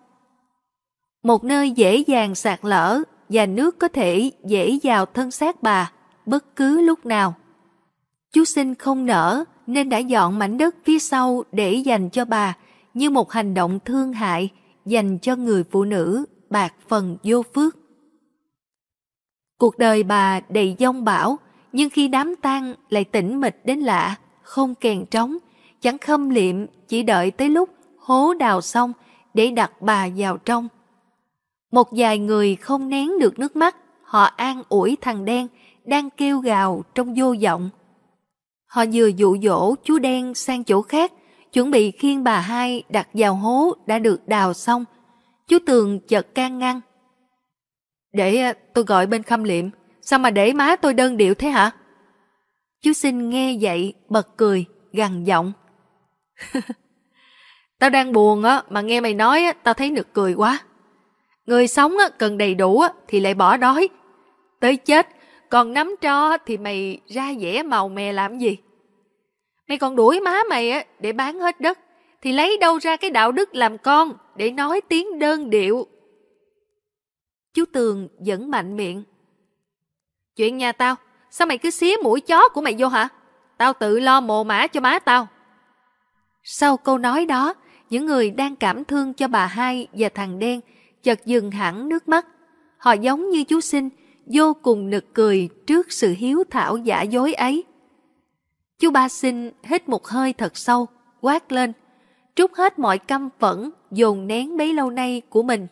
Một nơi dễ dàng sạt lở và nước có thể dễ vào thân xác bà bất cứ lúc nào. Chú sinh không nở nên đã dọn mảnh đất phía sau để dành cho bà như một hành động thương hại dành cho người phụ nữ bạc phần vô phước. Cuộc đời bà đầy dông bão, nhưng khi đám tang lại tĩnh mịch đến lạ, không kèn trống, chẳng khâm liệm, chỉ đợi tới lúc hố đào xong để đặt bà vào trong. Một vài người không nén được nước mắt, họ an ủi thằng đen đang kêu gào trong vô vọng. Họ vừa dụ dỗ chú đen sang chỗ khác, chuẩn bị khiêng bà hai đặt vào hố đã được đào xong. Chú Tường chợt can ngăn. Để à, tôi gọi bên khâm liệm, sao mà để má tôi đơn điệu thế hả? Chú xin nghe vậy, bật cười, gằn giọng. tao đang buồn á, mà nghe mày nói á, tao thấy nực cười quá. Người sống á, cần đầy đủ á, thì lại bỏ đói. Tới chết, còn nắm tro thì mày ra vẽ màu mè làm gì? Mày còn đuổi má mày á để bán hết đất, thì lấy đâu ra cái đạo đức làm con để nói tiếng đơn điệu. Chú Tường vẫn mạnh miệng. Chuyện nhà tao, sao mày cứ xía mũi chó của mày vô hả? Tao tự lo mồ mã cho má tao. Sau câu nói đó, những người đang cảm thương cho bà hai và thằng đen chợt dừng hẳn nước mắt. Họ giống như chú sinh, vô cùng nực cười trước sự hiếu thảo giả dối ấy. Chú ba sinh hít một hơi thật sâu, quát lên, trút hết mọi căm phẫn dồn nén bấy lâu nay của mình.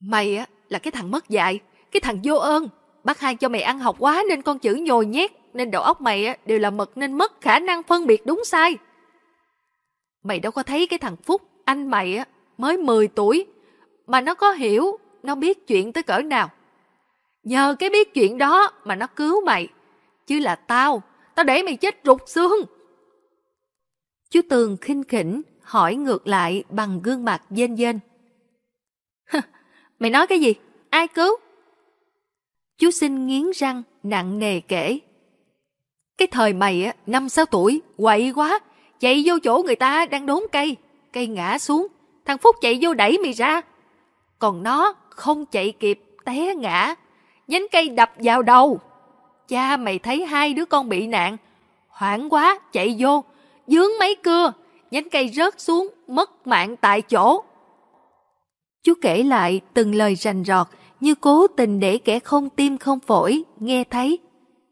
Mày á là cái thằng mất dạy, cái thằng vô ơn. Bác hai cho mày ăn học quá nên con chữ nhồi nhét, nên đầu óc mày á đều là mực nên mất khả năng phân biệt đúng sai. Mày đâu có thấy cái thằng Phúc, anh mày á, mới 10 tuổi, mà nó có hiểu, nó biết chuyện tới cỡ nào. Nhờ cái biết chuyện đó mà nó cứu mày. Chứ là tao, tao để mày chết rụt xương. Chú Tường khinh khỉnh hỏi ngược lại bằng gương mặt dên dên. mày nói cái gì? Ai cứu? Chú sinh nghiến răng, nặng nề kể. Cái thời mày á, năm sáu tuổi, quậy quá, chạy vô chỗ người ta đang đốn cây, cây ngã xuống, thằng Phúc chạy vô đẩy mày ra. Còn nó không chạy kịp, té ngã, nhánh cây đập vào đầu. Cha mày thấy hai đứa con bị nạn, hoảng quá chạy vô, dướng mấy cưa, nhánh cây rớt xuống, mất mạng tại chỗ. Chú kể lại từng lời rành rọt như cố tình để kẻ không tim không phổi nghe thấy.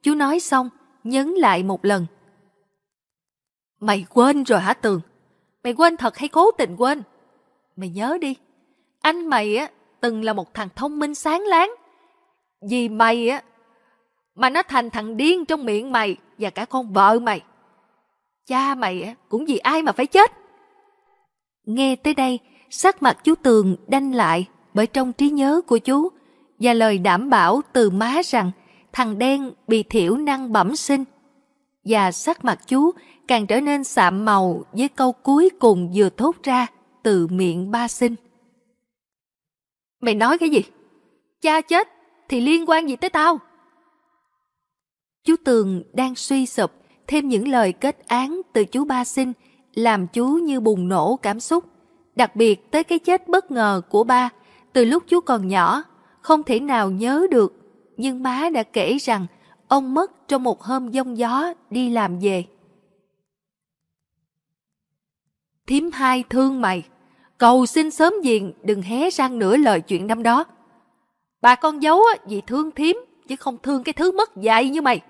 Chú nói xong, nhấn lại một lần. Mày quên rồi hả Tường? Mày quên thật hay cố tình quên? Mày nhớ đi, anh mày á từng là một thằng thông minh sáng láng. Vì mày á mà nó thành thằng điên trong miệng mày và cả con vợ mày. Cha mày cũng vì ai mà phải chết. Nghe tới đây, sắc mặt chú Tường đanh lại bởi trong trí nhớ của chú và lời đảm bảo từ má rằng thằng đen bị thiểu năng bẩm sinh. Và sắc mặt chú càng trở nên sạm màu với câu cuối cùng vừa thốt ra từ miệng ba sinh. Mày nói cái gì? Cha chết thì liên quan gì tới tao? Chú Tường đang suy sụp thêm những lời kết án từ chú ba sinh làm chú như bùng nổ cảm xúc. Đặc biệt tới cái chết bất ngờ của ba từ lúc chú còn nhỏ, không thể nào nhớ được. Nhưng má đã kể rằng ông mất trong một hôm giông gió đi làm về. Thím hai thương mày, cầu xin sớm diện đừng hé răng nửa lời chuyện năm đó. Bà con giấu vì thương thím chứ không thương cái thứ mất dạy như mày.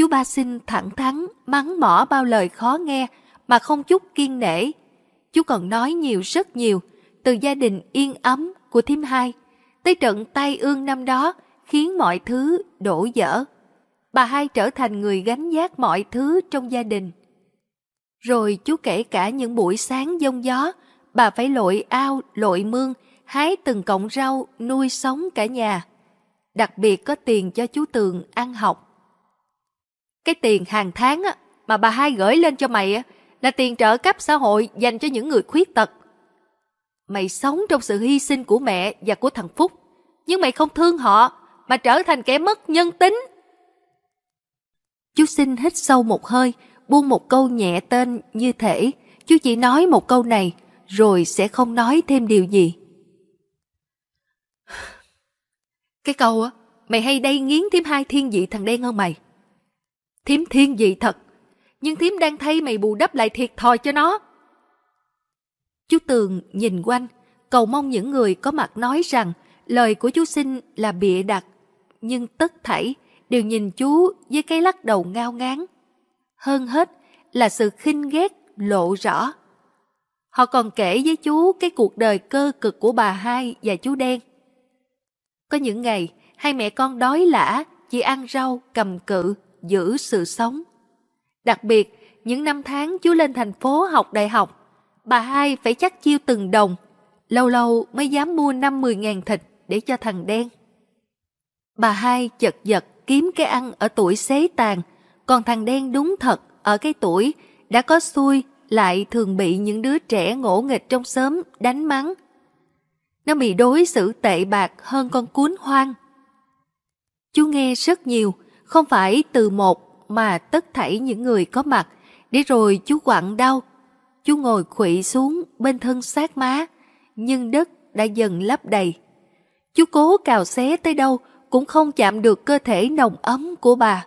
Chú ba xin thẳng thắn mắng mỏ bao lời khó nghe mà không chút kiên nể. Chú còn nói nhiều rất nhiều từ gia đình yên ấm của thím hai tới trận tay ương năm đó khiến mọi thứ đổ dở. Bà hai trở thành người gánh vác mọi thứ trong gia đình. Rồi chú kể cả những buổi sáng giông gió, bà phải lội ao, lội mương, hái từng cọng rau, nuôi sống cả nhà. Đặc biệt có tiền cho chú Tường ăn học. Cái tiền hàng tháng á, mà bà hai gửi lên cho mày á, là tiền trợ cấp xã hội dành cho những người khuyết tật. Mày sống trong sự hy sinh của mẹ và của thằng Phúc, nhưng mày không thương họ, mà trở thành kẻ mất nhân tính. Chú xin hít sâu một hơi, buông một câu nhẹ tên như thể chú chỉ nói một câu này rồi sẽ không nói thêm điều gì. Cái câu á, mày hay đây nghiến thêm hai thiên vị thằng đen hơn mày. Thím thiên vị thật, nhưng thím đang thay mày bù đắp lại thiệt thòi cho nó. Chú Tường nhìn quanh, cầu mong những người có mặt nói rằng lời của chú sinh là bịa đặt, nhưng tất thảy đều nhìn chú với cái lắc đầu ngao ngán. Hơn hết là sự khinh ghét lộ rõ. Họ còn kể với chú cái cuộc đời cơ cực của bà hai và chú đen. Có những ngày, hai mẹ con đói lả, chỉ ăn rau, cầm cự, giữ sự sống. Đặc biệt, những năm tháng chú lên thành phố học đại học, bà hai phải chắc chiêu từng đồng, lâu lâu mới dám mua năm mười ngàn thịt để cho thằng đen. Bà hai chật vật kiếm cái ăn ở tuổi xế tàn, còn thằng đen đúng thật ở cái tuổi đã có xui lại thường bị những đứa trẻ ngỗ nghịch trong xóm đánh mắng. Nó bị đối xử tệ bạc hơn con cuốn hoang. Chú nghe rất nhiều, không phải từ một mà tất thảy những người có mặt, để rồi chú quặn đau. Chú ngồi khuỵu xuống bên thân xác má, nhưng đất đã dần lấp đầy. Chú cố cào xé tới đâu cũng không chạm được cơ thể nồng ấm của bà.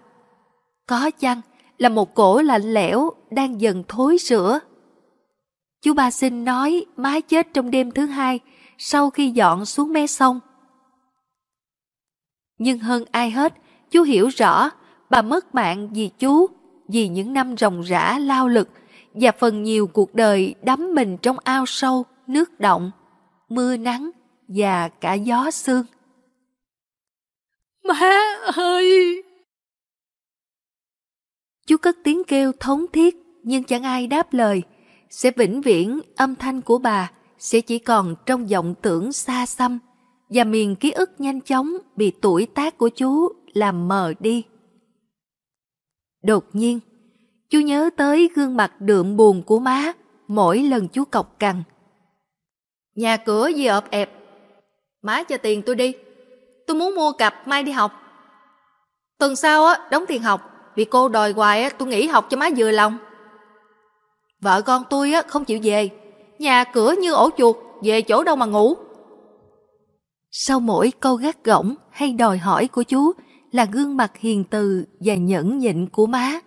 Có chăng là một cổ lạnh lẽo đang dần thối rữa. Chú ba sinh nói má chết trong đêm thứ hai sau khi dọn xuống mé sông. Nhưng hơn ai hết, chú hiểu rõ bà mất mạng vì chú, vì những năm ròng rã lao lực và phần nhiều cuộc đời đắm mình trong ao sâu, nước động, mưa nắng và cả gió sương. Má ơi! Chú cất tiếng kêu thống thiết nhưng chẳng ai đáp lời. Sẽ vĩnh viễn âm thanh của bà sẽ chỉ còn trong vọng tưởng xa xăm và miền ký ức nhanh chóng bị tuổi tác của chú làm mờ đi. Đột nhiên, chú nhớ tới gương mặt đượm buồn của má mỗi lần chú cọc cằn. Nhà cửa gì ọp ẹp, má cho tiền tôi đi, tôi muốn mua cặp mai đi học. Tuần sau á, đóng tiền học, vì cô đòi hoài á, tôi nghỉ học cho má vừa lòng. Vợ con tôi á, không chịu về, nhà cửa như ổ chuột, về chỗ đâu mà ngủ. Sau mỗi câu gắt gỏng hay đòi hỏi của chú là gương mặt hiền từ và nhẫn nhịn của má.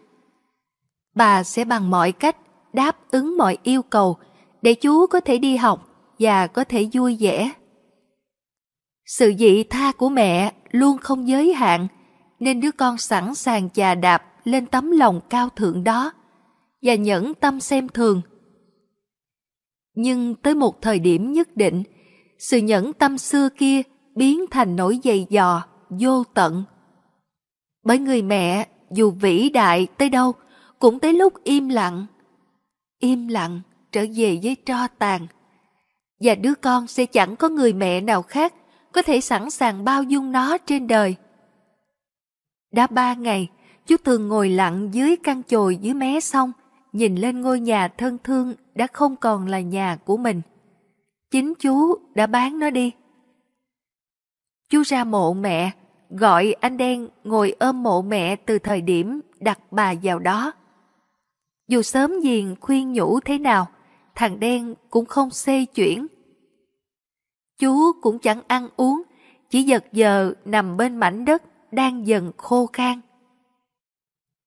Bà sẽ bằng mọi cách đáp ứng mọi yêu cầu để chú có thể đi học và có thể vui vẻ. Sự dị tha của mẹ luôn không giới hạn nên đứa con sẵn sàng chà đạp lên tấm lòng cao thượng đó và nhẫn tâm xem thường. Nhưng tới một thời điểm nhất định, sự nhẫn tâm xưa kia biến thành nỗi dày dò, vô tận. Bởi người mẹ, dù vĩ đại tới đâu, cũng tới lúc im lặng. Im lặng trở về với tro tàn. Và đứa con sẽ chẳng có người mẹ nào khác có thể sẵn sàng bao dung nó trên đời. Đã ba ngày, chú thường ngồi lặng dưới căn chồi dưới mé sông, nhìn lên ngôi nhà thân thương đã không còn là nhà của mình. Chính chú đã bán nó đi. Chú ra mộ mẹ, gọi anh đen ngồi ôm mộ mẹ từ thời điểm đặt bà vào đó. Dù sớm giềng khuyên nhủ thế nào, thằng đen cũng không xê chuyển. Chú cũng chẳng ăn uống, chỉ giật giờ nằm bên mảnh đất đang dần khô khan.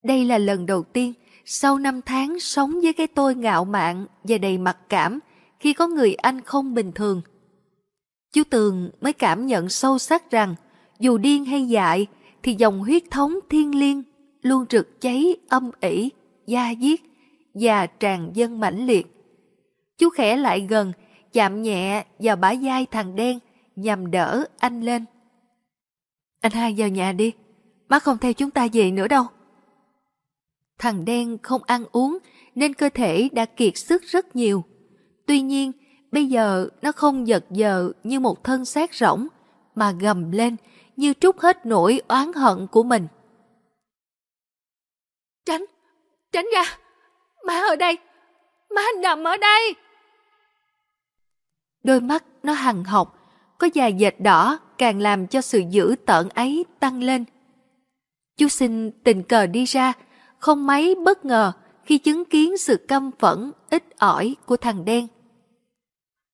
Đây là lần đầu tiên sau năm tháng sống với cái tôi ngạo mạn và đầy mặc cảm khi có người anh không bình thường. Chú Tường mới cảm nhận sâu sắc rằng dù điên hay dại thì dòng huyết thống thiên liêng luôn rực cháy âm ỉ, da diết và tràn dân mãnh liệt. Chú khẽ lại gần, chạm nhẹ vào bả vai thằng đen nhằm đỡ anh lên. Anh hai vào nhà đi, má không theo chúng ta về nữa đâu. Thằng đen không ăn uống nên cơ thể đã kiệt sức rất nhiều. Tuy nhiên, bây giờ nó không giật giờ như một thân xác rỗng, mà gầm lên như trút hết nỗi oán hận của mình. Tránh, tránh ra, má ở đây, má nằm ở đây. Đôi mắt nó hằng học, có dài dệt đỏ càng làm cho sự dữ tợn ấy tăng lên. Chú sinh tình cờ đi ra, không mấy bất ngờ khi chứng kiến sự căm phẫn, ít ỏi của thằng đen.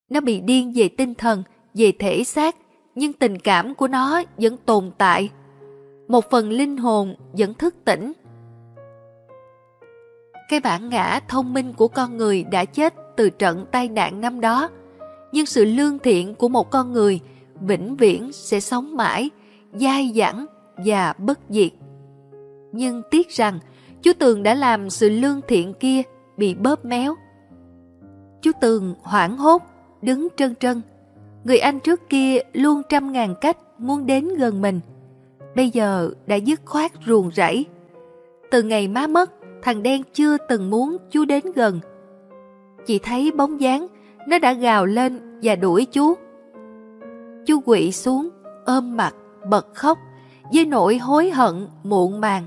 Nó bị điên về tinh thần, về thể xác, nhưng tình cảm của nó vẫn tồn tại. Một phần linh hồn vẫn thức tỉnh. Cái bản ngã thông minh của con người đã chết từ trận tai nạn năm đó, nhưng sự lương thiện của một con người vĩnh viễn sẽ sống mãi, dai dẳng và bất diệt. Nhưng tiếc rằng, chú Tường đã làm sự lương thiện kia bị bóp méo. Chú Tường hoảng hốt, đứng trân trân. Người anh trước kia luôn trăm ngàn cách muốn đến gần mình. Bây giờ đã dứt khoát ruồng rẫy. Từ ngày má mất, thằng đen chưa từng muốn chú đến gần. Chỉ thấy bóng dáng, nó đã gào lên và đuổi chú. Chú quỵ xuống, ôm mặt, bật khóc, với nỗi hối hận muộn màng.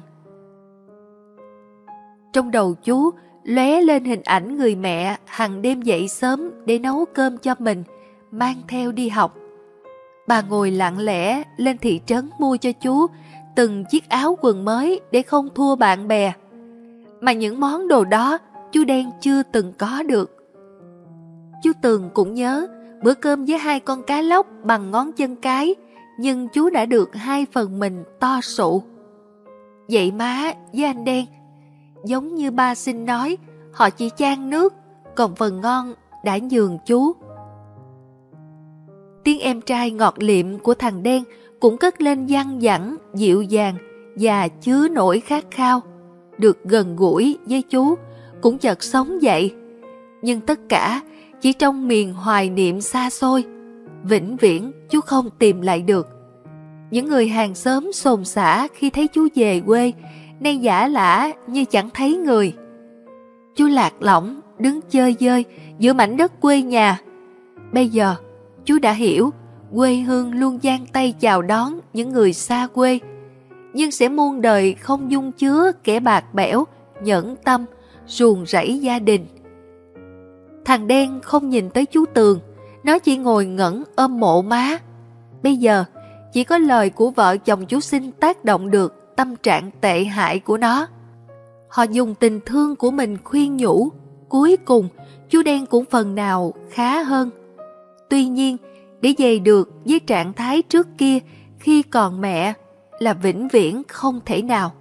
Trong đầu chú lóe lên hình ảnh người mẹ hằng đêm dậy sớm để nấu cơm cho mình mang theo đi học. Bà ngồi lặng lẽ lên thị trấn mua cho chú từng chiếc áo quần mới để không thua bạn bè. Mà những món đồ đó chú đen chưa từng có được. Chú Tường cũng nhớ bữa cơm với hai con cá lóc bằng ngón chân cái, nhưng chú đã được hai phần mình to sụ. Vậy má với anh đen, giống như ba xin nói, họ chỉ chan nước, còn phần ngon đã nhường chú. Tiếng em trai ngọt liệm của thằng đen cũng cất lên văng vẳng, dịu dàng và chứa nổi khát khao. Được gần gũi với chú, cũng chợt sống dậy. Nhưng tất cả chỉ trong miền hoài niệm xa xôi, vĩnh viễn chú không tìm lại được. Những người hàng xóm xồn xả khi thấy chú về quê, nay giả lả như chẳng thấy người. Chú lạc lõng, đứng chơi dơi giữa mảnh đất quê nhà. Bây giờ, chú đã hiểu quê hương luôn giang tay chào đón những người xa quê, nhưng sẽ muôn đời không dung chứa kẻ bạc bẽo, nhẫn tâm, ruồng rẫy gia đình. Thằng đen không nhìn tới chú Tường, nó chỉ ngồi ngẩn ôm mộ má. Bây giờ, chỉ có lời của vợ chồng chú sinh tác động được tâm trạng tệ hại của nó. Họ dùng tình thương của mình khuyên nhủ, cuối cùng chú đen cũng phần nào khá hơn. Tuy nhiên, để về được với trạng thái trước kia khi còn mẹ là vĩnh viễn không thể nào.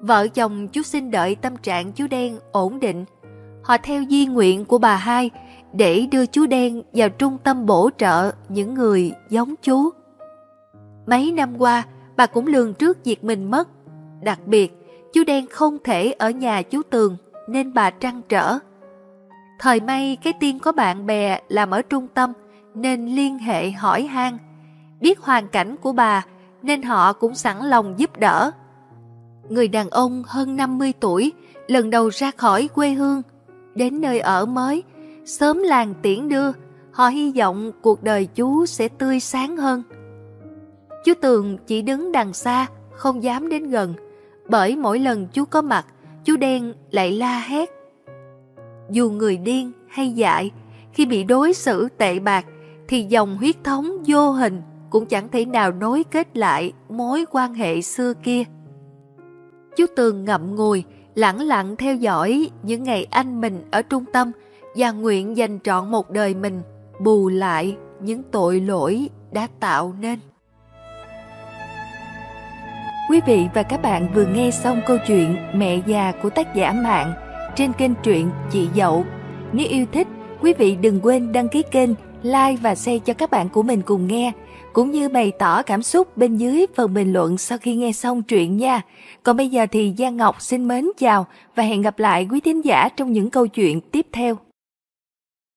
Vợ chồng chú xin đợi tâm trạng chú đen ổn định. Họ theo di nguyện của bà hai để đưa chú đen vào trung tâm bổ trợ những người giống chú. Mấy năm qua, bà cũng lường trước việc mình mất. Đặc biệt, chú đen không thể ở nhà chú Tường nên bà trăn trở. Thời may cái tiên có bạn bè làm ở trung tâm nên liên hệ hỏi han. Biết hoàn cảnh của bà nên họ cũng sẵn lòng giúp đỡ. Người đàn ông hơn 50 tuổi lần đầu ra khỏi quê hương, đến nơi ở mới, sớm làng tiễn đưa, họ hy vọng cuộc đời chú sẽ tươi sáng hơn. Chú Tường chỉ đứng đằng xa, không dám đến gần, bởi mỗi lần chú có mặt, chú đen lại la hét. Dù người điên hay dại, khi bị đối xử tệ bạc, thì dòng huyết thống vô hình cũng chẳng thể nào nối kết lại mối quan hệ xưa kia. Chú Tường ngậm ngùi, lặng lặng theo dõi những ngày anh mình ở trung tâm và nguyện dành trọn một đời mình bù lại những tội lỗi đã tạo nên. Quý vị và các bạn vừa nghe xong câu chuyện Mẹ già của tác giả Mạng trên kênh truyện Chị Dậu. Nếu yêu thích, quý vị đừng quên đăng ký kênh, like và share cho các bạn của mình cùng nghe, cũng như bày tỏ cảm xúc bên dưới phần bình luận sau khi nghe xong truyện nha. Còn bây giờ thì Giang Ngọc xin mến chào và hẹn gặp lại quý thính giả trong những câu chuyện tiếp theo.